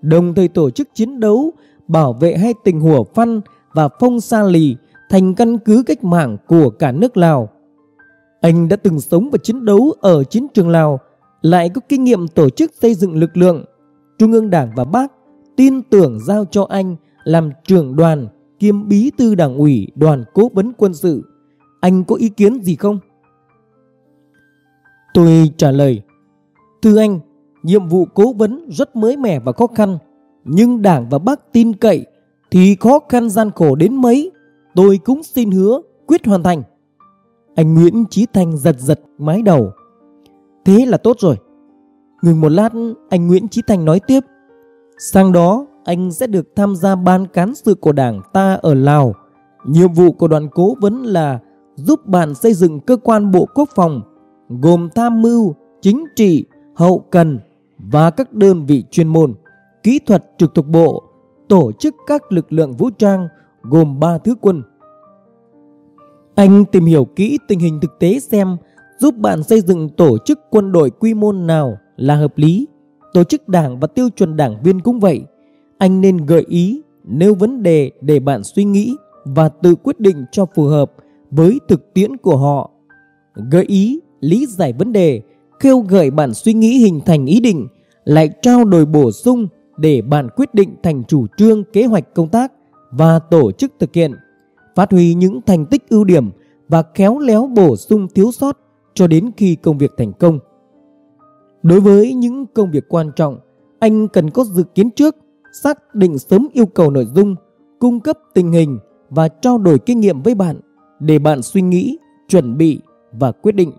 đồng thời tổ chức chiến đấu bảo vệ hai tỉnh Hủa Phăn và Phong Sa Lì thành căn cứ cách mạng của cả nước Lào. Anh đã từng sống và chiến đấu ở chiến trường Lào, lại có kinh nghiệm tổ chức xây dựng lực lượng. Trung ương Đảng và Bác tin tưởng giao cho anh làm trưởng đoàn kiêm bí thư đảng ủy đoàn cố vấn quân sự. Anh có ý kiến gì không? Tôi trả lời, Thưa anh, nhiệm vụ cố vấn rất mới mẻ và khó khăn, nhưng đảng và bác tin cậy thì khó khăn gian khổ đến mấy, tôi cũng xin hứa quyết hoàn thành. Anh Nguyễn Chí Thành giật giật mái đầu. Thế là tốt rồi. Ngừng một lát, anh Nguyễn Chí Thành nói tiếp. Sang đó, anh sẽ được tham gia ban cán sự của đảng ta ở Lào. Nhiệm vụ của đoàn cố vấn là giúp bạn xây dựng cơ quan bộ quốc phòng, gồm tham mưu, chính trị, hậu cần và các đơn vị chuyên môn, kỹ thuật trực thuộc bộ, tổ chức các lực lượng vũ trang gồm 3 thứ quân. Anh tìm hiểu kỹ tình hình thực tế xem giúp bạn xây dựng tổ chức quân đội quy mô nào là hợp lý. Tổ chức đảng và tiêu chuẩn đảng viên cũng vậy. Anh nên gợi ý nêu vấn đề để bạn suy nghĩ và tự quyết định cho phù hợp với thực tiễn của họ. Gợi ý, lý giải vấn đề, kêu gợi bạn suy nghĩ hình thành ý định, lại trao đổi bổ sung để bạn quyết định thành chủ trương kế hoạch công tác và tổ chức thực hiện phát huy những thành tích ưu điểm và khéo léo bổ sung thiếu sót cho đến khi công việc thành công. Đối với những công việc quan trọng, anh cần có dự kiến trước, xác định sớm yêu cầu nội dung, cung cấp tình hình và trao đổi kinh nghiệm với bạn để bạn suy nghĩ, chuẩn bị và quyết định.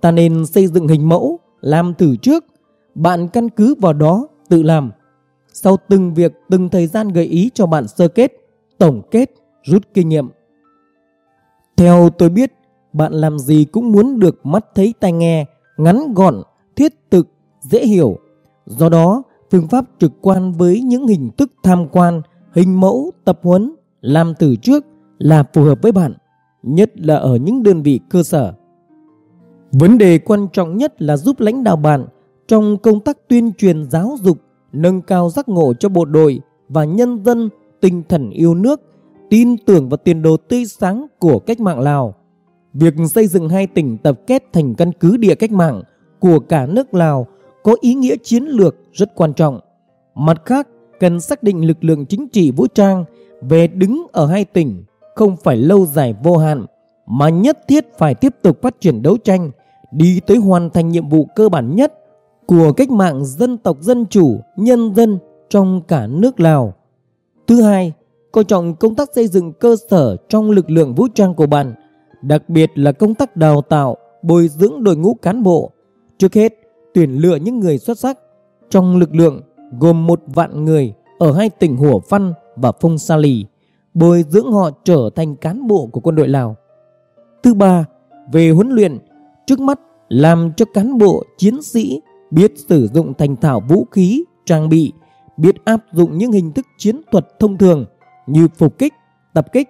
Ta nên xây dựng hình mẫu, làm thử trước, bạn căn cứ vào đó tự làm. Sau từng việc, từng thời gian gợi ý cho bạn sơ kết, tổng kết rút kinh nghiệm. Theo tôi biết, bạn làm gì cũng muốn được mắt thấy tai nghe, ngắn gọn, thiết thực, dễ hiểu. Do đó, phương pháp trực quan với những hình thức tham quan, hình mẫu, tập huấn, làm từ trước là phù hợp với bạn, nhất là ở những đơn vị cơ sở. Vấn đề quan trọng nhất là giúp lãnh đạo bạn trong công tác tuyên truyền giáo dục, nâng cao giác ngộ cho bộ đội và nhân dân tinh thần yêu nước tin tưởng vào tiền đồ tươi sáng của cách mạng Lào. Việc xây dựng hai tỉnh tập kết thành căn cứ địa cách mạng của cả nước Lào có ý nghĩa chiến lược rất quan trọng. Mặt khác, cần xác định lực lượng chính trị vũ trang về đứng ở hai tỉnh không phải lâu dài vô hạn mà nhất thiết phải tiếp tục phát triển đấu tranh đi tới hoàn thành nhiệm vụ cơ bản nhất của cách mạng dân tộc dân chủ nhân dân trong cả nước Lào. Thứ hai, coi trọng công tác xây dựng cơ sở trong lực lượng vũ trang của bạn, đặc biệt là công tác đào tạo, bồi dưỡng đội ngũ cán bộ. Trước hết, tuyển lựa những người xuất sắc trong lực lượng gồm một vạn người ở hai tỉnh Hủa Phăn và Phong Sa Lì, bồi dưỡng họ trở thành cán bộ của quân đội Lào. Thứ ba, về huấn luyện, trước mắt làm cho cán bộ chiến sĩ biết sử dụng thành thạo vũ khí, trang bị, biết áp dụng những hình thức chiến thuật thông thường như phục kích, tập kích,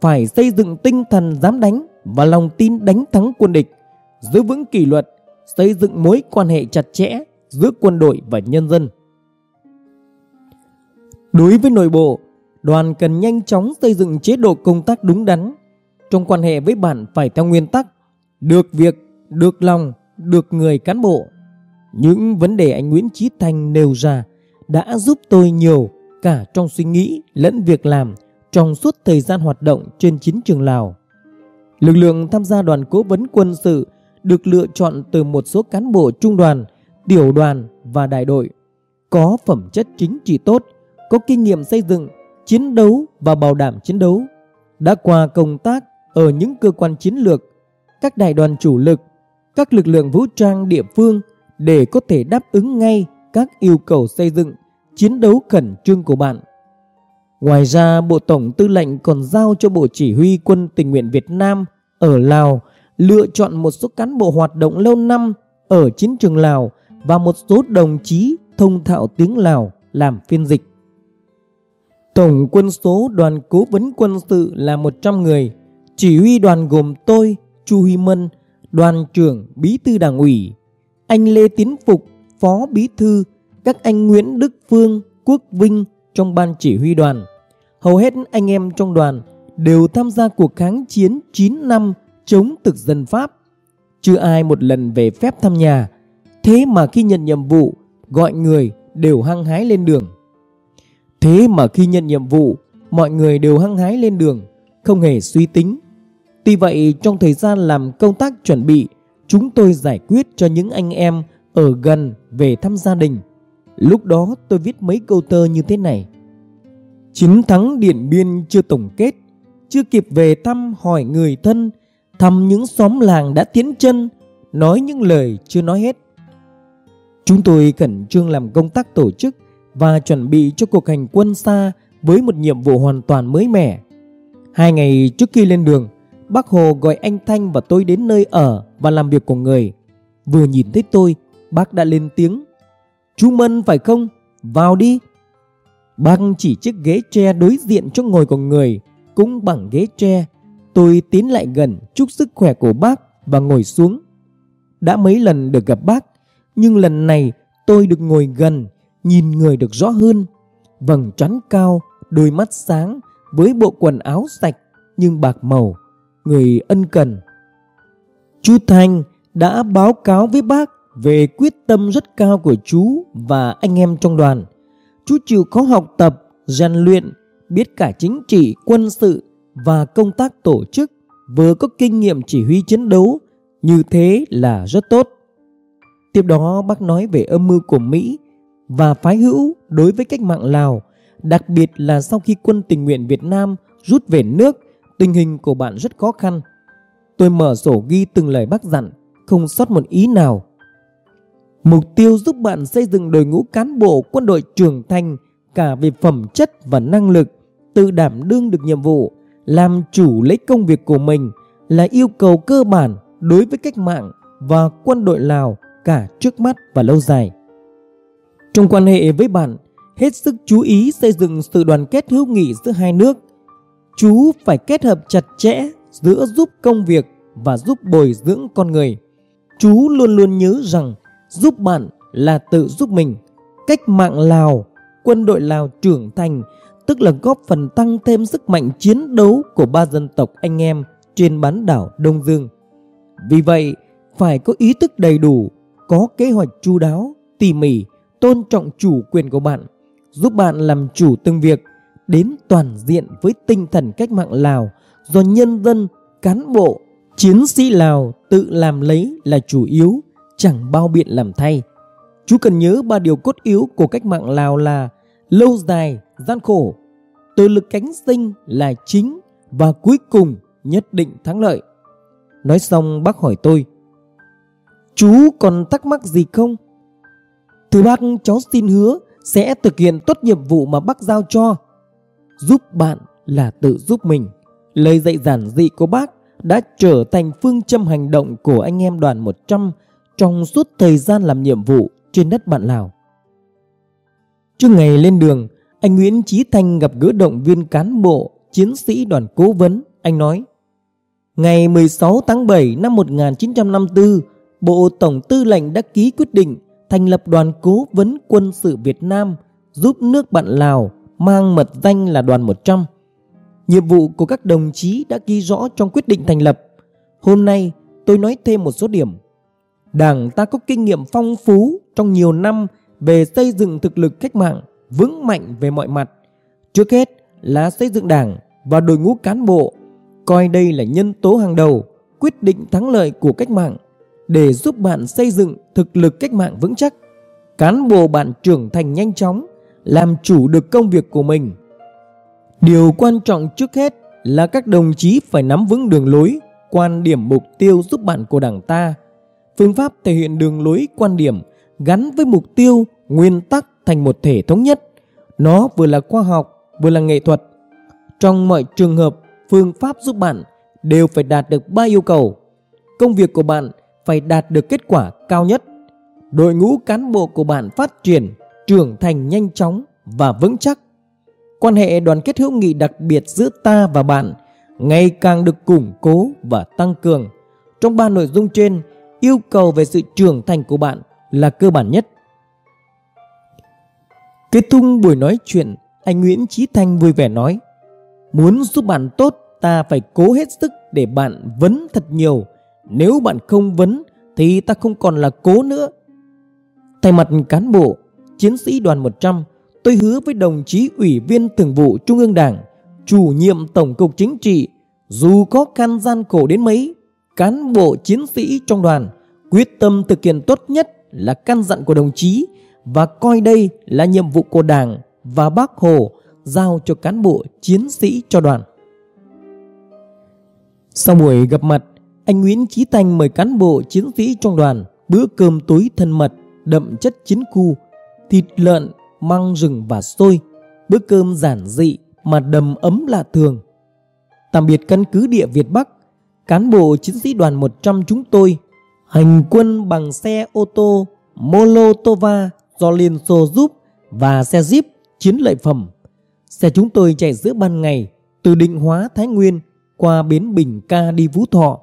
phải xây dựng tinh thần dám đánh và lòng tin đánh thắng quân địch, giữ vững kỷ luật, xây dựng mối quan hệ chặt chẽ giữa quân đội và nhân dân. Đối với nội bộ, đoàn cần nhanh chóng xây dựng chế độ công tác đúng đắn. Trong quan hệ với bạn phải theo nguyên tắc được việc, được lòng, được người cán bộ. Những vấn đề anh Nguyễn Chí Thành nêu ra đã giúp tôi nhiều cả trong suy nghĩ lẫn việc làm trong suốt thời gian hoạt động trên chiến trường Lào. Lực lượng tham gia đoàn cố vấn quân sự được lựa chọn từ một số cán bộ trung đoàn, tiểu đoàn và đại đội có phẩm chất chính trị tốt, có kinh nghiệm xây dựng, chiến đấu và bảo đảm chiến đấu, đã qua công tác ở những cơ quan chiến lược, các đại đoàn chủ lực, các lực lượng vũ trang địa phương để có thể đáp ứng ngay các yêu cầu xây dựng, chiến đấu khẩn trương của bạn. Ngoài ra, Bộ Tổng Tư lệnh còn giao cho Bộ Chỉ huy Quân tình nguyện Việt Nam ở Lào lựa chọn một số cán bộ hoạt động lâu năm ở chiến trường Lào và một số đồng chí thông thạo tiếng Lào làm phiên dịch. Tổng quân số đoàn cố vấn quân sự là 100 người, chỉ huy đoàn gồm tôi, Chu Huy Mân, đoàn trưởng bí thư đảng ủy, anh Lê Tiến Phục, phó bí thư, các anh Nguyễn Đức Phương, Quốc Vinh trong ban chỉ huy đoàn. Hầu hết anh em trong đoàn đều tham gia cuộc kháng chiến 9 năm chống thực dân Pháp. Chưa ai một lần về phép thăm nhà. Thế mà khi nhận nhiệm vụ, gọi người đều hăng hái lên đường. Thế mà khi nhận nhiệm vụ, mọi người đều hăng hái lên đường, không hề suy tính. Tuy vậy, trong thời gian làm công tác chuẩn bị, chúng tôi giải quyết cho những anh em ở gần về thăm gia đình. Lúc đó tôi viết mấy câu tơ như thế này. Chiến thắng Điện Biên chưa tổng kết, chưa kịp về thăm hỏi người thân, thăm những xóm làng đã tiến chân, nói những lời chưa nói hết. Chúng tôi khẩn trương làm công tác tổ chức và chuẩn bị cho cuộc hành quân xa với một nhiệm vụ hoàn toàn mới mẻ. Hai ngày trước khi lên đường, bác Hồ gọi anh Thanh và tôi đến nơi ở và làm việc của người. Vừa nhìn thấy tôi, bác đã lên tiếng. Chú Mân phải không? Vào đi. Bác chỉ chiếc ghế tre đối diện cho ngồi của người, cũng bằng ghế tre. Tôi tiến lại gần chúc sức khỏe của bác và ngồi xuống. Đã mấy lần được gặp bác, nhưng lần này tôi được ngồi gần, nhìn người được rõ hơn. Vầng trán cao, đôi mắt sáng, với bộ quần áo sạch nhưng bạc màu, người ân cần. Chú Thanh đã báo cáo với bác về quyết tâm rất cao của chú và anh em trong đoàn. Chú chịu khó học tập, rèn luyện, biết cả chính trị, quân sự và công tác tổ chức, vừa có kinh nghiệm chỉ huy chiến đấu, như thế là rất tốt. Tiếp đó bác nói về âm mưu của Mỹ và phái hữu đối với cách mạng Lào, đặc biệt là sau khi quân tình nguyện Việt Nam rút về nước, tình hình của bạn rất khó khăn. Tôi mở sổ ghi từng lời bác dặn, không sót một ý nào. Mục tiêu giúp bạn xây dựng đội ngũ cán bộ quân đội trưởng thành cả về phẩm chất và năng lực, tự đảm đương được nhiệm vụ, làm chủ lấy công việc của mình là yêu cầu cơ bản đối với cách mạng và quân đội Lào cả trước mắt và lâu dài. Trong quan hệ với bạn, hết sức chú ý xây dựng sự đoàn kết hữu nghị giữa hai nước. Chú phải kết hợp chặt chẽ giữa giúp công việc và giúp bồi dưỡng con người. Chú luôn luôn nhớ rằng giúp bạn là tự giúp mình. Cách mạng Lào, quân đội Lào trưởng thành tức là góp phần tăng thêm sức mạnh chiến đấu của ba dân tộc anh em trên bán đảo Đông Dương. Vì vậy, phải có ý thức đầy đủ, có kế hoạch chu đáo, tỉ mỉ, tôn trọng chủ quyền của bạn, giúp bạn làm chủ từng việc, đến toàn diện với tinh thần cách mạng Lào do nhân dân, cán bộ, chiến sĩ Lào tự làm lấy là chủ yếu, chẳng bao biện làm thay. Chú cần nhớ ba điều cốt yếu của cách mạng Lào là lâu dài, gian khổ, từ lực cánh sinh là chính và cuối cùng nhất định thắng lợi. Nói xong bác hỏi tôi Chú còn thắc mắc gì không? Thưa bác cháu xin hứa sẽ thực hiện tốt nhiệm vụ mà bác giao cho. Giúp bạn là tự giúp mình. Lời dạy giản dị của bác đã trở thành phương châm hành động của anh em đoàn 100 trong suốt thời gian làm nhiệm vụ trên đất bạn Lào. Trước ngày lên đường, anh Nguyễn Chí Thanh gặp gỡ động viên cán bộ, chiến sĩ đoàn cố vấn. Anh nói, Ngày 16 tháng 7 năm 1954, Bộ Tổng Tư lệnh đã ký quyết định thành lập đoàn cố vấn quân sự Việt Nam giúp nước bạn Lào mang mật danh là đoàn 100. Nhiệm vụ của các đồng chí đã ghi rõ trong quyết định thành lập. Hôm nay tôi nói thêm một số điểm. Đảng ta có kinh nghiệm phong phú trong nhiều năm về xây dựng thực lực cách mạng vững mạnh về mọi mặt. Trước hết là xây dựng đảng và đội ngũ cán bộ, coi đây là nhân tố hàng đầu quyết định thắng lợi của cách mạng để giúp bạn xây dựng thực lực cách mạng vững chắc. Cán bộ bạn trưởng thành nhanh chóng, làm chủ được công việc của mình. Điều quan trọng trước hết là các đồng chí phải nắm vững đường lối, quan điểm mục tiêu giúp bạn của đảng ta. Phương pháp thể hiện đường lối quan điểm gắn với mục tiêu, nguyên tắc thành một thể thống nhất. Nó vừa là khoa học, vừa là nghệ thuật. Trong mọi trường hợp, phương pháp giúp bạn đều phải đạt được ba yêu cầu. Công việc của bạn phải đạt được kết quả cao nhất. Đội ngũ cán bộ của bạn phát triển, trưởng thành nhanh chóng và vững chắc. Quan hệ đoàn kết hữu nghị đặc biệt giữa ta và bạn ngày càng được củng cố và tăng cường. Trong ba nội dung trên, yêu cầu về sự trưởng thành của bạn là cơ bản nhất. Kết thúc buổi nói chuyện, anh Nguyễn Chí Thanh vui vẻ nói Muốn giúp bạn tốt, ta phải cố hết sức để bạn vấn thật nhiều nếu bạn không vấn thì ta không còn là cố nữa. Thay mặt cán bộ, chiến sĩ đoàn 100, tôi hứa với đồng chí Ủy viên Thường vụ Trung ương Đảng, chủ nhiệm Tổng cục Chính trị, dù có khăn gian khổ đến mấy, cán bộ chiến sĩ trong đoàn quyết tâm thực hiện tốt nhất là căn dặn của đồng chí và coi đây là nhiệm vụ của Đảng và Bác Hồ giao cho cán bộ chiến sĩ cho đoàn. Sau buổi gặp mặt, anh Nguyễn Chí Thanh mời cán bộ chiến sĩ trong đoàn bữa cơm tối thân mật, đậm chất chiến khu, thịt lợn, măng rừng và xôi. Bữa cơm giản dị mà đầm ấm lạ thường. Tạm biệt căn cứ địa Việt Bắc, cán bộ chiến sĩ đoàn 100 chúng tôi hành quân bằng xe ô tô Molotova do Liên Xô giúp và xe Jeep chiến lợi phẩm. Xe chúng tôi chạy giữa ban ngày từ Định Hóa Thái Nguyên qua bến Bình Ca đi Phú Thọ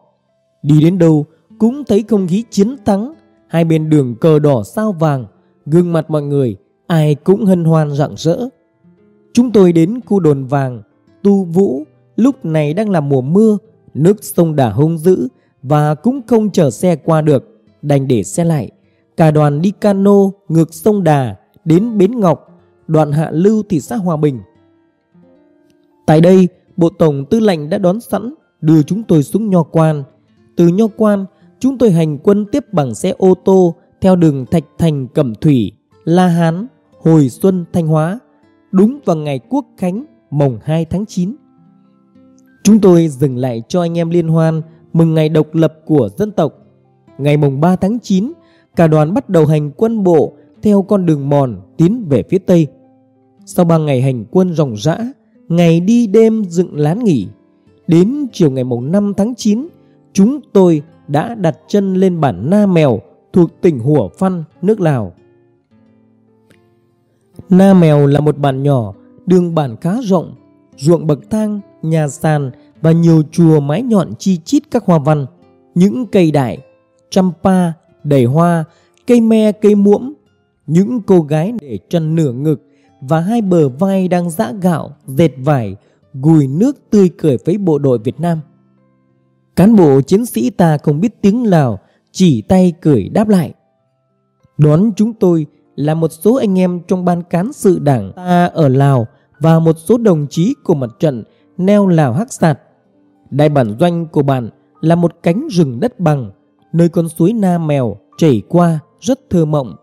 Đi đến đâu cũng thấy không khí chiến thắng, hai bên đường cờ đỏ sao vàng, gương mặt mọi người ai cũng hân hoan rạng rỡ. Chúng tôi đến khu đồn vàng, tu vũ, lúc này đang là mùa mưa, nước sông đà hung dữ và cũng không chở xe qua được, đành để xe lại. Cả đoàn đi cano ngược sông Đà đến Bến Ngọc, đoạn hạ lưu thị xã Hòa Bình. Tại đây, Bộ Tổng Tư lệnh đã đón sẵn đưa chúng tôi xuống Nho Quan từ Nho Quan, chúng tôi hành quân tiếp bằng xe ô tô theo đường Thạch Thành Cẩm Thủy, La Hán, Hồi Xuân, Thanh Hóa, đúng vào ngày Quốc Khánh mồng 2 tháng 9. Chúng tôi dừng lại cho anh em liên hoan mừng ngày độc lập của dân tộc. Ngày mùng 3 tháng 9, cả đoàn bắt đầu hành quân bộ theo con đường mòn tiến về phía Tây. Sau 3 ngày hành quân ròng rã, ngày đi đêm dựng lán nghỉ, đến chiều ngày mùng 5 tháng 9, chúng tôi đã đặt chân lên bản Na Mèo thuộc tỉnh Hủa Phăn, nước Lào. Na Mèo là một bản nhỏ, đường bản khá rộng, ruộng bậc thang, nhà sàn và nhiều chùa mái nhọn chi chít các hoa văn, những cây đại, champa, đầy hoa, cây me, cây muỗm những cô gái để chân nửa ngực và hai bờ vai đang giã gạo, dệt vải, gùi nước tươi cười với bộ đội Việt Nam. Cán bộ chiến sĩ ta không biết tiếng Lào, chỉ tay cười đáp lại. Đón chúng tôi là một số anh em trong ban cán sự đảng ta ở Lào và một số đồng chí của mặt trận neo Lào Hắc Sạt. Đại bản doanh của bạn là một cánh rừng đất bằng, nơi con suối Na Mèo chảy qua rất thơ mộng.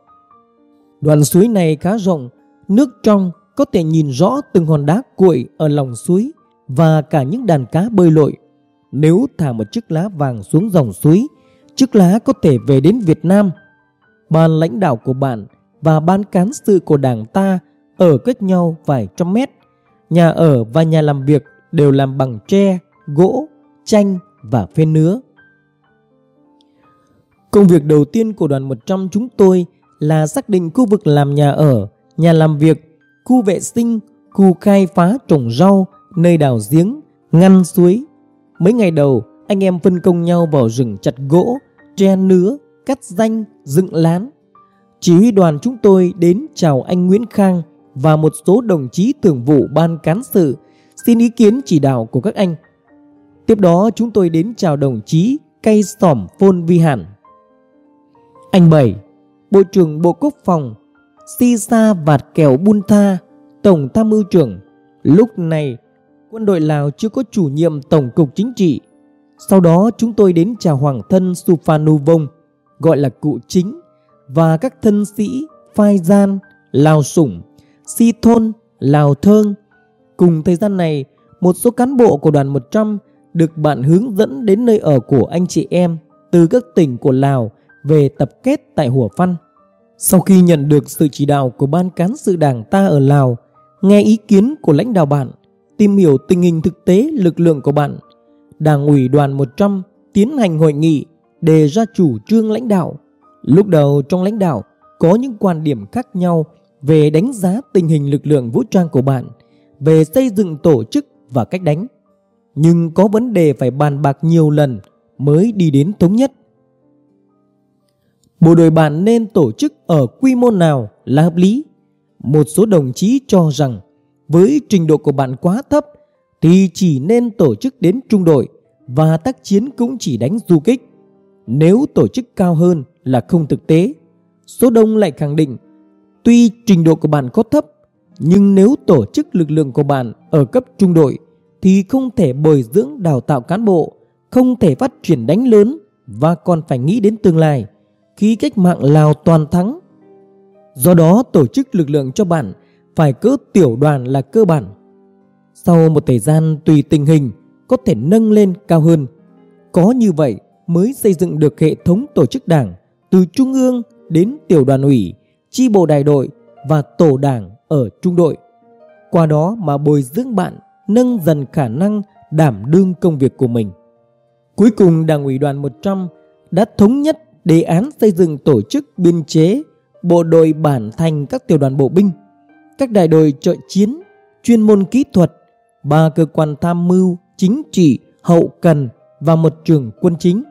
Đoạn suối này khá rộng, nước trong có thể nhìn rõ từng hòn đá cuội ở lòng suối và cả những đàn cá bơi lội. Nếu thả một chiếc lá vàng xuống dòng suối, chiếc lá có thể về đến Việt Nam. Ban lãnh đạo của bạn và ban cán sự của đảng ta ở cách nhau vài trăm mét. Nhà ở và nhà làm việc đều làm bằng tre, gỗ, chanh và phên nứa. Công việc đầu tiên của đoàn 100 chúng tôi là xác định khu vực làm nhà ở, nhà làm việc, khu vệ sinh, khu khai phá trồng rau, nơi đào giếng, ngăn suối. Mấy ngày đầu, anh em phân công nhau vào rừng chặt gỗ, tre nứa, cắt danh, dựng lán. Chỉ huy đoàn chúng tôi đến chào anh Nguyễn Khang và một số đồng chí thường vụ ban cán sự xin ý kiến chỉ đạo của các anh. Tiếp đó chúng tôi đến chào đồng chí cây sỏm phôn vi hàn. Anh Bảy, Bộ trưởng Bộ Quốc phòng, Si Sa Vạt Kèo Bun Tha, Tổng tham mưu trưởng. Lúc này, quân đội Lào chưa có chủ nhiệm Tổng cục Chính trị. Sau đó chúng tôi đến chào Hoàng thân Supanu Vong, gọi là cụ chính, và các thân sĩ Phai Gian, Lào Sủng, Si Thôn, Lào Thơng. Cùng thời gian này, một số cán bộ của đoàn 100 được bạn hướng dẫn đến nơi ở của anh chị em từ các tỉnh của Lào về tập kết tại Hùa Phân. Sau khi nhận được sự chỉ đạo của ban cán sự đảng ta ở Lào, nghe ý kiến của lãnh đạo bạn, tìm hiểu tình hình thực tế lực lượng của bạn, Đảng ủy đoàn 100 tiến hành hội nghị đề ra chủ trương lãnh đạo. Lúc đầu trong lãnh đạo có những quan điểm khác nhau về đánh giá tình hình lực lượng vũ trang của bạn, về xây dựng tổ chức và cách đánh. Nhưng có vấn đề phải bàn bạc nhiều lần mới đi đến thống nhất. Bộ đội bạn nên tổ chức ở quy mô nào là hợp lý? Một số đồng chí cho rằng với trình độ của bạn quá thấp thì chỉ nên tổ chức đến trung đội và tác chiến cũng chỉ đánh du kích. Nếu tổ chức cao hơn là không thực tế. Số đông lại khẳng định, tuy trình độ của bạn có thấp, nhưng nếu tổ chức lực lượng của bạn ở cấp trung đội thì không thể bồi dưỡng đào tạo cán bộ, không thể phát triển đánh lớn và còn phải nghĩ đến tương lai khi cách mạng Lào toàn thắng. Do đó tổ chức lực lượng cho bạn phải cỡ tiểu đoàn là cơ bản. Sau một thời gian tùy tình hình có thể nâng lên cao hơn. Có như vậy mới xây dựng được hệ thống tổ chức đảng từ trung ương đến tiểu đoàn ủy, chi bộ đại đội và tổ đảng ở trung đội. Qua đó mà bồi dưỡng bạn nâng dần khả năng đảm đương công việc của mình. Cuối cùng Đảng ủy đoàn 100 đã thống nhất đề án xây dựng tổ chức biên chế bộ đội bản thành các tiểu đoàn bộ binh, các đại đội trợ chiến, chuyên môn kỹ thuật, ba cơ quan tham mưu, chính trị, hậu cần và một trường quân chính.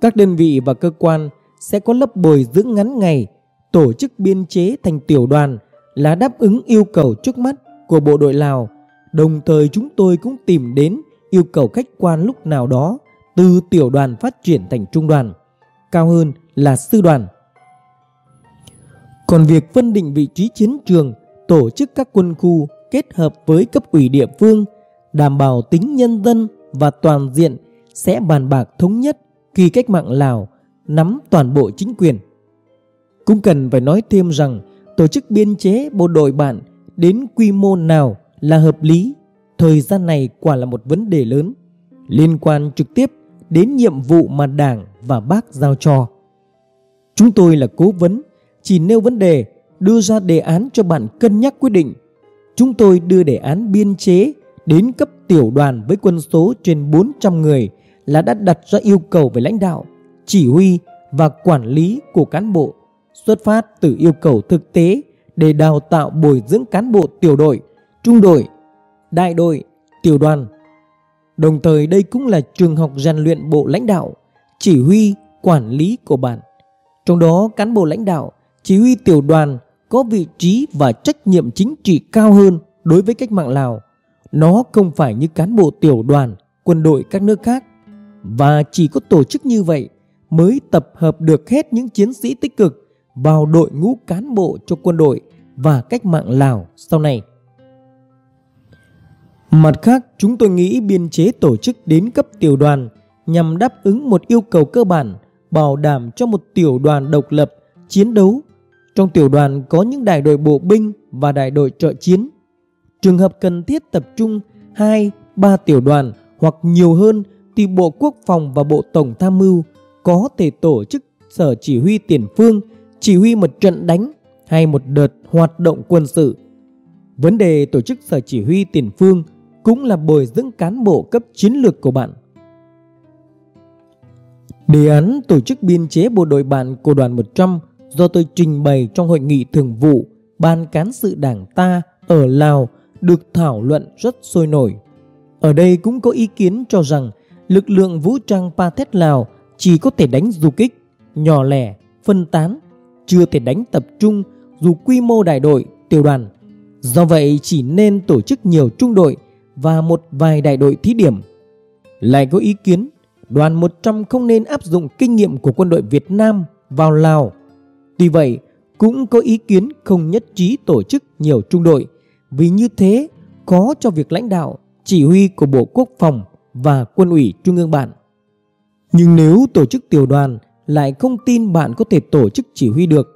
Các đơn vị và cơ quan sẽ có lớp bồi dưỡng ngắn ngày, tổ chức biên chế thành tiểu đoàn là đáp ứng yêu cầu trước mắt của bộ đội Lào. Đồng thời chúng tôi cũng tìm đến yêu cầu khách quan lúc nào đó từ tiểu đoàn phát triển thành trung đoàn cao hơn là sư đoàn. Còn việc phân định vị trí chiến trường, tổ chức các quân khu kết hợp với cấp ủy địa phương, đảm bảo tính nhân dân và toàn diện sẽ bàn bạc thống nhất khi cách mạng Lào nắm toàn bộ chính quyền. Cũng cần phải nói thêm rằng tổ chức biên chế bộ đội bạn đến quy mô nào là hợp lý, thời gian này quả là một vấn đề lớn liên quan trực tiếp đến nhiệm vụ mà Đảng và Bác giao cho. Chúng tôi là cố vấn, chỉ nêu vấn đề, đưa ra đề án cho bạn cân nhắc quyết định. Chúng tôi đưa đề án biên chế đến cấp tiểu đoàn với quân số trên 400 người là đã đặt ra yêu cầu về lãnh đạo, chỉ huy và quản lý của cán bộ, xuất phát từ yêu cầu thực tế để đào tạo bồi dưỡng cán bộ tiểu đội, trung đội, đại đội, tiểu đoàn Đồng thời đây cũng là trường học rèn luyện bộ lãnh đạo, chỉ huy, quản lý của bạn. Trong đó cán bộ lãnh đạo, chỉ huy tiểu đoàn có vị trí và trách nhiệm chính trị cao hơn đối với cách mạng Lào. Nó không phải như cán bộ tiểu đoàn, quân đội các nước khác. và chỉ có tổ chức như vậy mới tập hợp được hết những chiến sĩ tích cực vào đội ngũ cán bộ cho quân đội và cách mạng Lào sau này. Mặt khác, chúng tôi nghĩ biên chế tổ chức đến cấp tiểu đoàn nhằm đáp ứng một yêu cầu cơ bản, bảo đảm cho một tiểu đoàn độc lập chiến đấu. Trong tiểu đoàn có những đại đội bộ binh và đại đội trợ chiến. Trường hợp cần thiết tập trung 2, 3 tiểu đoàn hoặc nhiều hơn thì Bộ Quốc phòng và Bộ Tổng Tham mưu có thể tổ chức sở chỉ huy tiền phương, chỉ huy một trận đánh hay một đợt hoạt động quân sự. Vấn đề tổ chức sở chỉ huy tiền phương cũng là bồi dưỡng cán bộ cấp chiến lược của bạn. Đề án tổ chức biên chế bộ đội bạn của đoàn 100 do tôi trình bày trong hội nghị thường vụ Ban cán sự đảng ta ở Lào được thảo luận rất sôi nổi. Ở đây cũng có ý kiến cho rằng lực lượng vũ trang Pathet Lào chỉ có thể đánh du kích, nhỏ lẻ, phân tán, chưa thể đánh tập trung dù quy mô đại đội, tiểu đoàn. Do vậy chỉ nên tổ chức nhiều trung đội và một vài đại đội thí điểm. Lại có ý kiến đoàn 100 không nên áp dụng kinh nghiệm của quân đội Việt Nam vào Lào. Tuy vậy, cũng có ý kiến không nhất trí tổ chức nhiều trung đội vì như thế có cho việc lãnh đạo, chỉ huy của Bộ Quốc phòng và quân ủy Trung ương bạn. Nhưng nếu tổ chức tiểu đoàn lại không tin bạn có thể tổ chức chỉ huy được.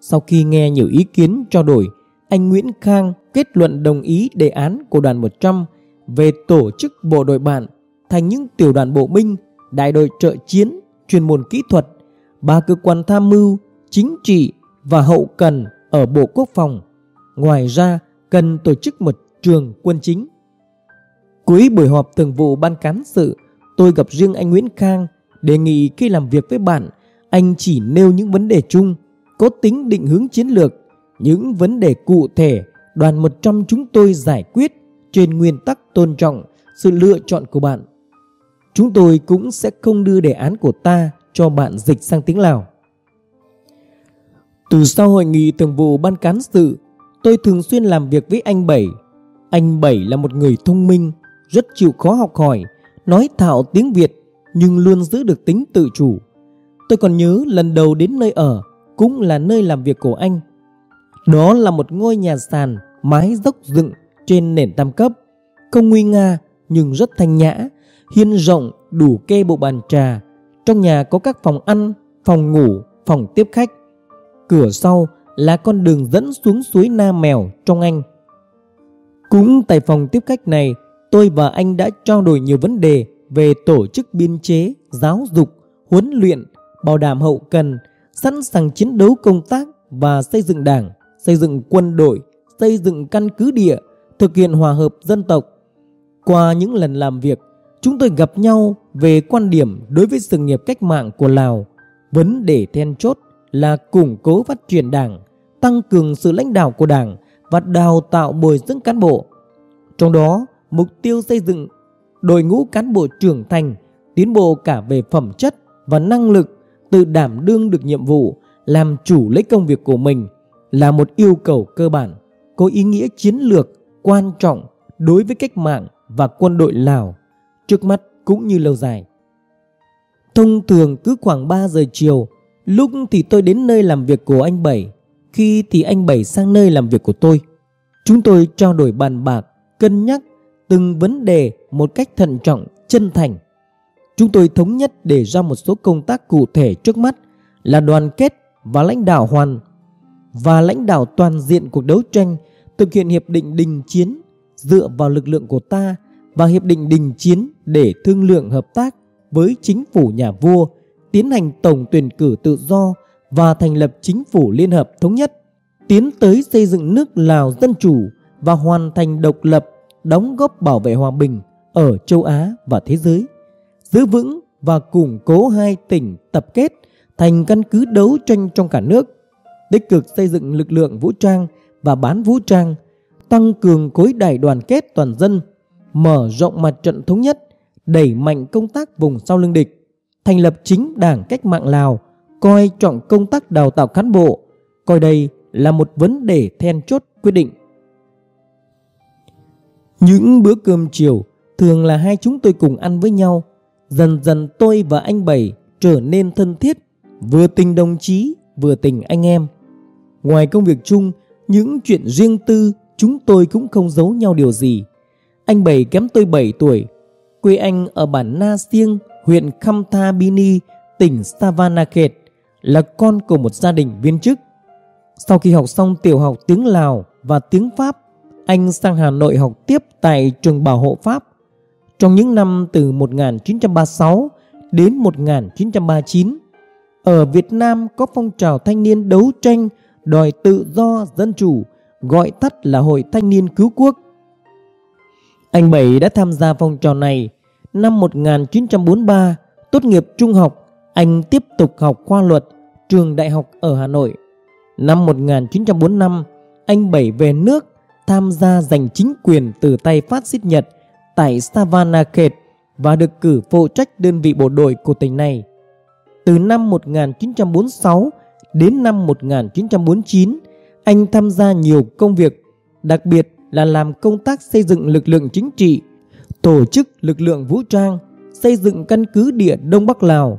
Sau khi nghe nhiều ý kiến trao đổi, anh Nguyễn Khang kết luận đồng ý đề án của đoàn 100 về tổ chức bộ đội bạn thành những tiểu đoàn bộ binh, đại đội trợ chiến, chuyên môn kỹ thuật, ba cơ quan tham mưu, chính trị và hậu cần ở Bộ Quốc phòng. Ngoài ra, cần tổ chức một trường quân chính. Cuối buổi họp thường vụ ban cán sự, tôi gặp riêng anh Nguyễn Khang đề nghị khi làm việc với bạn, anh chỉ nêu những vấn đề chung, có tính định hướng chiến lược, những vấn đề cụ thể đoàn 100 chúng tôi giải quyết trên nguyên tắc tôn trọng sự lựa chọn của bạn. Chúng tôi cũng sẽ không đưa đề án của ta cho bạn dịch sang tiếng Lào. Từ sau hội nghị thường vụ ban cán sự, tôi thường xuyên làm việc với anh Bảy. Anh Bảy là một người thông minh, rất chịu khó học hỏi, nói thạo tiếng Việt nhưng luôn giữ được tính tự chủ. Tôi còn nhớ lần đầu đến nơi ở cũng là nơi làm việc của anh. Đó là một ngôi nhà sàn mái dốc dựng trên nền tam cấp, không nguy nga nhưng rất thanh nhã, hiên rộng đủ kê bộ bàn trà. Trong nhà có các phòng ăn, phòng ngủ, phòng tiếp khách. Cửa sau là con đường dẫn xuống suối na Mèo trong anh. Cũng tại phòng tiếp khách này, tôi và anh đã trao đổi nhiều vấn đề về tổ chức biên chế, giáo dục, huấn luyện, bảo đảm hậu cần, sẵn sàng chiến đấu công tác và xây dựng đảng, xây dựng quân đội, xây dựng căn cứ địa, thực hiện hòa hợp dân tộc. Qua những lần làm việc, chúng tôi gặp nhau về quan điểm đối với sự nghiệp cách mạng của Lào. Vấn đề then chốt là củng cố phát triển đảng, tăng cường sự lãnh đạo của đảng và đào tạo bồi dưỡng cán bộ. Trong đó, mục tiêu xây dựng đội ngũ cán bộ trưởng thành, tiến bộ cả về phẩm chất và năng lực, tự đảm đương được nhiệm vụ, làm chủ lấy công việc của mình là một yêu cầu cơ bản, có ý nghĩa chiến lược quan trọng đối với cách mạng và quân đội Lào, trước mắt cũng như lâu dài. Thông thường cứ khoảng 3 giờ chiều, lúc thì tôi đến nơi làm việc của anh Bảy, khi thì anh Bảy sang nơi làm việc của tôi. Chúng tôi trao đổi bàn bạc, cân nhắc từng vấn đề một cách thận trọng, chân thành. Chúng tôi thống nhất để ra một số công tác cụ thể trước mắt là đoàn kết và lãnh đạo hoàn và lãnh đạo toàn diện cuộc đấu tranh thực hiện hiệp định đình chiến dựa vào lực lượng của ta và hiệp định đình chiến để thương lượng hợp tác với chính phủ nhà vua tiến hành tổng tuyển cử tự do và thành lập chính phủ liên hợp thống nhất tiến tới xây dựng nước Lào dân chủ và hoàn thành độc lập đóng góp bảo vệ hòa bình ở châu Á và thế giới, giữ vững và củng cố hai tỉnh tập kết thành căn cứ đấu tranh trong cả nước, tích cực xây dựng lực lượng vũ trang và bán vũ trang, tăng cường khối đại đoàn kết toàn dân, mở rộng mặt trận thống nhất, đẩy mạnh công tác vùng sau lưng địch, thành lập chính đảng cách mạng Lào, coi trọng công tác đào tạo cán bộ, coi đây là một vấn đề then chốt quyết định. Những bữa cơm chiều thường là hai chúng tôi cùng ăn với nhau. Dần dần tôi và anh Bảy trở nên thân thiết, vừa tình đồng chí, vừa tình anh em. Ngoài công việc chung, những chuyện riêng tư chúng tôi cũng không giấu nhau điều gì. Anh Bảy kém tôi 7 tuổi, quê anh ở bản Na Siêng, huyện Kham Tha Bini, tỉnh Savanakhet, là con của một gia đình viên chức. Sau khi học xong tiểu học tiếng Lào và tiếng Pháp, anh sang Hà Nội học tiếp tại trường bảo hộ Pháp. Trong những năm từ 1936 đến 1939, ở Việt Nam có phong trào thanh niên đấu tranh đòi tự do dân chủ, gọi tắt là Hội Thanh niên Cứu Quốc. Anh Bảy đã tham gia phong trào này. Năm 1943, tốt nghiệp trung học, anh tiếp tục học khoa luật trường đại học ở Hà Nội. Năm 1945, anh Bảy về nước tham gia giành chính quyền từ tay phát xít Nhật tại Savanakhet và được cử phụ trách đơn vị bộ đội của tỉnh này. Từ năm 1946 đến năm 1949, anh tham gia nhiều công việc, đặc biệt là làm công tác xây dựng lực lượng chính trị, tổ chức lực lượng vũ trang, xây dựng căn cứ địa Đông Bắc Lào.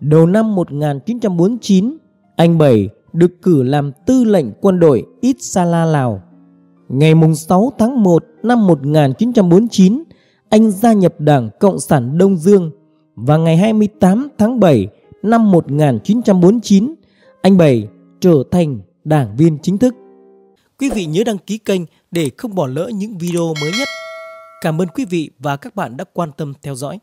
Đầu năm 1949, anh Bảy được cử làm tư lệnh quân đội Ít Lào. Ngày 6 tháng 1 năm 1949, anh gia nhập Đảng Cộng sản Đông Dương và ngày 28 tháng 7 năm 1949, anh Bảy trở thành đảng viên chính thức. Quý vị nhớ đăng ký kênh để không bỏ lỡ những video mới nhất. Cảm ơn quý vị và các bạn đã quan tâm theo dõi.